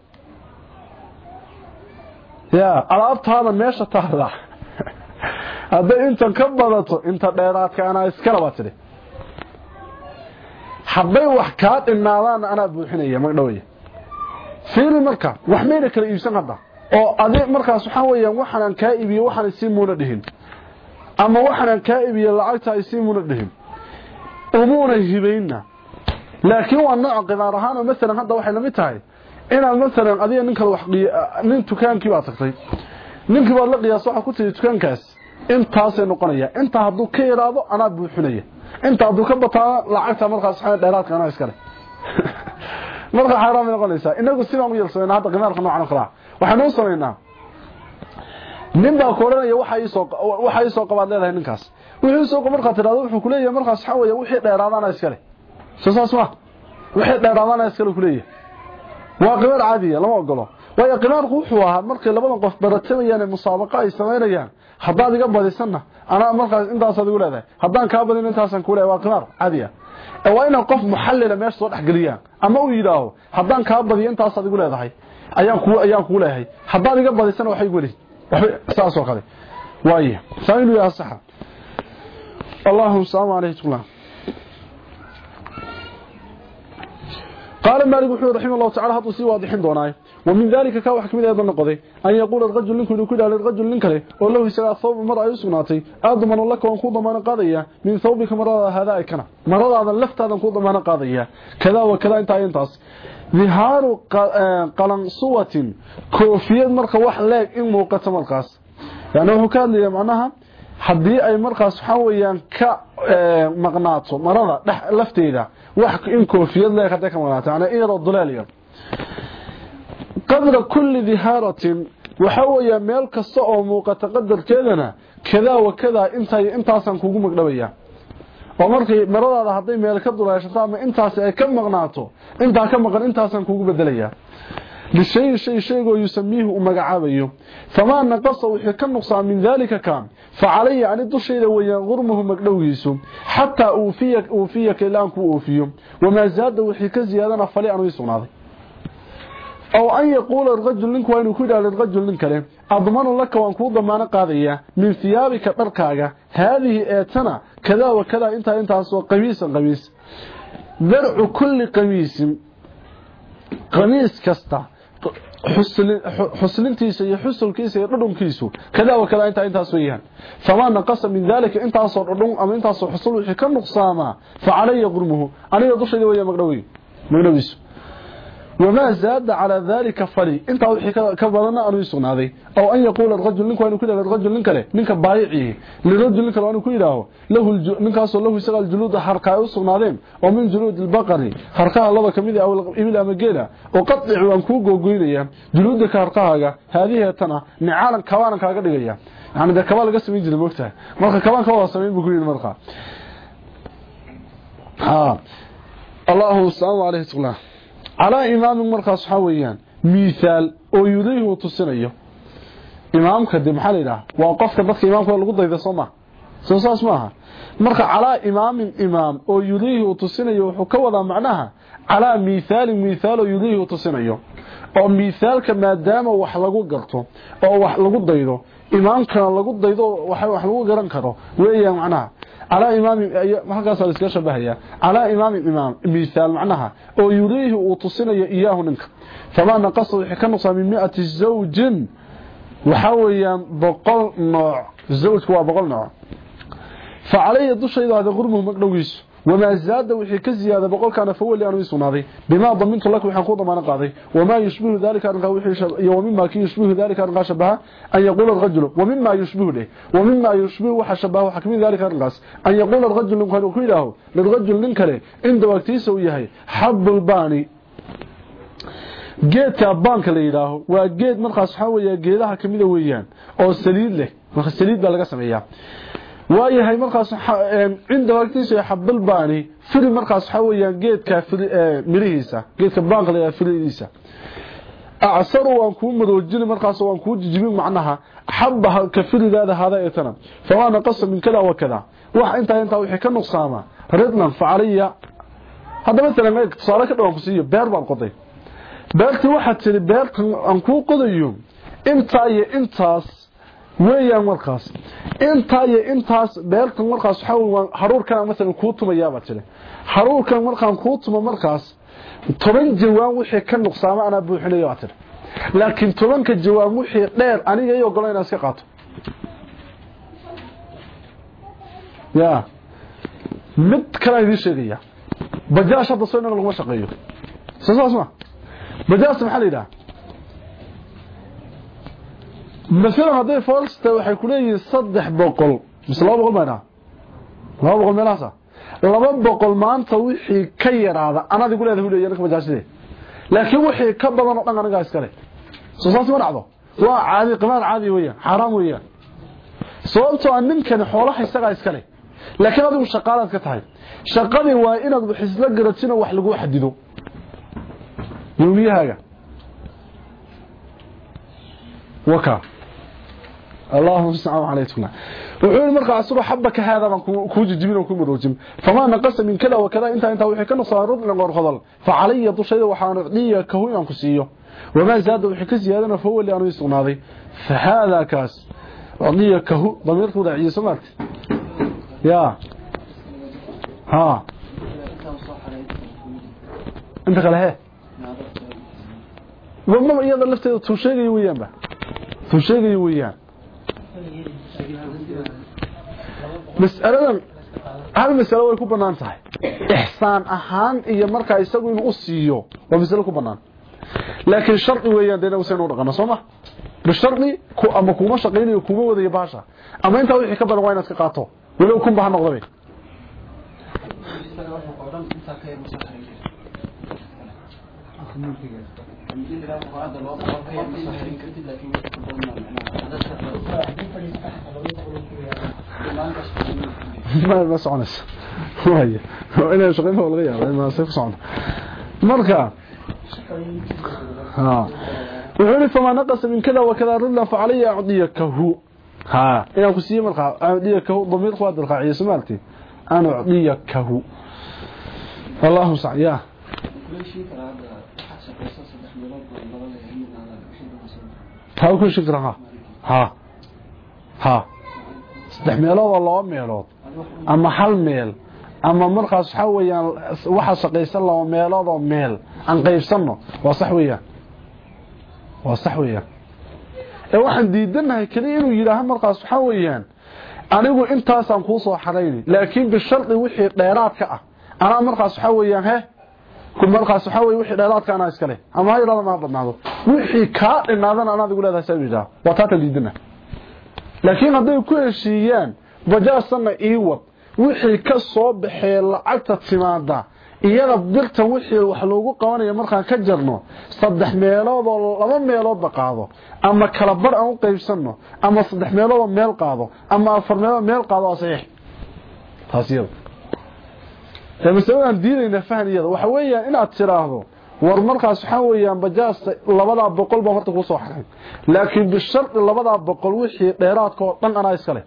ya alaabtaada meesha taala hadday intan ka badato inta dheeraadka anaa iskale baa tidhi. Hadday wax kaa dhinaadaan anaa buuxinaya magdhowaya fiili marka wax mayna kala iibsan hadda. Oo adi markaas waxaa weyaan waxaanaan kaa iibiye waxaan isii muuna dhihin. Ama waxaanaan kaa iibiye lacagta isii muuna dhihin. Umuuna hibayna laakiin waa nooc qimaar ahaan oo maalan hadda waxay la mid tahay inaad maalan adiga nin kale nin dukaankii baad tagtay ninkii baad la qiyaas waxaad ku tiri dukaankaas intaasay noqonaya intaa hadduu ka yaraado anaa buuxinaya inta hadduu ka bataana lacagta markaas dheeraadka anaa iskale marka xaaraam noqonaysaa inagu sidaan u yeelsanayna hadda qimaarka noocan kala waxaan u samaynaa. Nin baa ku oranaya waxa ii soo waxa ii soo qabaad leedahay ninkaas. Wixii soo qabaad marka tiraado wuxuu ku leeyahay markaas waxa weeye wixii dheeraadana iskale soo saas ma wixii dheeraadana iskale ku leeyahay. Waa qimaar caadi lama ogolo waayo qimaarku wuxuu ahaa markay labadan qof baratamayaan musaabaqa ay sameynayaan haddaad iga badisana anaa markaas intaas adigu leedahay haddaan kaa badin intaasan ku leeyahay waa qimaar caadi ah waa inaan qof muxallila meesha soo dhaxgeliyaan ama uu yidhaaho haddaan kaa badiyo intaas adigu leedahay ayaan ku ayaan ku leeyahay haddaad iga badisana waxay weli saas oo kale waaye saayinu yaa saxa اللهم السلام عليكم قال مالك وحده رحمه الله تعالى هذا سي واضحين دوناي ومن ذلك كان حكم أيضا نقضي أن يقول الرجل لكم يقول على الرجل لكم كره والله سرى ثوب مر اي سناتي اضمن لك ان خوض مانا قضيا من ثوبك مر هذا كان مر هذا اللفت هذا خوض مانا قضيا كذا وكذا انت انتس ظهار قلن آه، صوت كوفيه مر كان واحد لك إن موقت ملقاس يعني هو كان معناها حدي أي مرقس حويان ك آه، مغناطه مرضه دح لفتيده واحد إن كوفيه لك هذا يعني معناته يعني ايرو qadra kulli dihaaratin waxa weeyaa meel kasta oo muuqata qadarkeedana kadaa wa kadaa intay intaasaan kugu magdhabaya oo markay maradaada hadday meel ka duleeshato ama intaasi ay ka maqnaato intaa ka maqan intaasaan kugu bedelayaa. Lishay shay shaygoo yusamiihu u magacaabayo. Famaa naqasa wixii ka nuqsaa min daalika kaan facalaya ani dushayda weeyaan qurmuhu magdhowgiisu xataa uufiyaka ilaan kuu oofiyo. Wamaa zaada wixii ka ziyaadana fali anu sugnaaday aw an yaquula rajul ninku waa inuu ku yidhahdo rajul nin kale admanu laka waan kuu damaano qaadayaa min hiyaabika dharkaaga haadihi eetana kadaa wa kadaa intaa intaasoo qamiisan qamiis. Darcu kulli qamiisin qamiis kasta xuslintiisa iyo xusulkiisa iyo dhudhunkiisu kadaa wa kadaa intaa intaas weeyaan. Famaa naqasa min daalika intaasoo dhudhun ama intaasoo xusul wixii ka nuqsaamaa fa calaya qurmuhu aniga dushayda magdhowi magdhowiisu wamaa zaada calaa daalika fali intaa wixii ka badana aanu ii sugnaaday aw an yaquula rajul ninku aanu ku yidhahdo rajul nin kale ninka baayicii lirajul nin kale aanu ku yidhaaho lahu ninkaasoo lahu isagaa juluud harkaa ay u sugnaadeen oo min juluud albaqari harkaha laba ka mid ah aw ibil ama geela oo qadic waan kuu googoynaya juluudka harkahaaga haadihi tana nicaalan kabaanan kaaga dhigaya yani de kabaa laga samayn jiray moogtahay marka kabaanka calaa imaamin markaas waxaa weeyaan miithaal oo yudiihu tusinayo. Imaamka de maxaa la waa qofka dadka imaamka lagu dayda soo maha soo saas maaha marka calaa imaamin imaam oo yudiihi u tusinayo wuxuu ka wadaa macnaha calaa miithaalin miithaal oo yudiihi u tusinayo. Oo miithaalka maadaama wax lagu garto oo wax lagu daydo imaamkana lagu daydo wax lagu garan karo weeyaan macnaha على إمام halkaas la iska shabahaya على إمام إمام مثال معناها oo yurihi uu tusinayo iyaahu ninka fama naqasa wixii ka nuqsa min 100 zawjin waxa weeyaan boqol nooc zawjku waa boqol nooc فعليه dushayda hada qurmuhu wamaa zaada wixii ka ziyaada boqolkaana fawali aanu sugnaaday bimaa damintu laka waxaan ku damaano qaaday wamaa yushbihu dalika arrinkaa wixiiyo wamima kii yushbihu dalika arrinkaa shabaha an yaquula rajulu wamima yushbihu dheh wamima yushbihu waxa shabaha waxa ka mid dalika arrinkaas an yaquula rajulu ninku ku yidhaaho lirajul nin kale cinda waagtiisa uu yahay xabulbaani geedka baanka la yidhaaho waa geed markaas waxaa weeya geedaha kamida weeyaan oo saliid leh marka saliid baa laga sameeyaa waayahay markaas cinda wagtiisa xabalbaani firi markaas waxaa weyaan geedka e, mirihiisa geedka baanka layaa firihiisa. Acsaru waan kuu maroojini markaas waan kuu jijibin macnaha xaba ka firidaada hada ee tana famaa naqasa min kada wa kada wax intaa intaa wixii ka nuqsaama ridlan facaliya haddaba tala tusaale ka dhawaan ku siiyo beer baan qoday. Beertii waxaad tiri beertan aan kuu qodayo intaa iyo intaas weeyaan markaas inta iyo intaas beertan markaas waxa haruurkan mesela ku tumaya ba tiri haruurkan markaan ku tumo markaas toban jawaan wixii ka nuqsaama ana buuxinayo ba tiri laakiin tobanka jawaan wixii dheer aniga iyo golayna iska qaato. Ya mid kale idin sheegaya bajaash soo inaga laguma shaqeeyo. Soo saas ma? Bajaas maxaa masalan hadday foolsta waxay ku leeyihiin saddex boqol mise laba boqol maynaa laba boqol meelahaasa laba boqol maanta wixii ka yaraada anaad igu leedahay uleeya ninka bajaashide laakiin wixii ka badan oo dhan anigaa iskale soo saas ma dhacdo waa caadi qimaad caadi weeyaan xaaraam weeyaan sababtoo aan ninkani xoolaha isagaa iskale laakiin adigu shaqaalaad ka tahay shaqadii waa inaad wax isla garatin oo wax lagu xadido yawmiyahaaga waka اللهم استعان عليكم وحول مرقى اسبح حبك هذا من كوججبين وكمروجم فما نقص من كذا وكذا انت انت وحي كنصارد لغور خضل فعلي دشيده hoyan ku siiyo wama zaad wixii ka ziyaadana foo li aanu isnaaday فهذا كاس aqdiya ka hu damirku raciyo samaat يا ها انت قال هي وما iyada lafteeda tuu sheegayo weeyaan ba tuu sheegayo weeyaan mas'aladan hal mas'alo way ku bannaan tahay. Ihsaan ahaan iyo marka isagu inuu u siiyo waa mas'alo ku banaan laakiin sharci weeyaan deena useen u dhaqana sooma bisharti ku ama kuma shaqeynayo kuma wadayo baasha ama inta wixii ka badan waa inaad ka qaato. Walow kun baa noqday مال بس عنس. وهي وأنا شغله الغياب ما صيف صعب. مركه ها. وهل فما نقص من كذا وكذا رد له فعليا عضيك ها. أنا قسيم مركه عضيك هو. ضمير قواد القعيه سمالتي أنا عضيك هو. اللهم صل يا. كل شيء ترى هذا حسب قصص ha. Ha. Saddex meelood oo laba meelood. Ama hal meel. Ama markaas waxa weeyaan waxa shaqeysan laba meelood oo meel. Aan qaybsano waa sax weeyaan. Waa sax weeyaan. Ee waxaan diidanahay kaliya inuu yiraaho markaas waxa weeyaan anigu intaasaan kuu soo xarayni laakiin bishardi wixii dheeraadka ah anaa markaas waxa weeyaan he markaas waxa weey wixii dheeraadka anaa iskale ama hayraada ma badnaado. Wixii ka dhinaadana anaad igu leedahay sabiida waa taata diidana. Laakiin hadday ku heshiiyaan bajaasana iiwad wixii ka soo baxee lacagta timaada iyada birta wixii wax loogu qabanaya markaan ka jarno saddex meelood oo laba meeloodba qaado. Ama kala bar aan u qaybsanno ama saddex meelood oo meel qaado ama afar meelood meel qaado waa saxiix iyada ee masaladaan diidayna fahaniyada waxa weeyaan inaad tiraahdo war markaas waxa weeyaan bajaasta labada boqol baa horta ku soo xaray laakiin bisharti labada boqol wixii dheeraadka oo dhan anaa iskale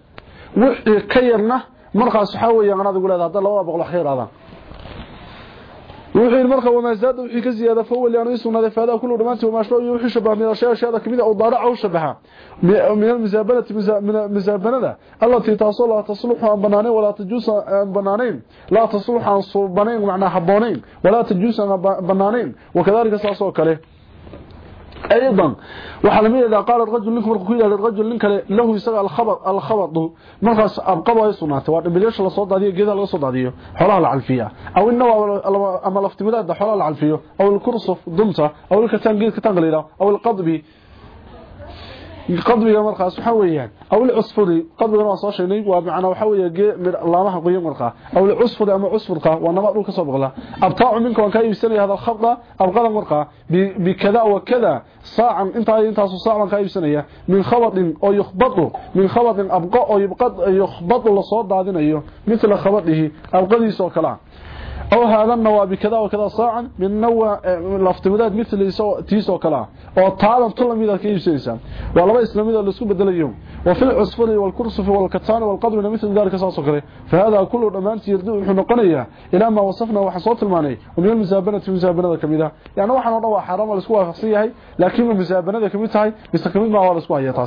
wixii ka yarna markaas waxa weeyaan anaad ugu leedahay labada boqol wax ka yaraadaan وحين مرخى وما زاد وحي كزيادة فهو أنه يسمى هذا فهذا كله رمانته وما شبه وحي شبه من الأشياء أشياء كميدة أو ضارع أو شبهها. من المزابنة من المزابنة. التي تصل تصلح عن بنانين ولا تجوس عن بنانين. لا تصلح عن صوبانين معنى حبانين ولا تجوس عن بنانين. وكذلك سأصوك له ايضا وحلمي اذا قال الرجل لكم مركو يلا الرجل لنك له يسغى الخبط الخبط مرخص ابقبا يسناته waa dhibileesha la soo daadiyo geeda laga soo daadiyo xoolaha la calfiya aw inna ama laftimada xoolaha la calfiyo aw الكرصف dumta aw الكتان geed kataan galida aw القضبي qadbiga markaas waxa weeyaan aw العصفري qadbiga waa soo sheegnay waa macna waxa weeye laamaha qoyan markaa aw العصفر ama عصفرka waa nabad dhulka soo boqla abtaacu minka waan ka iibsanay hada khabda abqada markaa bikada wa kada saacan inta intaas saacan ka iibsanaya min khabadin oo yukhbatu min khabadin abqa oo yubqad yukhbatu la soo daadinayo mithla khabadihi abqadiisa oo kala أو هذا النوى بكذا وكذا صاعا من نوى لافتمداد مثل تيسو كلا أو طالب طول ميدا كيبسيسا ولما إسلاميدا لسكو بدل اليوم. وفي العصفر والكرسف والكتان والقدر مثل ذلك ساسو كله فهذا كله ضمانتي يردو وحو نقنيا إلى ما وصفنا وحصوت الماني. ومن المزابنة مزابنة كميدة. يعني waxaan dhan waa xaraam la isku waafaqsan yahay laakiin muzaabanada kamid tahay ma waa la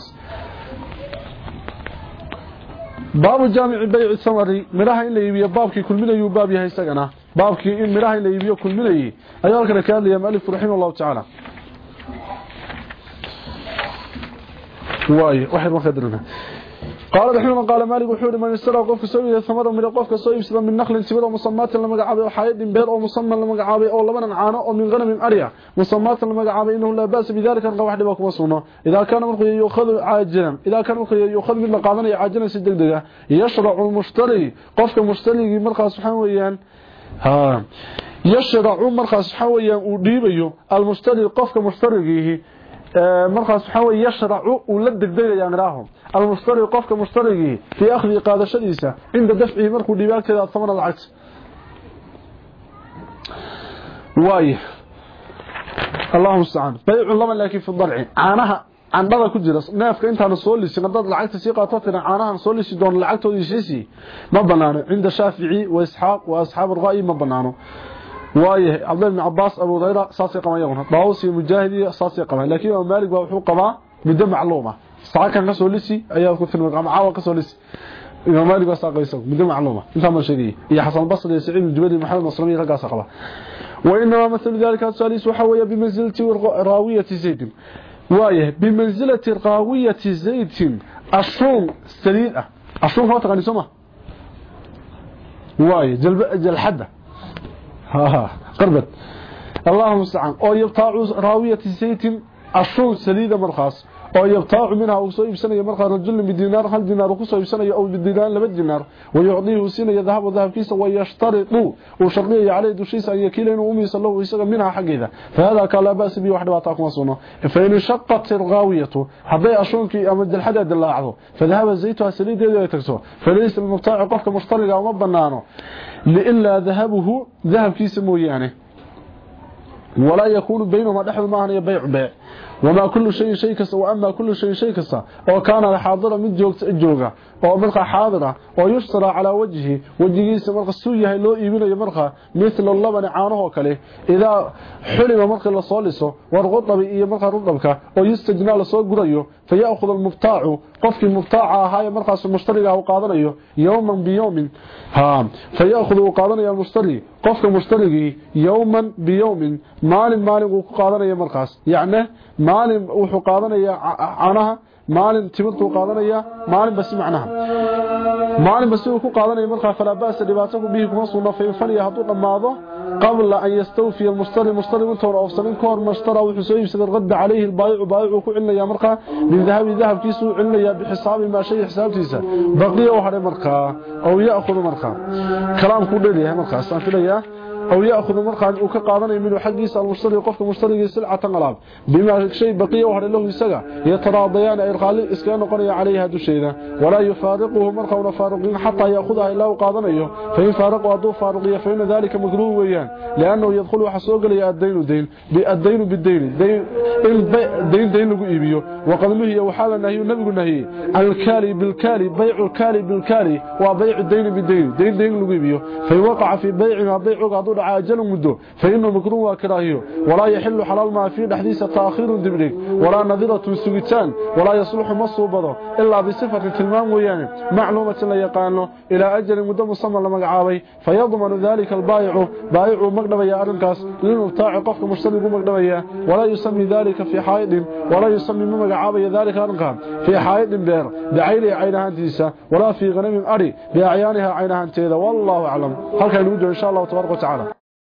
baabu jaamici bayci samari midhaha in la iibiyo baabkii kulminayuu baab yahay isagana. Baabkii in midhaha in la iibiyo kulminayay ayaa halkana ka hadlaya mualifku raximah llahu tacaala waay waxay markaa dirana قال رحمه قال مالك وحور من اشترى قفك سوي ثمر من قفك سوي بسبب من نخل تبر مصمات لما قعابي أو حايد بير أو مصمم لما قعابي أو لبنا عانو أو من غنم أريا. مصمات لما قعابي إنه لا بأس بذلك أن واحد باكم سنه إذا كان مرق ياخذ عاجلا إذا كان مرق ياخذ من قادنيا عاجلا سي دغدغه يشرع المشتري قفك مشتري مرقا سبحان ويان ها. يشرع مرقا سبحان ويان وديبيو المشتري قفك مشتريه markaas waxa way yashracu uu la degdegayaan raahum almustari qofka mustarigi fi akhdi qaadashadiisa inda dafci markuu dhibaagteeda tamana lacag waay اللهم استعان بيع لما لكن في الضرع caanaha candhada ku jira neefka intaan soo lisin dad lacagta si qaato tina caanahan soo lisi doon lacagtooda ishiisi ma banaano inda shaafici wa isxaaq wa ashaab ar-ra'yi ma banaano waayahay cabdul ibn abbas abu hurayra saasi qaba yaqoon daawsi mujahidi saasi qaba laakiin oo maalik waa wuxuu qabaa muddo macluuma saacan ka soo lisi ayaa ku filmay ama caawa ka soo lisi imam maalik waa saaqayso muddo macluuma inta ma sheegay iyo xasan basri iyo sa'id al-jubali maxamed nasrani ragaa qaba وإنما مثل ذلك الثالث وحوي بمنزلة راوية زيد وايه بمنزلة راوية زيد الصوم سليئة الصوم هو تغني سمه وايه جلب جل حده ها قربت اللهم استعان أو يبتاع راويه زيت الصوم سليده مرخص oo yabtaacu minha uu soo iibsanayo markaa rajul bidinaar hal dinaar ku soo iibsanayo oo bidinaar laba dinaar wayuudihi sinaya dahab dahabkiisa way yashtaritu uu shardiyo calay dushiisa ay kiila inuu umiisa loo isaga minha xageeda fahada kala baas bi wax dhibaato kuma suno fa in shaqqat alghawiyatu haday ashunki ama jalxada dilaacdo fadhaba zaytuha saliideedu ay tagto falaysa almubtaacu qofka mushtariga uma banaano illa dhahabuhu dhahabkiisa mooyaane ولا يكون بينهما دحل ما هي بيع بيع وما كل شيء شيء كسا وأما كل شيء شيء كسا أو كان حاضرا من جوجا. oo marka xaadir ah, oo yushtaraa calaa wajhi wajigiisa marka suu yahay loo iibinayo marka mithla labani caanahoo kale idaa xulima markii la soo liso war warqutabi iyo markaa rudabka oo yustajnaa la soo gurayo fayaakhudu almubtaacu qofkii mubtaaca ahaaye markaas mushtariga u qaadanayo yowman biyowmin fayaakhudu uu qaadanaya almushtari qofka mushtarigii yowman biyowmin maalin maalin uu ku qaadanaya markaas yacni maalin wuxuu qaadanaya caanaha maalin timirtu qaadanaya maalin bas macnaha maalin bas uu ku qaadanaya marka falabaas dhibaato ku bihi kuma suuna fayfaniya haduu dhamaado qabla an yastawfi almushtari mushtari inta hore ofsanin koor mushtara wuxuu soo iibsaday qad alayhi albay'u bay'u ku cilnaya marka min dhahabi dhahabkiisu cilnaya bixisaabi ma shay xisaabtiisa baqiya oo hore marka oo yaakhud marka kalaam ku dheeyahay marka saan filaya أو يأخذ مرقا وكقادنا من حقيس المشتري قفك مشتري سلعة غلاب. بما شيء بقية وحد له يسقى. يتراضيان إرقال إسكان قرية عليها دشيدا ولا يفارقه مرقا ونفارقين حتى يأخذها إلا وقادنا فإن فارقوا أدو فارقية فإن ذلك مقلوب ويان لأنه يدخل حسوق لي الدين دين بالدين بالدين دين دين دين لقو إيبيو. وقد نهي وحال النهي النبي النهي. الكالي بالكالي بيع الكالي بالكالي وبيع الدين بالدين. دين دين لقو إيبيو. فيوقع في بيع بيع قادو عاجل مدو فإنه مكروه وكراهية. ولا يحل حلال ما في حديث تأخير دبريك. ولا نظرة سويتان ولا يصلح مصوبه إلا بصفة تلمام وياني معلومة لا يقانه. إلى أجل مدو مصمم لما قعابي. فيضمن ذلك البائع بائع مقدمية أرنكاس للمبتاع قفك مشترك مقدمية ولا يسمي ذلك في حائد ولا يسمي مما قعابي ذلك أرنكا في حائد بير. بعيني عينها انتيسة ولا في غنم أري. بأعيانها عينها انتيذا والله أعلم. هل كان يوجد إن شاء الله تبارك وتعالى.